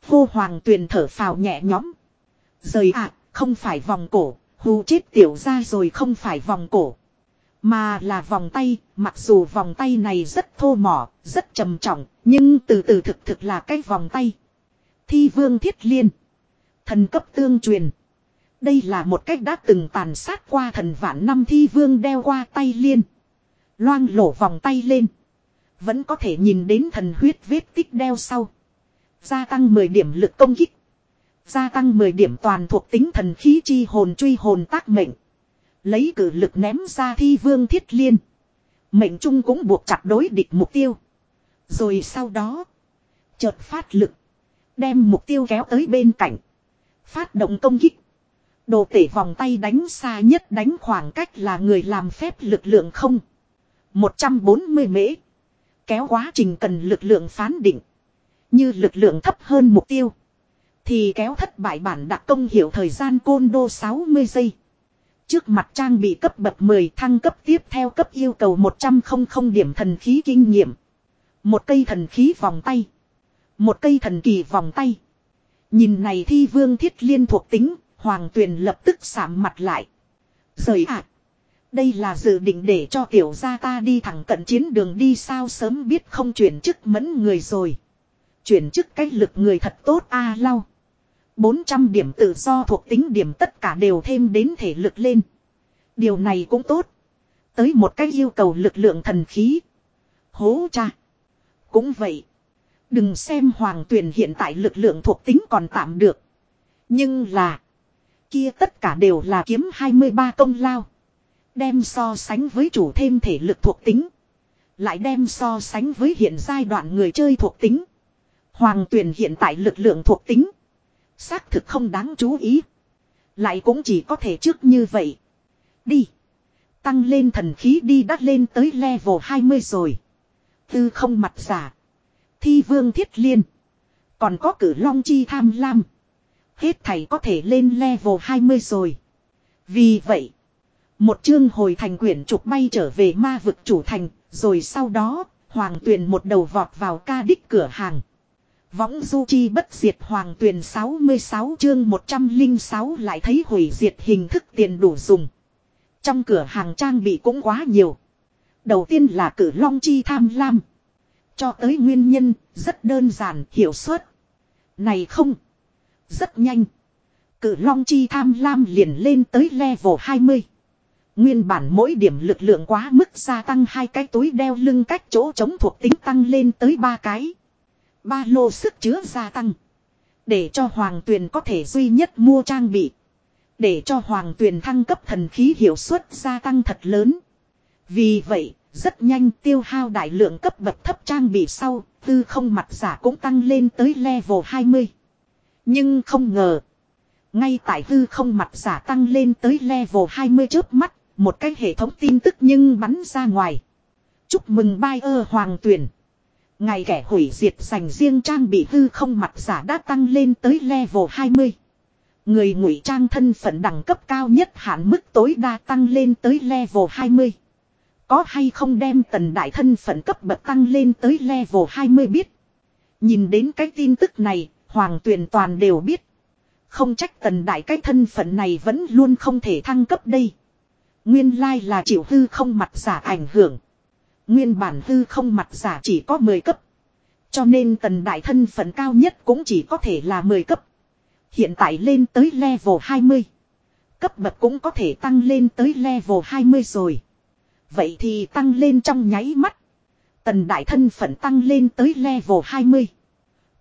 Vô hoàng tuyền thở phào nhẹ nhõm. Rời ạ, không phải vòng cổ, hù chết tiểu ra rồi không phải vòng cổ. Mà là vòng tay, mặc dù vòng tay này rất thô mỏ, rất trầm trọng, nhưng từ từ thực thực là cái vòng tay. Thi vương thiết liên. Thần cấp tương truyền. Đây là một cách đã từng tàn sát qua thần vạn năm thi vương đeo qua tay liên. Loang lổ vòng tay lên. Vẫn có thể nhìn đến thần huyết vết tích đeo sau. Gia tăng 10 điểm lực công kích. Gia tăng 10 điểm toàn thuộc tính thần khí chi hồn truy hồn tác mệnh. Lấy cử lực ném ra thi vương thiết liên. Mệnh trung cũng buộc chặt đối địch mục tiêu. Rồi sau đó. Chợt phát lực. Đem mục tiêu kéo tới bên cạnh. Phát động công kích. Đồ tể vòng tay đánh xa nhất đánh khoảng cách là người làm phép lực lượng không. 140 mễ. Kéo quá trình cần lực lượng phán định. Như lực lượng thấp hơn mục tiêu. Thì kéo thất bại bản đặc công hiểu thời gian côn đô 60 giây. Trước mặt trang bị cấp bậc 10 thăng cấp tiếp theo cấp yêu cầu 100 không điểm thần khí kinh nghiệm. Một cây thần khí vòng tay. Một cây thần kỳ vòng tay. Nhìn này thi vương thiết liên thuộc tính, hoàng tuyền lập tức sạm mặt lại. Rời ạ. đây là dự định để cho tiểu gia ta đi thẳng cận chiến đường đi sao sớm biết không chuyển chức mẫn người rồi. Chuyển chức cách lực người thật tốt a à, lau. 400 điểm tự do thuộc tính điểm tất cả đều thêm đến thể lực lên. Điều này cũng tốt. Tới một cách yêu cầu lực lượng thần khí. Hố cha. Cũng vậy. Đừng xem hoàng tuyển hiện tại lực lượng thuộc tính còn tạm được. Nhưng là. Kia tất cả đều là kiếm 23 công lao. Đem so sánh với chủ thêm thể lực thuộc tính. Lại đem so sánh với hiện giai đoạn người chơi thuộc tính. Hoàng tuyển hiện tại lực lượng thuộc tính. Xác thực không đáng chú ý. Lại cũng chỉ có thể trước như vậy. Đi. Tăng lên thần khí đi đắt lên tới level 20 rồi. Tư không mặt giả. Thi vương thiết liên. Còn có cử long chi tham lam. Hết thầy có thể lên level 20 rồi. Vì vậy. Một chương hồi thành quyển trục bay trở về ma vực chủ thành, rồi sau đó, Hoàng Tuyền một đầu vọt vào ca đích cửa hàng. Võng du chi bất diệt Hoàng Tuyền 66 chương 106 lại thấy hủy diệt hình thức tiền đủ dùng. Trong cửa hàng trang bị cũng quá nhiều. Đầu tiên là cử long chi tham lam. Cho tới nguyên nhân, rất đơn giản, hiểu suất. Này không. Rất nhanh. Cử long chi tham lam liền lên tới level 20. Nguyên bản mỗi điểm lực lượng quá mức gia tăng hai cái túi đeo lưng cách chỗ chống thuộc tính tăng lên tới ba cái. Ba lô sức chứa gia tăng. Để cho hoàng tuyền có thể duy nhất mua trang bị. Để cho hoàng tuyền thăng cấp thần khí hiệu suất gia tăng thật lớn. Vì vậy, rất nhanh tiêu hao đại lượng cấp bậc thấp trang bị sau, tư không mặt giả cũng tăng lên tới level 20. Nhưng không ngờ, ngay tại tư không mặt giả tăng lên tới level 20 trước mắt, một cái hệ thống tin tức nhưng bắn ra ngoài. Chúc mừng bai ơ hoàng tuyển. Ngày kẻ hủy diệt dành riêng trang bị hư không mặt giả đã tăng lên tới level 20. Người ngụy trang thân phận đẳng cấp cao nhất hạn mức tối đa tăng lên tới level 20. Có hay không đem tần đại thân phận cấp bậc tăng lên tới level 20 biết. Nhìn đến cái tin tức này, hoàng tuyển toàn đều biết. Không trách tần đại cái thân phận này vẫn luôn không thể thăng cấp đây. Nguyên lai là chịu hư không mặt giả ảnh hưởng. Nguyên bản hư không mặt giả chỉ có 10 cấp. Cho nên tần đại thân phận cao nhất cũng chỉ có thể là 10 cấp. Hiện tại lên tới level 20. Cấp bậc cũng có thể tăng lên tới level 20 rồi. Vậy thì tăng lên trong nháy mắt. Tần đại thân phận tăng lên tới level 20.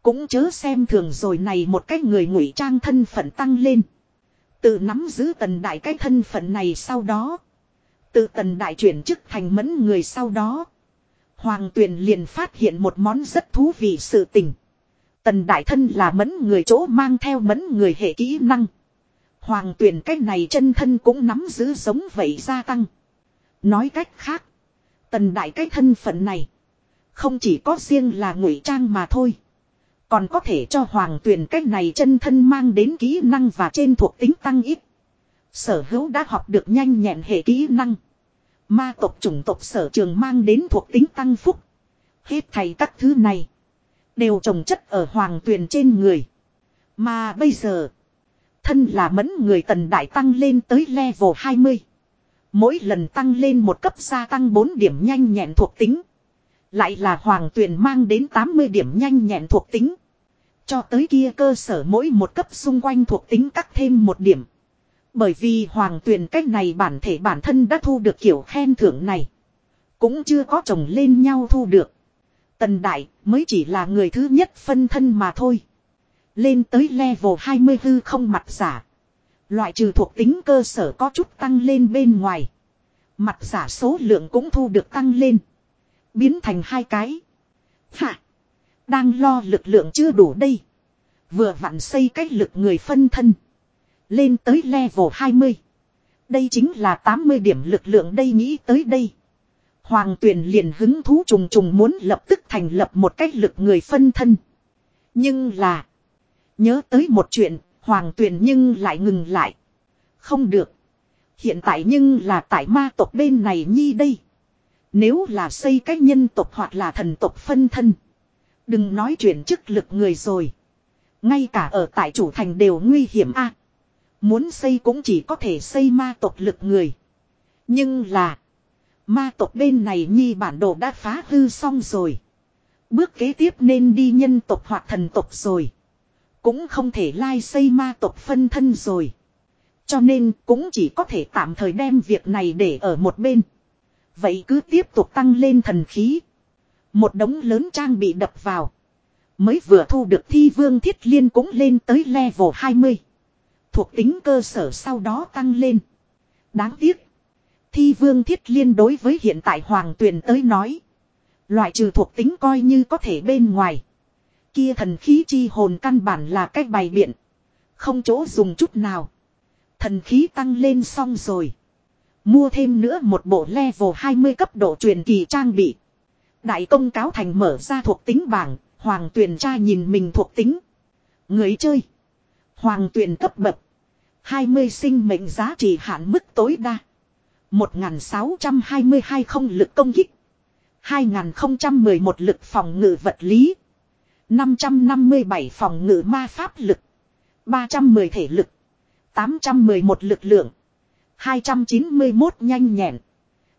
Cũng chớ xem thường rồi này một cái người ngụy trang thân phận tăng lên. Tự nắm giữ tần đại cái thân phận này sau đó. Tự tần đại chuyển chức thành mẫn người sau đó. Hoàng tuyền liền phát hiện một món rất thú vị sự tình. Tần đại thân là mẫn người chỗ mang theo mẫn người hệ kỹ năng. Hoàng tuyền cái này chân thân cũng nắm giữ giống vậy gia tăng. Nói cách khác. Tần đại cái thân phận này. Không chỉ có riêng là ngụy trang mà thôi. Còn có thể cho hoàng tuyển cách này chân thân mang đến kỹ năng và trên thuộc tính tăng ít. Sở hữu đã học được nhanh nhẹn hệ kỹ năng. Ma tộc chủng tộc sở trường mang đến thuộc tính tăng phúc. Hết thầy các thứ này. Đều trồng chất ở hoàng tuyền trên người. Mà bây giờ. Thân là mẫn người tần đại tăng lên tới level 20. Mỗi lần tăng lên một cấp gia tăng 4 điểm nhanh nhẹn thuộc tính. Lại là hoàng tuyền mang đến 80 điểm nhanh nhẹn thuộc tính. Cho tới kia cơ sở mỗi một cấp xung quanh thuộc tính cắt thêm một điểm. Bởi vì hoàng tuyền cách này bản thể bản thân đã thu được kiểu khen thưởng này. Cũng chưa có chồng lên nhau thu được. Tần Đại mới chỉ là người thứ nhất phân thân mà thôi. Lên tới level 20 hư không mặt giả. Loại trừ thuộc tính cơ sở có chút tăng lên bên ngoài. Mặt giả số lượng cũng thu được tăng lên. Biến thành hai cái. Hạ. Đang lo lực lượng chưa đủ đây. Vừa vặn xây cách lực người phân thân. Lên tới level 20. Đây chính là 80 điểm lực lượng đây nghĩ tới đây. Hoàng tuyển liền hứng thú trùng trùng muốn lập tức thành lập một cách lực người phân thân. Nhưng là. Nhớ tới một chuyện, hoàng tuyển nhưng lại ngừng lại. Không được. Hiện tại nhưng là tại ma tộc bên này nhi đây. Nếu là xây cách nhân tộc hoặc là thần tộc phân thân. Đừng nói chuyện chức lực người rồi. Ngay cả ở tại chủ thành đều nguy hiểm a muốn xây cũng chỉ có thể xây ma tộc lực người. Nhưng là. Ma tộc bên này nhi bản đồ đã phá hư xong rồi. Bước kế tiếp nên đi nhân tộc hoặc thần tộc rồi. Cũng không thể lai xây ma tộc phân thân rồi. Cho nên cũng chỉ có thể tạm thời đem việc này để ở một bên. Vậy cứ tiếp tục tăng lên thần khí. Một đống lớn trang bị đập vào. Mới vừa thu được thi vương thiết liên cũng lên tới level 20. Thuộc tính cơ sở sau đó tăng lên. Đáng tiếc. Thi vương thiết liên đối với hiện tại hoàng tuyền tới nói. Loại trừ thuộc tính coi như có thể bên ngoài. Kia thần khí chi hồn căn bản là cách bày biện. Không chỗ dùng chút nào. Thần khí tăng lên xong rồi. Mua thêm nữa một bộ level 20 cấp độ truyền kỳ trang bị. Đại công cáo thành mở ra thuộc tính bảng, hoàng tuyển tra nhìn mình thuộc tính. Người chơi. Hoàng tuyển cấp bậc. 20 sinh mệnh giá trị hạn mức tối đa. 1622 không lực công kích. 2011 lực phòng ngự vật lý. 557 phòng ngự ma pháp lực. 310 thể lực. 811 lực lượng. 291 nhanh nhẹn.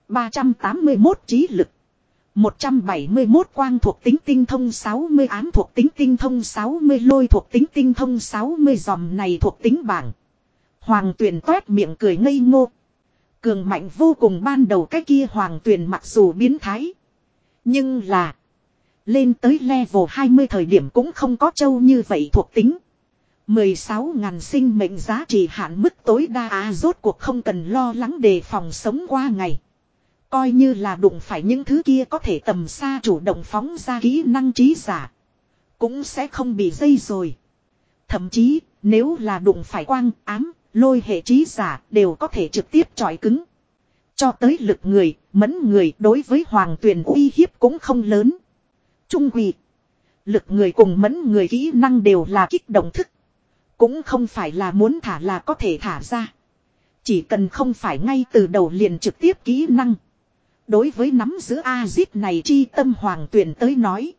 381 trí lực. 171 quang thuộc tính tinh thông 60 ám thuộc tính tinh thông 60 lôi thuộc tính tinh thông 60 dòng này thuộc tính bảng. Hoàng tuyền toét miệng cười ngây ngô. Cường mạnh vô cùng ban đầu cái kia hoàng tuyền mặc dù biến thái. Nhưng là. Lên tới level 20 thời điểm cũng không có châu như vậy thuộc tính. 16.000 sinh mệnh giá trị hạn mức tối đa à, rốt cuộc không cần lo lắng đề phòng sống qua ngày. Coi như là đụng phải những thứ kia có thể tầm xa chủ động phóng ra kỹ năng trí giả. Cũng sẽ không bị dây rồi. Thậm chí, nếu là đụng phải quang, ám, lôi hệ trí giả đều có thể trực tiếp trọi cứng. Cho tới lực người, mẫn người đối với hoàng tuyền uy hiếp cũng không lớn. Trung quỷ. Lực người cùng mẫn người kỹ năng đều là kích động thức. Cũng không phải là muốn thả là có thể thả ra. Chỉ cần không phải ngay từ đầu liền trực tiếp kỹ năng. Đối với nắm giữ A-zip này chi tâm hoàng tuyển tới nói.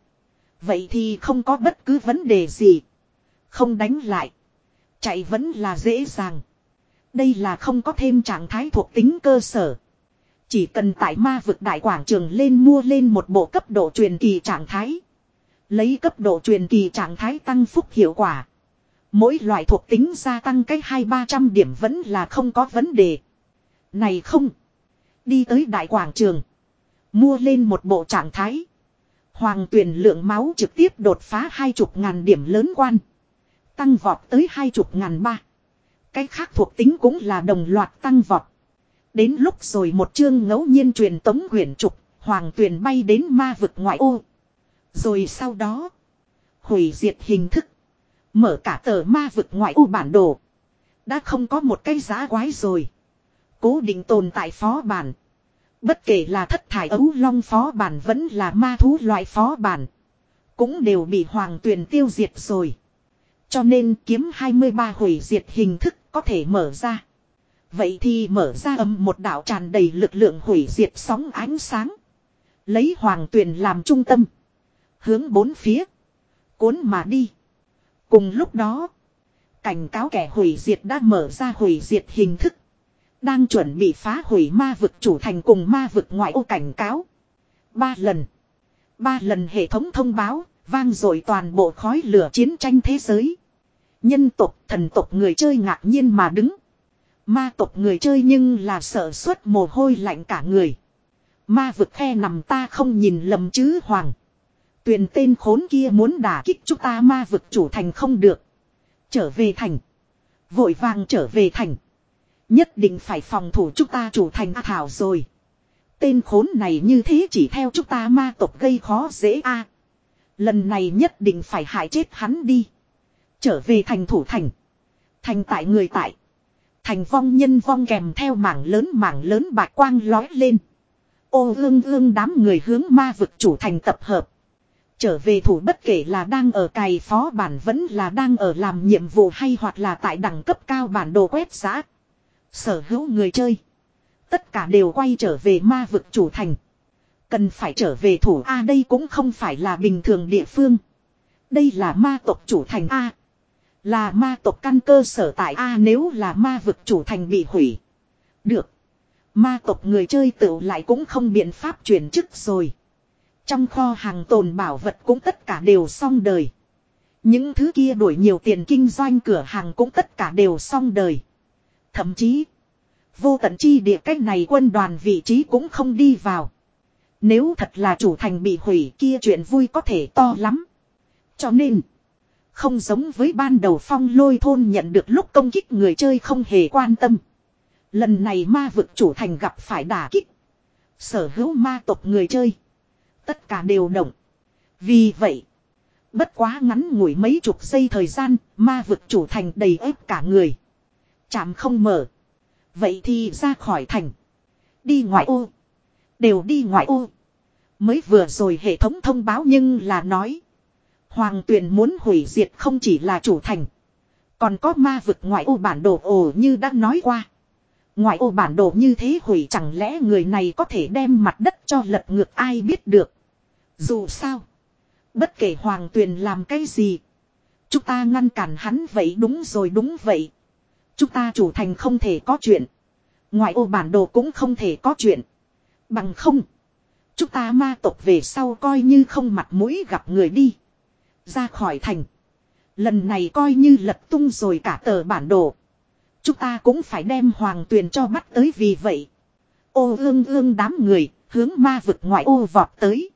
Vậy thì không có bất cứ vấn đề gì. Không đánh lại. Chạy vẫn là dễ dàng. Đây là không có thêm trạng thái thuộc tính cơ sở. Chỉ cần tại ma vực đại quảng trường lên mua lên một bộ cấp độ truyền kỳ trạng thái. Lấy cấp độ truyền kỳ trạng thái tăng phúc hiệu quả. Mỗi loại thuộc tính gia tăng cái hai ba trăm điểm vẫn là không có vấn đề. Này không. Đi tới đại quảng trường. Mua lên một bộ trạng thái. Hoàng tuyển lượng máu trực tiếp đột phá hai chục ngàn điểm lớn quan. Tăng vọt tới hai chục ngàn ba. Cái khác thuộc tính cũng là đồng loạt tăng vọt. Đến lúc rồi một chương ngẫu nhiên truyền tống quyển trục, hoàng tuyển bay đến ma vực ngoại ô. Rồi sau đó, hủy diệt hình thức. Mở cả tờ ma vực ngoại ô bản đồ. Đã không có một cái giá quái rồi. Cố định tồn tại phó bản. Bất kể là thất thải ấu long phó bản vẫn là ma thú loại phó bản. Cũng đều bị hoàng tuyền tiêu diệt rồi. Cho nên kiếm 23 hủy diệt hình thức có thể mở ra. Vậy thì mở ra âm một đạo tràn đầy lực lượng hủy diệt sóng ánh sáng. Lấy hoàng tuyền làm trung tâm. Hướng bốn phía. Cuốn mà đi. Cùng lúc đó. Cảnh cáo kẻ hủy diệt đã mở ra hủy diệt hình thức. Đang chuẩn bị phá hủy ma vực chủ thành cùng ma vực ngoại ô cảnh cáo. Ba lần. Ba lần hệ thống thông báo, vang dội toàn bộ khói lửa chiến tranh thế giới. Nhân tộc, thần tộc người chơi ngạc nhiên mà đứng. Ma tộc người chơi nhưng là sợ suốt mồ hôi lạnh cả người. Ma vực khe nằm ta không nhìn lầm chứ hoàng. Tuyền tên khốn kia muốn đả kích chúng ta ma vực chủ thành không được. Trở về thành. Vội vàng trở về thành. Nhất định phải phòng thủ chúng ta chủ thành A Thảo rồi. Tên khốn này như thế chỉ theo chúng ta ma tộc gây khó dễ a. Lần này nhất định phải hại chết hắn đi. Trở về thành thủ thành. Thành tại người tại. Thành vong nhân vong kèm theo mảng lớn mảng lớn bạc quang lói lên. Ô ương ương đám người hướng ma vực chủ thành tập hợp. Trở về thủ bất kể là đang ở cày phó bản vẫn là đang ở làm nhiệm vụ hay hoặc là tại đẳng cấp cao bản đồ quét giã. Sở hữu người chơi. Tất cả đều quay trở về ma vực chủ thành. Cần phải trở về thủ A, đây cũng không phải là bình thường địa phương. Đây là ma tộc chủ thành A. Là ma tộc căn cơ sở tại A, nếu là ma vực chủ thành bị hủy. Được. Ma tộc người chơi tự lại cũng không biện pháp chuyển chức rồi. Trong kho hàng tồn bảo vật cũng tất cả đều xong đời. Những thứ kia đổi nhiều tiền kinh doanh cửa hàng cũng tất cả đều xong đời. Thậm chí, vô tận chi địa cách này quân đoàn vị trí cũng không đi vào. Nếu thật là chủ thành bị hủy kia chuyện vui có thể to lắm. Cho nên, không giống với ban đầu phong lôi thôn nhận được lúc công kích người chơi không hề quan tâm. Lần này ma vực chủ thành gặp phải đả kích. Sở hữu ma tộc người chơi. Tất cả đều động. Vì vậy, bất quá ngắn ngủi mấy chục giây thời gian, ma vực chủ thành đầy ép cả người. Chạm không mở. Vậy thì ra khỏi thành. Đi ngoại ô. Đều đi ngoại ô. Mới vừa rồi hệ thống thông báo nhưng là nói. Hoàng tuyền muốn hủy diệt không chỉ là chủ thành. Còn có ma vực ngoại ô bản đồ ồ như đã nói qua. Ngoại ô bản đồ như thế hủy chẳng lẽ người này có thể đem mặt đất cho lật ngược ai biết được. Dù sao. Bất kể hoàng tuyền làm cái gì. Chúng ta ngăn cản hắn vậy đúng rồi đúng vậy. Chúng ta chủ thành không thể có chuyện. Ngoại ô bản đồ cũng không thể có chuyện. Bằng không. Chúng ta ma tộc về sau coi như không mặt mũi gặp người đi. Ra khỏi thành. Lần này coi như lật tung rồi cả tờ bản đồ. Chúng ta cũng phải đem hoàng tuyền cho bắt tới vì vậy. Ô ương ương đám người, hướng ma vực ngoại ô vọt tới.